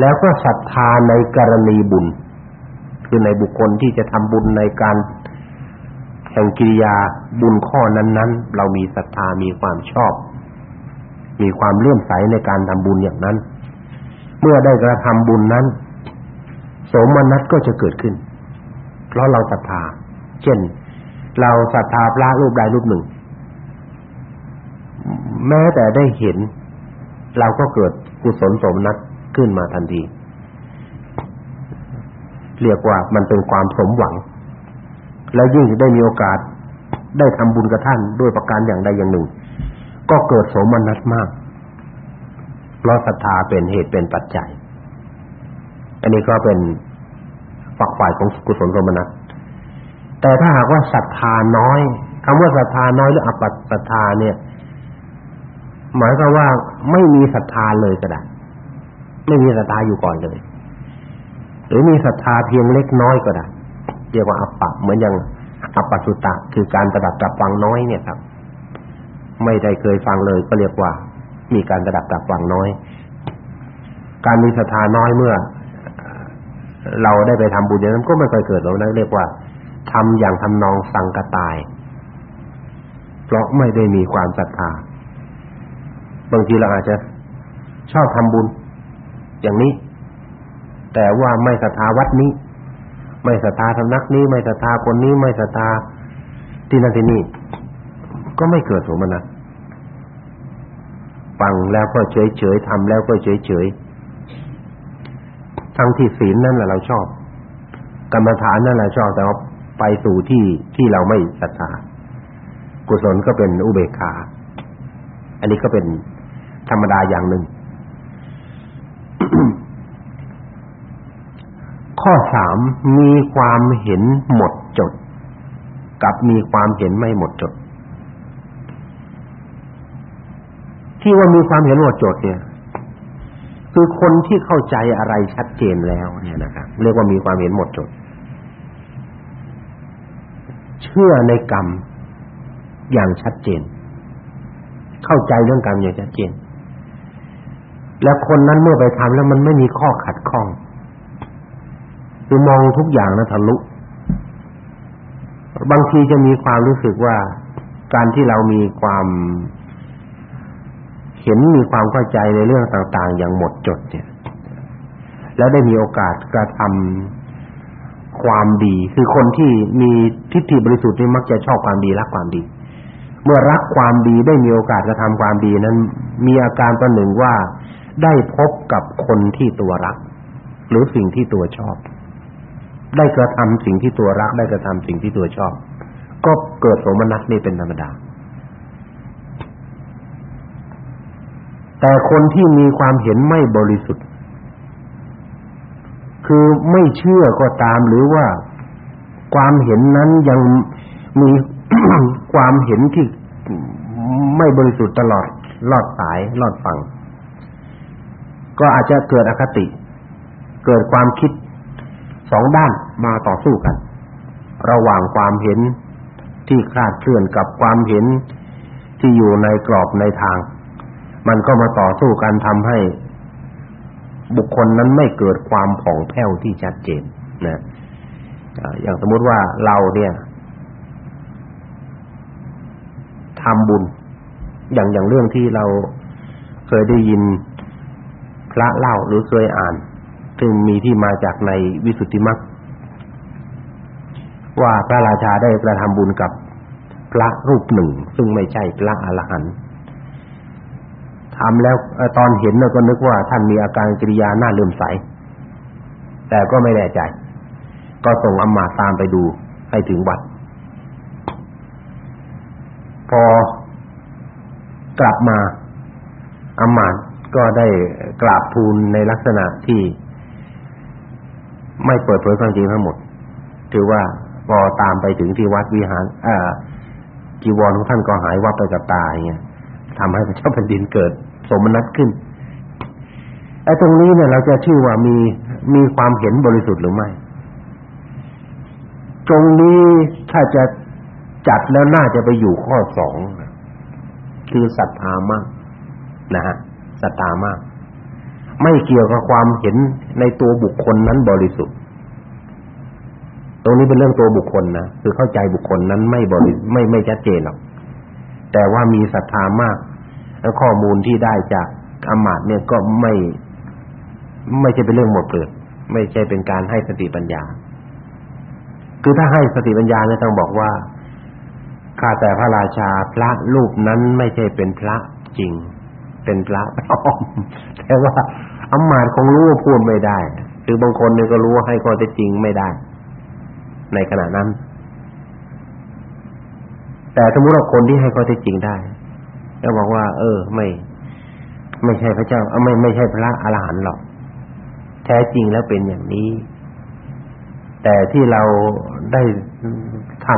แล้วก็ศรัทธาในกรณีบุญ คือในบุคคลที่จะทำบุญในการแห่งกิริยาบุญข้อนั้นๆ เรามีศรัทธามีความชอบ มีความเลื่อมใสในการทำบุญอย่างนั้น เมื่อได้กระทำบุญนั้น สมนัตก็จะเกิดขึ้น เพราะเราศรัทธา เช่น เราศรัทธาพระรูปใดรูปหนึ่ง แม้แต่ได้เห็น เราก็เกิดกุศลสมนัตขึ้นมาทันที เรียกว่ามันเป็นความสมหวัง และยิ่งได้มีโอกาสได้ทำบุญกับท่านด้วยประการอย่างใดอย่างหนึ่ง ก็เกิดสมนัตมาก เพราะศรัทธาเป็นเหตุเป็นปัจจัย อันนี้ก็เป็นฝักฝ่ายของกุศลสมนัตแต่ถ้าหากว่าศรัทธาน้อยคำว่าศรัทธาน้อยหรืออปัตศรัทธาเนี่ย หมายความว่าไม่มีศรัทธาเลยก็ได้ไม่มีศรัทธาอยู่ก่อนเลย หรือมีศรัทธาเพียงเล็กน้อยก็ได้เรียกว่าอัปปะเหมือนอย่างอัปปสุตตะคือการประดับตรับฟังน้อยเนี่ยครับ ไม่ได้เคยฟังเลยก็เรียกว่า มีการประดับตรับฟังน้อย การมีศรัทธาน้อยเมื่อ เราได้ไปทำบุญอย่างนั้นก็ไม่เคยเกิดหรอกนะเรียกว่าทำอย่างทำนองสังกตาย เพราะไม่ได้มีความศรัทธา บางทีเราอาจจะชอบทำบุญ อย่างนี้ แต่ว่าไม่ศรัทธาวัดนี้ ไม่ศรัทธาสำนักนี้ ไม่ศรัทธาคนนี้ ไม่ศรัทธาที่นั่นที่นี่ ก็ไม่เกิดสมนัตฟังแล้วก็เฉยๆทำแล้วก็เฉยๆทั้งที่ศีลนั่นแหละเราชอบ กรรมฐานนั่นแหละชอบแต่ว่าไปสู่ที่ที่เราไม่ศรัทธากุศลก็เป็นอุเบกขา อันนี้ก็เป็น ธรรมดาอย่างหนึ่ง ข้อสามมีความเห็นหมดจด กับมีความเห็นไม่หมดจด ที่ว่ามีความเห็นหมดจดเนี่ยคือคนที่เข้าใจอะไรชัดเจนแล้วเนี่ยนะครับเรียกว่ามีความเห็นหมดจด เชื่อในกรรมอย่างชัดเจน เข้าใจเรื่องกรรมอย่างชัดเจน แล้วคนนั้นเมื่อไปทำแล้วมันไม่มีข้อขัดข้องคือมองทุกอย่างนะทะลุ บางทีจะมีความรู้สึกว่าการที่เรามีความเห็นมีความเข้าใจในเรื่องต่าง ๆ อย่างหมดจดเนี่ย แล้วได้มีโอกาสกระทำความดี คือคนที่มีทิฏฐิบริสุทธิ์นี่มักจะชอบความดีรักความดี เมื่อรักความดีได้มีโอกาสกระทำความดีนั้น มีอาการประหนึ่งว่า ได้พบกับคนที่ตัวรัก หรือสิ่งที่ตัวชอบ ได้กระทำสิ่งที่ตัวรัก ได้กระทำสิ่งที่ตัวชอบ ก็เกิดโสมนัสนี่เป็นธรรมดา แต่คนที่มีความเห็นไม่บริสุทธิ์ คือไม่เชื่อก็ตามหรือว่าความเห็นนั้นยังมีความเห็นที่ไม่บริสุทธิ์ตลอดลอดสายลอดฟัง ก็อาจจะเกิดอคติ เกิดความคิดสองด้านมาต่อสู้กัน ระหว่างความเห็นที่คลาดเคลื่อนกับความเห็นที่อยู่ในกรอบในทาง มันก็มาต่อสู้กันทำให้ บุคคลนั้นไม่เกิดความผ่องแผ้วที่ชัดเจนนะอย่างสมมุติว่าเราเนี่ยทำบุญ อย่างอย่างเรื่องที่เราเคยได้ยิน พระเล่าหรือเคยอ่าน ซึ่งมีที่มาจากในวิสุทธิมรรคว่าพระราชาได้กระทำบุญกับพระรูปหนึ่ง ซึ่งไม่ใช่พระอรหันต์ทำแล้วตอนเห็นเราก็นึกว่าท่านมีอาการกิริยาหน้าเลื่อมใส แต่ก็ไม่แน่ใจ ก็ส่งอำมาตย์ตามไปดูให้ถึงวัด พอกลับมาอำมาตย์ ก็ได้กราบทูลในลักษณะที่ไม่เปิดเผยความจริงทั้งหมด ถือว่าพอตามไปถึงที่วัดวิหารเอ่อจีวรของท่านก็หายวับไปกับตาอย่างเงี้ยทำให้พระเจ้าแผ่นดินเกิด สมนัตขึ้นไอ้ตรงนี้เนี่ยเราจะชื่อว่ามีมีความเห็นบริสุทธิ์หรือไม่ ตรงนี้ถ้าจะจัดแล้วน่าจะไปอยู่ข้อสองคือศรัทธามากนะฮะ ศรัทธามาก ไม่เกี่ยวกับความเห็นในตัวบุคคลนั้นบริสุทธิ์ ตรงนี้เป็นเรื่องตัวบุคคลนะคือเข้าใจบุคคลนั้นไม่บริไม่ไม่ชัดเจนหรอกแต่ว่ามีศรัทธามาก แล้วข้อมูลที่ได้จากอมาตย์เนี่ยก็ไม่ ไม่ใช่เป็นเรื่องหมดเปลือกไม่ใช่เป็นการให้สติปัญญา คือถ้าให้สติปัญญาเนี่ยต้องบอกว่าข้าแต่พระราชาพระรูปนั้นไม่ใช่เป็นพระจริง เป็นพระปลอมแต่ว่าอำมาตย์คงรู้ว่าพูดไม่ได้ คือบางคนเนี่ยก็รู้ว่าให้ข้อเท็จจริงไม่ได้ ในขณะนั้น แต่สมมุติว่าคนที่ให้ข้อเท็จจริงได้ก็บอกว่า เออ ไม่ ไม่ใช่พระเจ้าไม่ไม่ใช่พระอรหันต์หรอก แท้จริงแล้วเป็นอย่างนี้ แต่ที่เราได้ท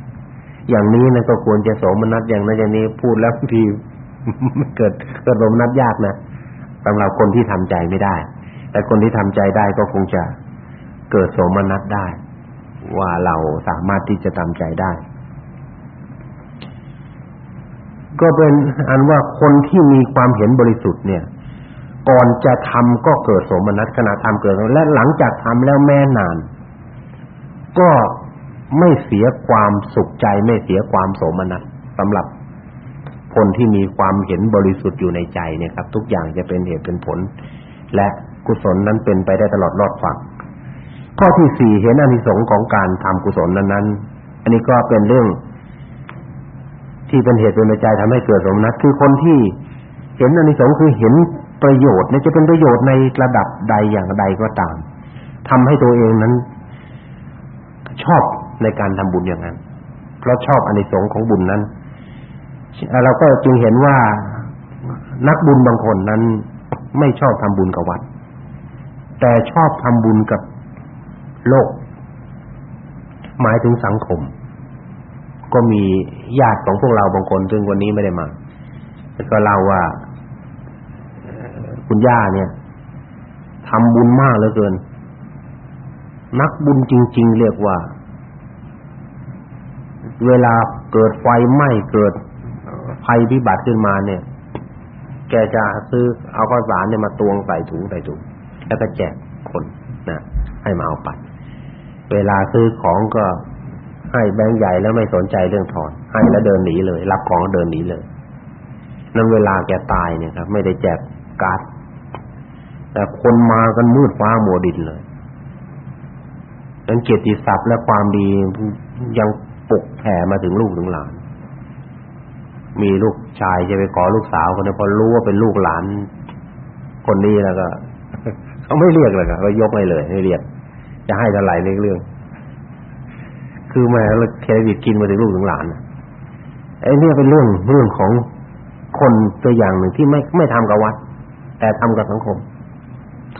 ำอย่างนี้นะก็ควรจะสมนัสอย่างนั้นอย่างนี้พูดแล้วบางที เกิดเกิดโสมนัสยากนะสำหรับคนที่ทำใจไม่ได้ แต่คนที่ทำใจได้ก็คงจะเกิดโสมนัสได้ ว่าเราสามารถที่จะทำใจได้ ก็เป็นอันว่าคนที่มีความเห็นบริสุทธิ์เนี่ย ก่อนจะทำก็เกิดโสมนัสขณะทำเกิดและหลังจากทำแล้วแม่นาน ก็ไม่เสียความสุขใจไม่เสียความโสมนัสสำหรับ คนที่มีความเห็นบริสุทธิ์อยู่ในใจเนี่ยครับ ทุกอย่างจะเป็นเหตุเป็นผล และกุศลนั้นเป็นไปได้ตลอดรอดฝั่งข้อที่สี่เห็นอานิสงส์ของการทำกุศลนั้นๆอันนี้ก็เป็นเรื่อง ที่เป็นเหตุเป็นปัจจัยทำให้เกิดสมนัตคือคนที่เห็นอานิสงส์คือเห็นประโยชน์เนี่ยจะเป็นประโยชน์ในระดับใดอย่างใดก็ตามทำให้ตัวเองนั้น ชอบในการทำบุญอย่างนั้น เพราะชอบอานิสงส์ของบุญนั้น เราก็จึงเห็นว่านักบุญบางคนนั้นไม่ชอบทำบุญกับวัด แต่ชอบทำบุญกับโลก หมายถึงสังคม ก็มีญาติของพวกเราบางคน ซึ่งวันนี้ไม่ได้มาก็เล่าว่าคุณย่าเนี่ยทำบุญมากเหลือเกิน นักบุญจริง ๆ เรียกว่า เวลาเกิดไฟไหม้เกิด ภัยพิบัติขึ้นมาเนี่ย แกจะซื้อเอาข้าวสารเนี่ยมาตวงใส่ถุงใส่ถุงแล้วก็แจกคนนะให้มาเอาไปเวลาซื้อของก็ให้แบงค์ใหญ่แล้วไม่สนใจเรื่องถอนให้แล้วเดินหนีเลย รับของเดินหนีเลยนั้นเวลาแกตายเนี่ยครับ ไม่ได้แจกการ์ดแต่คนมากันมืดฟ้ามัวดินเลยนั้นเกียรติศัพท์และความดียังปกแผ่มาถึงลูกถึงหลาน มีลูกชายจะไปขอลูกสาวคนนี้พอรู้ว่าเป็นลูกหลาน คนนี้แล้วก็เขาไม่เรียกเลยก็ยกให้เลยไม่เรียก จะให้เท่าไหร่เรื่องคือแม่เครดิตกินมาถึงลูกถึงหลานไอ้นี่เป็นเรื่องเรื่องของคนตัวอย่างหนึ่งที่ไม่ไม่ทำกับวัด แต่ทำกับสังคม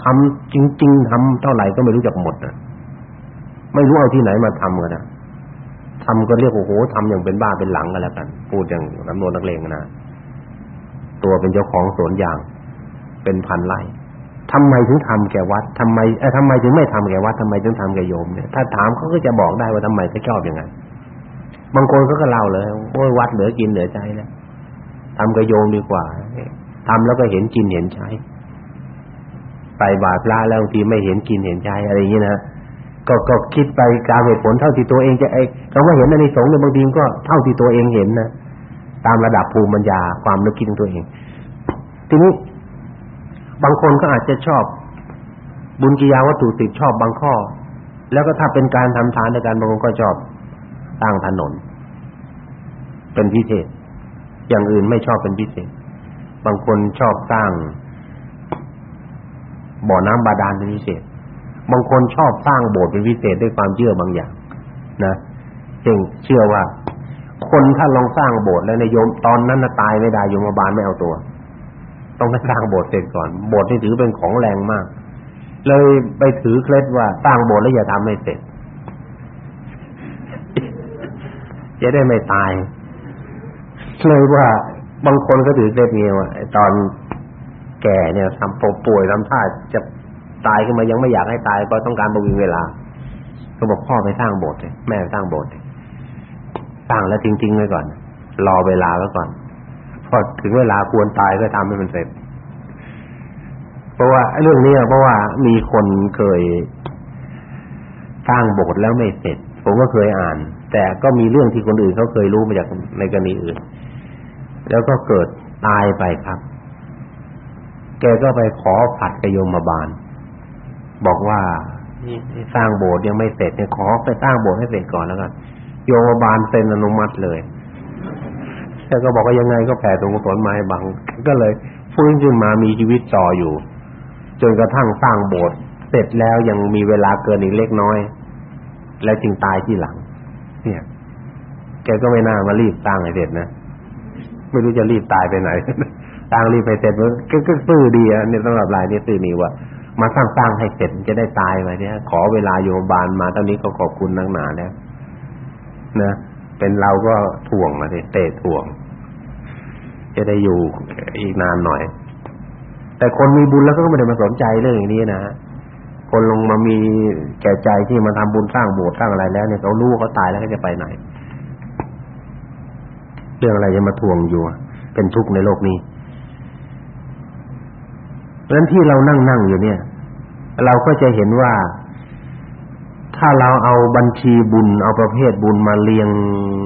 ทำจริง ๆทำเท่าไหร่ก็ไม่รู้จักหมดนะไม่รู้เอาที่ไหนมาทำกันนะ ทำก็เรียกโอ้โหทำอย่างเป็นบ้าเป็นหลังกันแล้วกันพูดอย่างสำนวนนักเลงนะตัวเป็นเจ้าของสวนยาง เป็นพันไร่ทำไมถึงทำแก่วัดทำไมเอ้ทำไมถึงไม่ทำแก่วัดทำไมถึงทำแก่โยมเนี่ยถ้าถามเขาก็จะบอกได้ว่าทำไมเขาชอบอย่างนั้นบางคนเขาก็เล่าเลยโอ้ยวัดเหลือกินเหลือใช้แล้วทำกับโยมดีกว่าทำแล้วก็เห็นกินเห็นใช้ใส่บาตรพระแล้วบางทีไม่เห็นกินเห็นใช้อะไรอย่างนี้นะ ก็ก็คิดไปตามเหตุผลเท่าที่ตัวเองจะไอ้คำว่าเห็นในสงส์เนี่ยบางทีก็เท่าที่ตัวเองเห็นนะตามระดับภูมิปัญญาความนึกคิดของตัวเอง ทีนี้ บางคนก็อาจจะชอบ บุญกิยาวัตถุสิบชอบบางข้อ แล้วก็ถ้าเป็นการทำทานในการบางคนก็ชอบสร้างถนน เป็นพิเศษ อย่างอื่นไม่ชอบเป็นพิเศษ บางคนชอบสร้างบ่อน้ำบาดาลเป็นพิเศษ บางคนชอบสร้างโบสถ์เป็นพิเศษด้วยความเชื่อบางอย่าง นะจึงเชื่อว่า คนถ้าลองสร้างโบสถ์แล้วในโยมตอนนั้นน่ะตายไม่ได้โยมบาลไม่เอาตัว ต้องไปสร้างโบสถ์เสร็จก่อน โบสถ์นี่ถือเป็นของแรงมาก เลยไปถือเคล็ดว่าสร้างโบสถ์แล้วอย่าทำให้เสร็จจะได้ไม่ตายเลยว่าบางคนก็ถือเคล็ดเงี้ยว่าตอนแก่เนี่ยทำป่วยทำท่าจะ ตายขึ้นมายังไม่อยากให้ตายก็ต้องการบวิงเวลาก็บอกพ่อไปสร้างโบสถ์เลยแม่สร้างโบสถ์สร้างแล้วจริงๆไว้ก่อน รอเวลาไว้ก่อนพอถึงเวลาควรตายก็ทำให้มันเสร็จ เพราะว่าเรื่องนี้เพราะว่ามีคนเคยสร้างโบสถ์แล้วไม่เสร็จ ผมก็เคยอ่าน แต่ก็มีเรื่องที่คนอื่นเขาเคยรู้มาจากในกรณีอื่น แล้วก็เกิดตายไปครับ แกก็ไปขอผัดกยมบาล บอกว่าสร้างโบสถ์ยังไม่เสร็จเนี่ยขอไปสร้างโบสถ์ให้เสร็จก่อนแล้วกันโยมบาลเซ็นอนุมัติเลยแต่ก็บอกว่ายังไงก็แผ่ตรงกุศลมาให้บัง ก็เลยฟื้นขึ้นมามีชีวิตต่ออยู่ จนกระทั่งสร้างโบสถ์เสร็จแล้วยังมีเวลาเกินอีกเล็กน้อย แล้วจึงตายที่หลัง เนี่ย แกก็ไม่น่ามารีบสร้างให้เสร็จนะไม่รู้จะรีบตายไปไหนสร้างรีบไปเสร็จมันก็ก็ซื่อดีอะเนี่ยสำหรับรายนี้ซื่อนี่ว่า มาสร้างสร้างให้เสร็จจะได้ตายไปเนี่ยขอเวลาโยมบาลมาตอนนี้ก็ขอบคุณนักหนาแล้วนะเป็นเราก็ถ่วงมาสิเตะถ่วง จะได้อยู่อีกนานหน่อย แต่คนมีบุญแล้วก็ไม่ได้มาสนใจเรื่องอย่างนี้นะคนลงมามีแก่ใจที่มาทำบุญสร้างโบสถ์สร้างอะไรแล้วเนี่ยเขารู้เขาตายแล้วเขาจะไปไหน เรื่องอะไรจะมาทวงอยู่ เป็นทุกข์ในโลกนี้ เพราะฉะนั้นที่เรานั่งนั่งอยู่เนี่ย เราก็จะเห็นว่า ถ้าเราเอาบัญชีบุญเอาประเภทบุญมาเรียง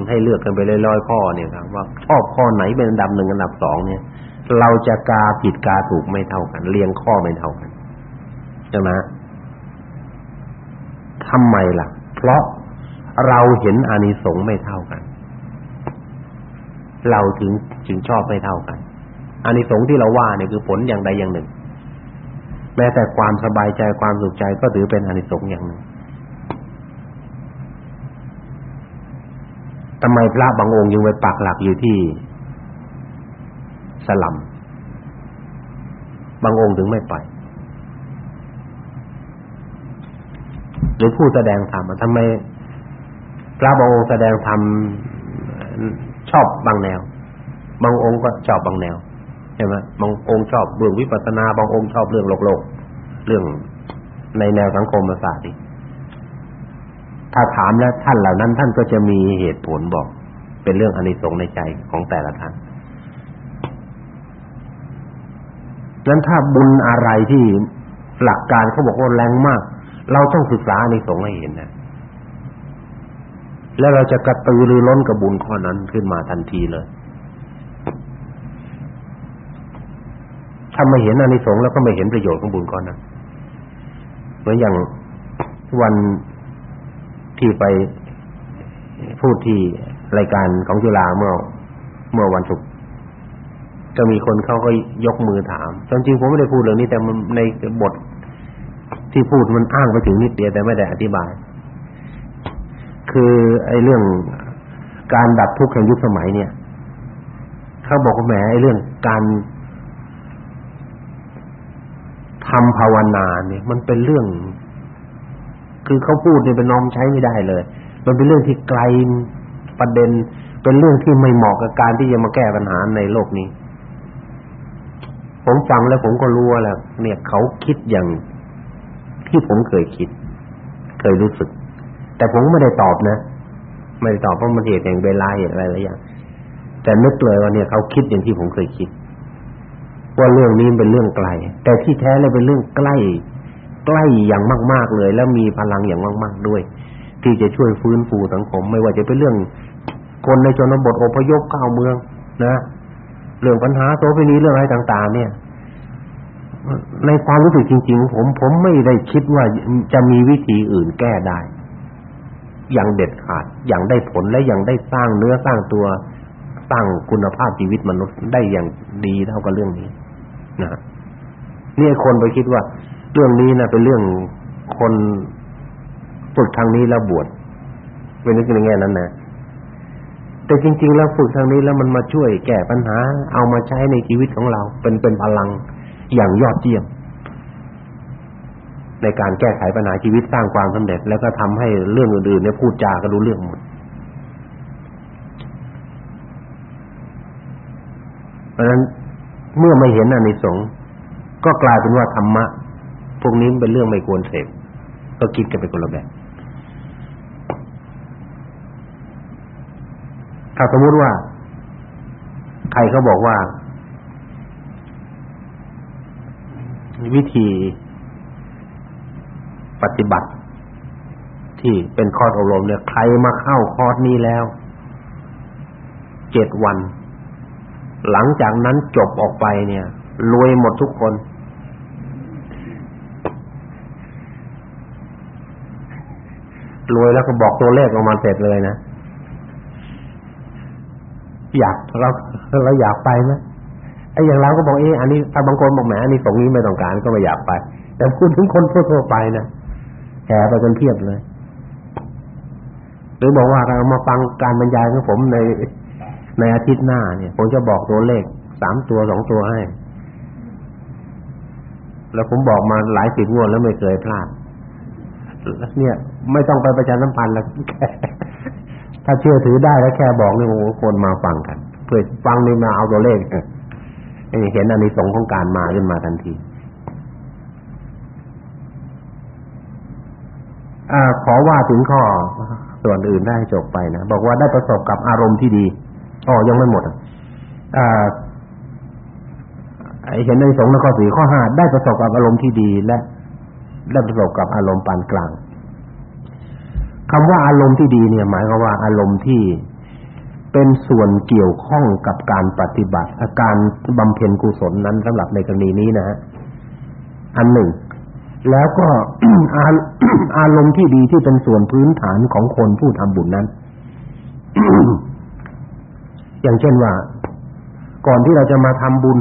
ให้เลือกกันไปร้อยๆข้อเนี่ยครับว่าชอบข้อไหนเป็นอันดับหนึ่งอันดับสองเนี่ย เราจะกาผิดกาถูกไม่เท่ากัน เรียงข้อไม่เท่ากันใช่ไหมทำไมล่ะ เพราะเราเห็นอานิสงส์ไม่เท่ากัน เราถึงจึงชอบไม่เท่ากันอานิสงส์ที่เราว่าเนี่ยคือผลอย่างใดอย่างหนึ่ง ม้แต่ความสบายใจความสุขใจก็ถือเป็นอนิสงส์อย่างหนึ่งทำไมพระบางองค์ยังไปปักหลักอยู่ที่สลัม บางองค์ถึงไม่ไป หรือผู้แสดงธรรมทำไมพระบางองค์แสดงธรรมชอบบางแนว บางองค์ก็ชอบบางแนว ช่ไหมบางองค์ชอบเรื่องวิปัสสนาบางองค์ชอบเรื่องโลกโลก เรื่องในแนวสังคมศาสตร์อีกถ้าถามแล้วท่านเหล่านั้น ท่านก็จะมีเหตุผลบอก เป็นเรื่องอานิสงส์ในใจของแต่ละท่านนั้นถ้าบุญอะไรที่หลักการเขาบอกว่าแรงมาก เราต้องศึกษาอานิสงส์ให้เห็นนะแล้วเราจะกระตือรือร้นกับบุญข้อนั้นขึ้นมาทันทีเลย ถ้าไม่เห็นอานิสงส์แล้วก็ไม่เห็นประโยชน์ของบุญข้อนั้นเหมือนอย่างวันที่ไปพูดที่รายการของจุฬาเมื่อ เมื่อวันศุกร์ก็มีคนเขาก็ยกมือถามจริงๆผมไม่ได้พูดเรื่องนี้แต่มันในบทที่พูดมันอ้างไปถึงนิดเดียวแต่ไม่ได้อธิบาย คือไอ้เรื่องการดับทุกข์แห่งยุคสมัยเนี่ยเขาบอกว่าแหมไอ้เรื่องการ ทำภาวนาเนี่ย มันเป็นเรื่อง คือเขาพูดเนี่ยเป็นน้อมใช้ไม่ได้เลย มันเป็นเรื่องที่ไกลประเด็น เป็นเรื่องที่ไม่เหมาะกับการที่จะมาแก้ปัญหาในโลกนี้ ผมฟังแล้วผมก็รู้ว่าแล้วเนี่ยเขาคิดอย่างที่ผมเคยคิด เคยรู้สึก แต่ผมไม่ได้ตอบนะ ไม่ได้ตอบเพราะมันเหตุแห่งเวลาเหตุอะไรหลายอย่างแต่นึกเลยว่าเนี่ยเขาคิดอย่างที่ผมเคยคิด ว่าเรื่องนี้เป็นเรื่องไกล แต่ที่แท้แล้วเป็นเรื่องใกล้ ใกล้อย่างมาก ๆเลย แล้วมีพลังอย่างมาก ๆด้วย ที่จะช่วยฟื้นฟูสังคม ไม่ว่าจะเป็นเรื่องคนในชนบทอพยพเข้าเมือง นะเรื่องปัญหาโสเภณีเรื่องอะไรต่าง ๆ เนี่ย ในความรู้สึกจริง ๆ ผมผมไม่ได้คิดว่าจะมีวิธีอื่นแก้ได้ อย่างเด็ดขาด อย่างได้ผลและอย่างได้สร้างเนื้อสร้างตัวสร้างคุณภาพชีวิตมนุษย์ได้อย่างดีเท่ากับเรื่องนี้ นะนี่คนไปคิดว่า เรื่องนี้นะเป็นเรื่องคนฝึกทางนี้แล้วบวชเป็นนึกในแง่นั้นนะแต่จริง ๆ แล้วฝึกทางนี้แล้วมันมาช่วยแก้ปัญหา เอามาใช้ในชีวิตของเรา เป็นเป็นพลังอย่างยอดเยี่ยม ในการแก้ไขปัญหาชีวิตสร้างความสำเร็จ แล้วก็ทำให้เรื่องอื่นๆเนี่ยพูดจาก็รู้เรื่องหมดเพราะฉะนั้น เมื่อไม่เห็นอานิสงส์ก็กลายเป็นว่าธรรมะพวกนี้เป็นเรื่องไม่ควรเสพก็คิดกันไปคนละแบบถ้าสมมติว่า ใครเขาบอกว่า วิธีปฏิบัติ ที่เป็นคอร์สอบรมเนี่ย ใครมาเข้าคอร์สนี้แล้วเจ็ดวัน หลังจากนั้นจบออกไปเนี่ยรวยหมดทุกคน รวยแล้วก็บอกตัวเลขออกมาเสร็จเลยนะ อยากเราเราอยากไปไหมไอ้อย่างเราก็บอกเอออันนี้ถ้าบางคนบอกแหมอันนี้สงนี้ไม่ต้องการก็ไม่อยากไป แต่พูดถึงคนทั่วๆไปนะแห่ไปกันเพียบเลย หรือบอกว่าเรามาฟังการบรรยายของผมใน ในอาทิตย์หน้าเนี่ยผมจะบอกตัวเลขสามตัวสองตัวให้ แล้วผมบอกมาหลายสิบงวดแล้วไม่เคยพลาดเนี่ย ไม่ต้องไปประชาสัมพันธ์แล้วแค่ถ้าเชื่อถือได้แล้วแค่บอกนี่โอ้คนมาฟังกัน เพื่อฟังนี่มาเอาตัวเลขเห็นอันนี้สงของการมาขึ้นมาทันทีอขอว่าถึงข้อส่วนอื่นได้จบไปนะ บอกว่าได้ประสบกับอารมณ์ที่ดี อ๋อยังไม่หมดอ่าเห็นในสงฆ์ในข้อสี่ข้อห้าได้ประสบกับอารมณ์ที่ดีและได้ประสบกับอารมณ์ปานกลางคำว่าอารมณ์ที่ดีเนี่ย หมายความว่าอารมณ์ที่เป็นส่วนเกี่ยวข้องกับการปฏิบัติอาการบำเพ็ญกุศลนั้นสำหรับในกรณีนี้นะฮะอันหนึ่ง แล้วก็อารมณ์ที่ดีที่เป็นส่วนพื้นฐานของคนผู้ทำบุญนั้น อย่างเช่นว่า ก่อนที่เราจะมาทำบุญ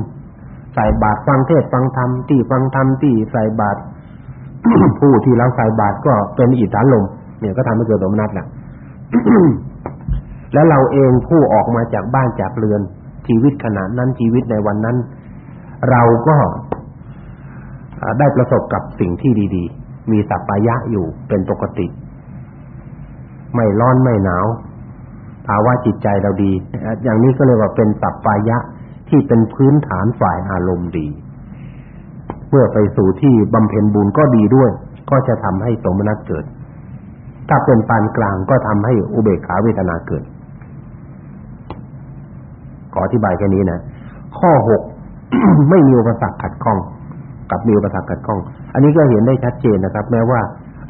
ใส่บาตรฟังเทศฟังธรรมที่ฟังธรรมที่ใส่บาตรผู้ที่เราใส่บาตรก็เป็นอิทธาลมเนี่ยก็ทำให้เกิดสมนัตแหละแล้วเราเองผู้ออกมาจากบ้านจากเรือน ชีวิตขณะนั้นชีวิตในวันนั้น เราก็ได้ประสบกับสิ่งที่ดี ๆ มีสัพพายะอยู่เป็นปกติ ไม่ร้อนไม่หนาว ภาวะจิตใจเราดี อย่างนี้ก็เรียกว่าเป็นสัพพายะที่เป็นพื้นฐานฝ่ายอารมณ์ดี เมื่อไปสู่ที่บำเพ็ญบุญก็ดีด้วย ก็จะทำให้สมนัตเกิด ถ้าเป็นปานกลางก็ทำให้อุเบกขาเวทนาเกิด ขออธิบายแค่นี้นะ ข้อหกไม่มีอุปสรรคขัดข้อง กับมีอุปสรรคขัดข้อง อันนี้ก็เห็นได้ชัดเจนนะครับ แม้ว่า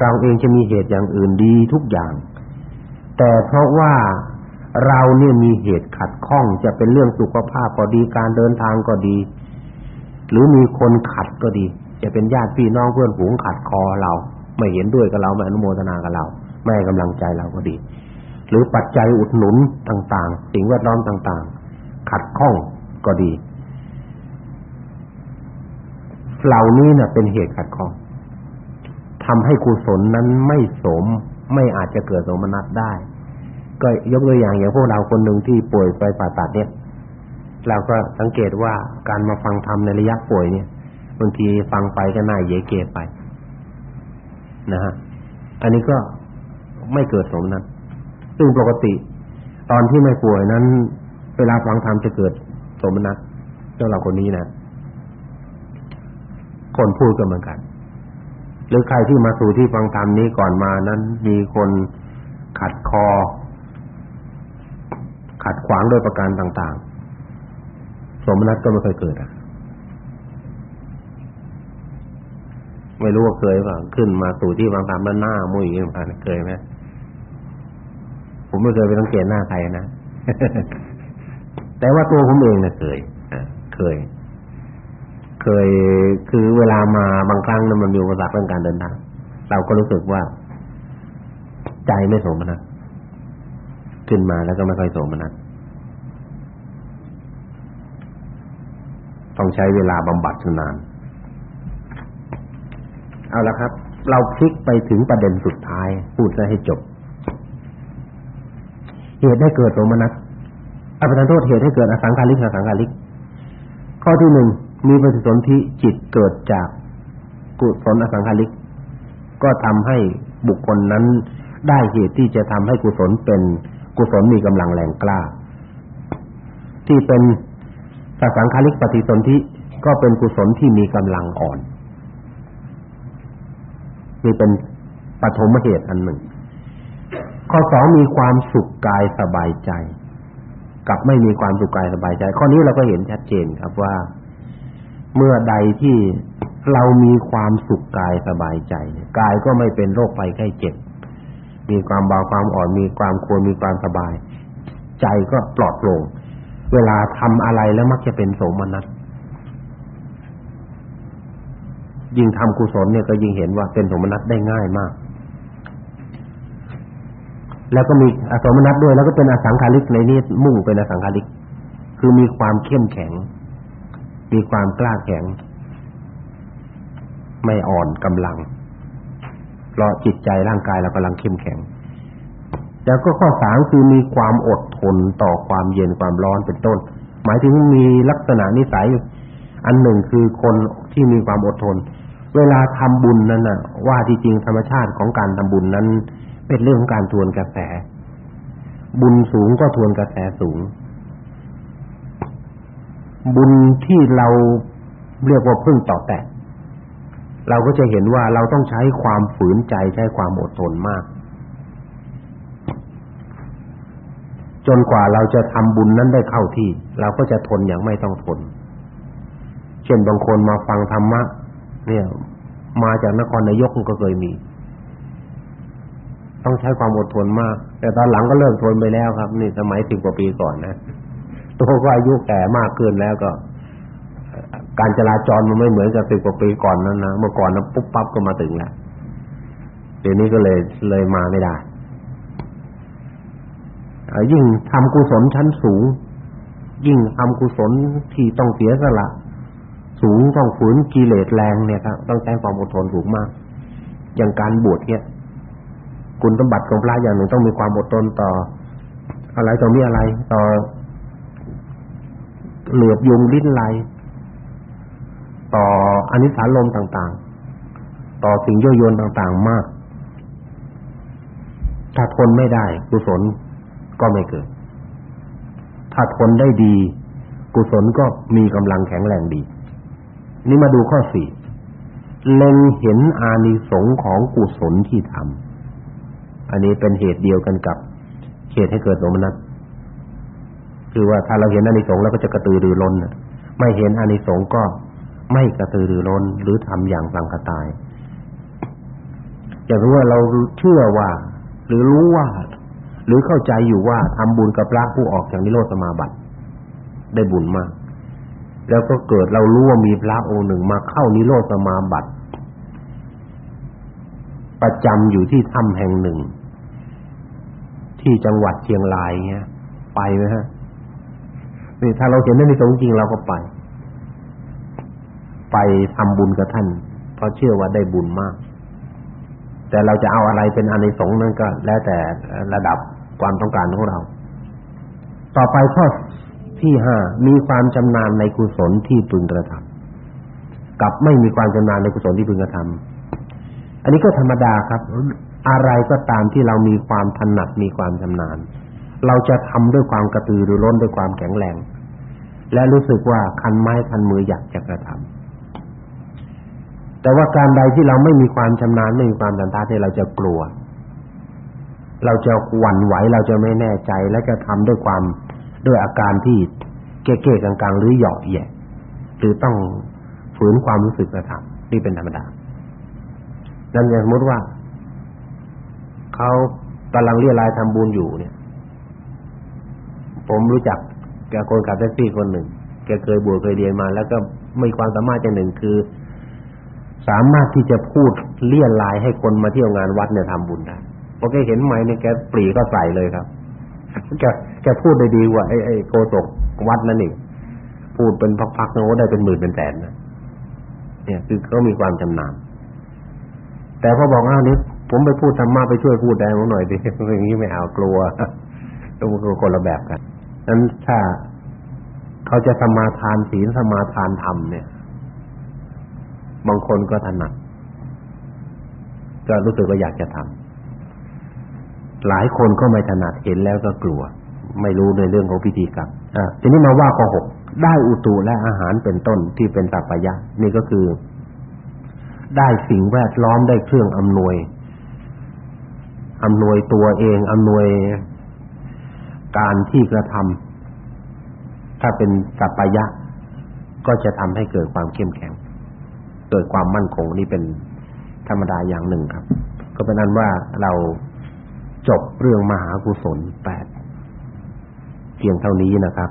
เราเองจะมีเหตุอย่างอื่นดีทุกอย่าง แต่เพราะว่า เราเนี่ยมีเหตุขัดข้องจะเป็นเรื่องสุขภาพก็ดีการเดินทางก็ดี หรือมีคนขัดก็ดี จะเป็นญาติพี่น้องเพื่อนฝูงขัดคอเรา ไม่เห็นด้วยกับเราไม่อนุโมทนากับเรา ไม่ให้กำลังใจเราก็ดี หรือปัจจัยอุดหนุนต่างๆ สิ่งแวดล้อมต่างๆ ขัดข้องก็ดี เหล่านี้น่ะเป็นเหตุขัดข้องทำให้กุศลนั้นไม่สมไม่อาจจะเกิดสมนัตได้ ก็ยกตัวอย่างอย่างพวกเราคนหนึ่งที่ป่วยไปผ่าตัดเนี่ยเราก็สังเกตว่าการมาฟังธรรมในระยะป่วยเนี่ยบางทีฟังไปก็น่าเยเกไปนะฮะอันนี้ก็ไม่เกิดสมนัตซึ่งปกติ ตอนที่ไม่ป่วยนั้น เวลาฟังธรรมจะเกิดสมนัตเจ้าเราคนนี้นะคนพูดก็เหมือนกัน หรือใครที่มาสู่ที่ฟังธรรมนี้ก่อนมานั้น มีคนขัดคอ ขัดขวางด้วยประการต่าง ๆ สมนัตก็ไม่เคยเกิดอะไม่รู้ว่าเคยป่ะขึ้นมาสู่ที่ฟังธรรมแล้วหน้ามุ้ยอย่างนี้เคยไหมผมไม่เคยไปสังเกตหน้าใครนะแต่ว่าตัวผมเองนี่ยเคยเคย เคยคือเวลามาบางครั้งนั้นมันมีอุปสรรคเรื่องการเดินทางเราก็รู้สึกว่า ใจไม่สมนัตขึ้นมาแล้วก็ไม่ค่อยสมนัต ต้องใช้เวลาบำบัดนาน เอาละครับ เราพลิกไปถึงประเด็นสุดท้าย พูดซะให้จบ เหตุให้เกิดโสมนัสอภิธานโทษเหตุให้เกิดอสังขาริกอสังขาริก ข้อที่หนึ่งมีปฏิสนธิจิตเกิดจากกุศลอสังขาริก ก็ทำให้บุคคลนั้นได้เหตุที่จะทำให้กุศลเป็นกุศลมีกำลังแรงกล้า ที่เป็น สสังขาริกปฏิสนธิก็เป็นกุศลที่มีกำลังอ่อนนี่เป็นปฐมเหตุอันหนึ่ง ข้อสองมีความสุขกายสบายใจ กับไม่มีความสุขกายสบายใจ ข้อนี้เราก็เห็นชัดเจนครับว่า เมื่อใดที่เรามีความสุขกายสบายใจกายก็ไม่เป็นโรคภัยไข้เจ็บ มีความเบาความอ่อนมีความควรมีความสบาย ใจก็ปลอดโปร่ง เวลาทำอะไรแล้วมักจะเป็นโสมนัสยิ่งทำกุศลเนี่ยก็ยิ่งเห็นว่าเป็นสมนัตได้ง่ายมาก แล้วก็มีอสมนัตด้วย แล้วก็เป็นอสังขาริกในนี้มุ่งเป็นอสังขาริก คือมีความเข้มแข็ง มีความกล้าแข็ง ไม่อ่อนกำลัง เพราะจิตใจร่างกายเรากำลังเข้มแข็ง แล้วก็ข้อสามคือมีความอดทนต่อความเย็นความร้อนเป็นต้น หมายถึงมีลักษณะนิสัย อันหนึ่งคือคนที่มีความอดทน เวลาทำบุญนั้นน่ะ ว่าที่จริงธรรมชาติของการทำบุญนั้น เป็นเรื่องของการทวนกระแส บุญสูงก็ทวนกระแสสูง บุญที่เราเรียกว่าพึ่งต่อแตะเราก็จะเห็นว่าเราต้องใช้ความฝืนใจใช้ความอดทนมาก จนกว่าเราจะทำบุญนั้นได้เข้าที่ เราก็จะทนอย่างไม่ต้องทน เช่นบางคนมาฟังธรรมะเนี่ย มาจากนครนายกก็เคยมี ต้องใช้ความอดทนมาก แต่ตอนหลังก็เลิกทนไปแล้วครับ นี่สมัยสิบกว่าปีก่อนนะตัวก็อายุแก่มากขึ้นแล้วก็ การจราจรมันไม่เหมือนกับสิบกว่าปีก่อนนั้นนะเมื่อก่อนนะปุ๊บปั๊บก็มาถึงแล้วเดี๋ยวนี้ก็เลยเลยมาไม่ได้ ยิ่งทำกุศลชั้นสูง ยิ่งทำกุศลที่ต้องเสียสละ สูงต้องฝืนกิเลสแรงเนี่ยครับต้องใช้ความอดทนสูงมาก อย่างการบวชเนี่ยคุณสมบัติของพระอย่างหนึ่งต้องมีความอดทนต่อ อะไรต่อมีอะไรต่อเหลือบยุงลิ้นไหลต่ออนิสานลมต่างๆ ต่อสิ่งยั่วยวนต่างๆมาก ถ้าทนไม่ได้กุศล ก็ไม่เกิด ถ้าทนได้ดี กุศลก็มีกำลังแข็งแรงดี นี่มาดูข้อสี่เล็งเห็นอานิสงส์ของกุศลที่ทำอันนี้เป็นเหตุเดียวกันกับเหตุให้เกิดโสมนัสคือว่าถ้าเราเห็นอานิสงส์แล้วก็จะกระตือรือร้นไม่เห็นอานิสงส์ก็ไม่กระตือรือร้นหรือทำอย่างสังกตายอย่างรู้ว่าเราเชื่อว่า หรือรู้ว่า หรือเข้าใจอยู่ว่าทำบุญกับพระผู้ออกจากนิโรธสมาบัติได้บุญมาก แล้วก็เกิดเรารู้ว่ามีพระองค์หนึ่งมาเข้านิโรธสมาบัติประจำอยู่ที่ถ้ำแห่งหนึ่ง ที่จังหวัดเชียงรายเงี้ย ไปไหมฮะนี่ถ้าเราเห็นได้ในสงจริงเราก็ไป ไปทำบุญกับท่าน เพราะเชื่อว่าได้บุญมาก แต่เราจะเอาอะไรเป็นอานิสงส์นั้นก็ แล้วแต่ระดับ ความต้องการของเรา ต่อไปข้อที่ห้ามีความชำนาญในกุศลที่พึงกระทำกับไม่มีความชำนาญในกุศลที่พึงกระทำอันนี้ก็ธรรมดาครับ อะไรก็ตามที่เรามีความถนัดมีความชำนาญเราจะทำด้วยความกระตือรือร้นด้วยความแข็งแรง และรู้สึกว่าคันไม้คันมืออยากจะกระทำแต่ว่าการใดที่เราไม่มีความชำนาญไม่มีความสันทัดเราจะกลัว เราจะหวั่นไหวเราจะไม่แน่ใจและจะทำด้วยความด้วยอาการที่เก้ๆกลางๆหรือหยอกแย่หรือต้องฝืนความรู้สึกกระทำนี่เป็นธรรมดาดังนั้นสมมติว่าเขากำลังเรียรายทำบุญอยู่เนี่ย ผมรู้จักแกคนขับแท็กซี่คนหนึ่งแกเคยบวชเคยเรียนมา แล้วก็มีความสามารถอย่างหนึ่งคือ สามารถที่จะพูดเลี่ยลายให้คนมาเที่ยวงานวัดเนี่ยทำบุญได้ พอแกเห็นไหมเนี่ยแกปรีก็ใส่เลยครับแกแกพูดได้ดีกว่าไอ้ไอ้โกศกวัดนั่นอีกพูดเป็นพักๆโน้ได้เป็นหมื่นเป็นแสนนะเนี่ยคือเขามีความชำนาญแต่พอบอกอ้าวนี้ผมไปพูดธรรมะไปช่วยพูดแดงหน่อยดิอย่างนี้ไม่เอากลัวต้องคนละแบบกันนั้นถ้าเขาจะสมาทานศีลสมาทานธรรมเนี่ย บางคนก็ถนัดก็รู้สึกว่าอยากจะทำ หลายคนก็ไม่ถนัดเห็นแล้วก็กลัว ไม่รู้ในเรื่องของพิธีกรรมอ่าทีนี้มาว่าข้อหกได้อุตุและอาหารเป็นต้นที่เป็นสัพพยะนี่ก็คือ ได้สิ่งแวดล้อมได้เครื่องอำนวยอำนวยตัวเองอำนวยการที่กระทำถ้าเป็นสัพพยะ ก็จะทำให้เกิดความเข้มแข็ง เกิดความมั่นคงนี่เป็นธรรมดาอย่างหนึ่งครับ ก็เป็นนั้นว่าเรา จบเรื่องมหากุศลแปดเพียงเท่านี้นะครับ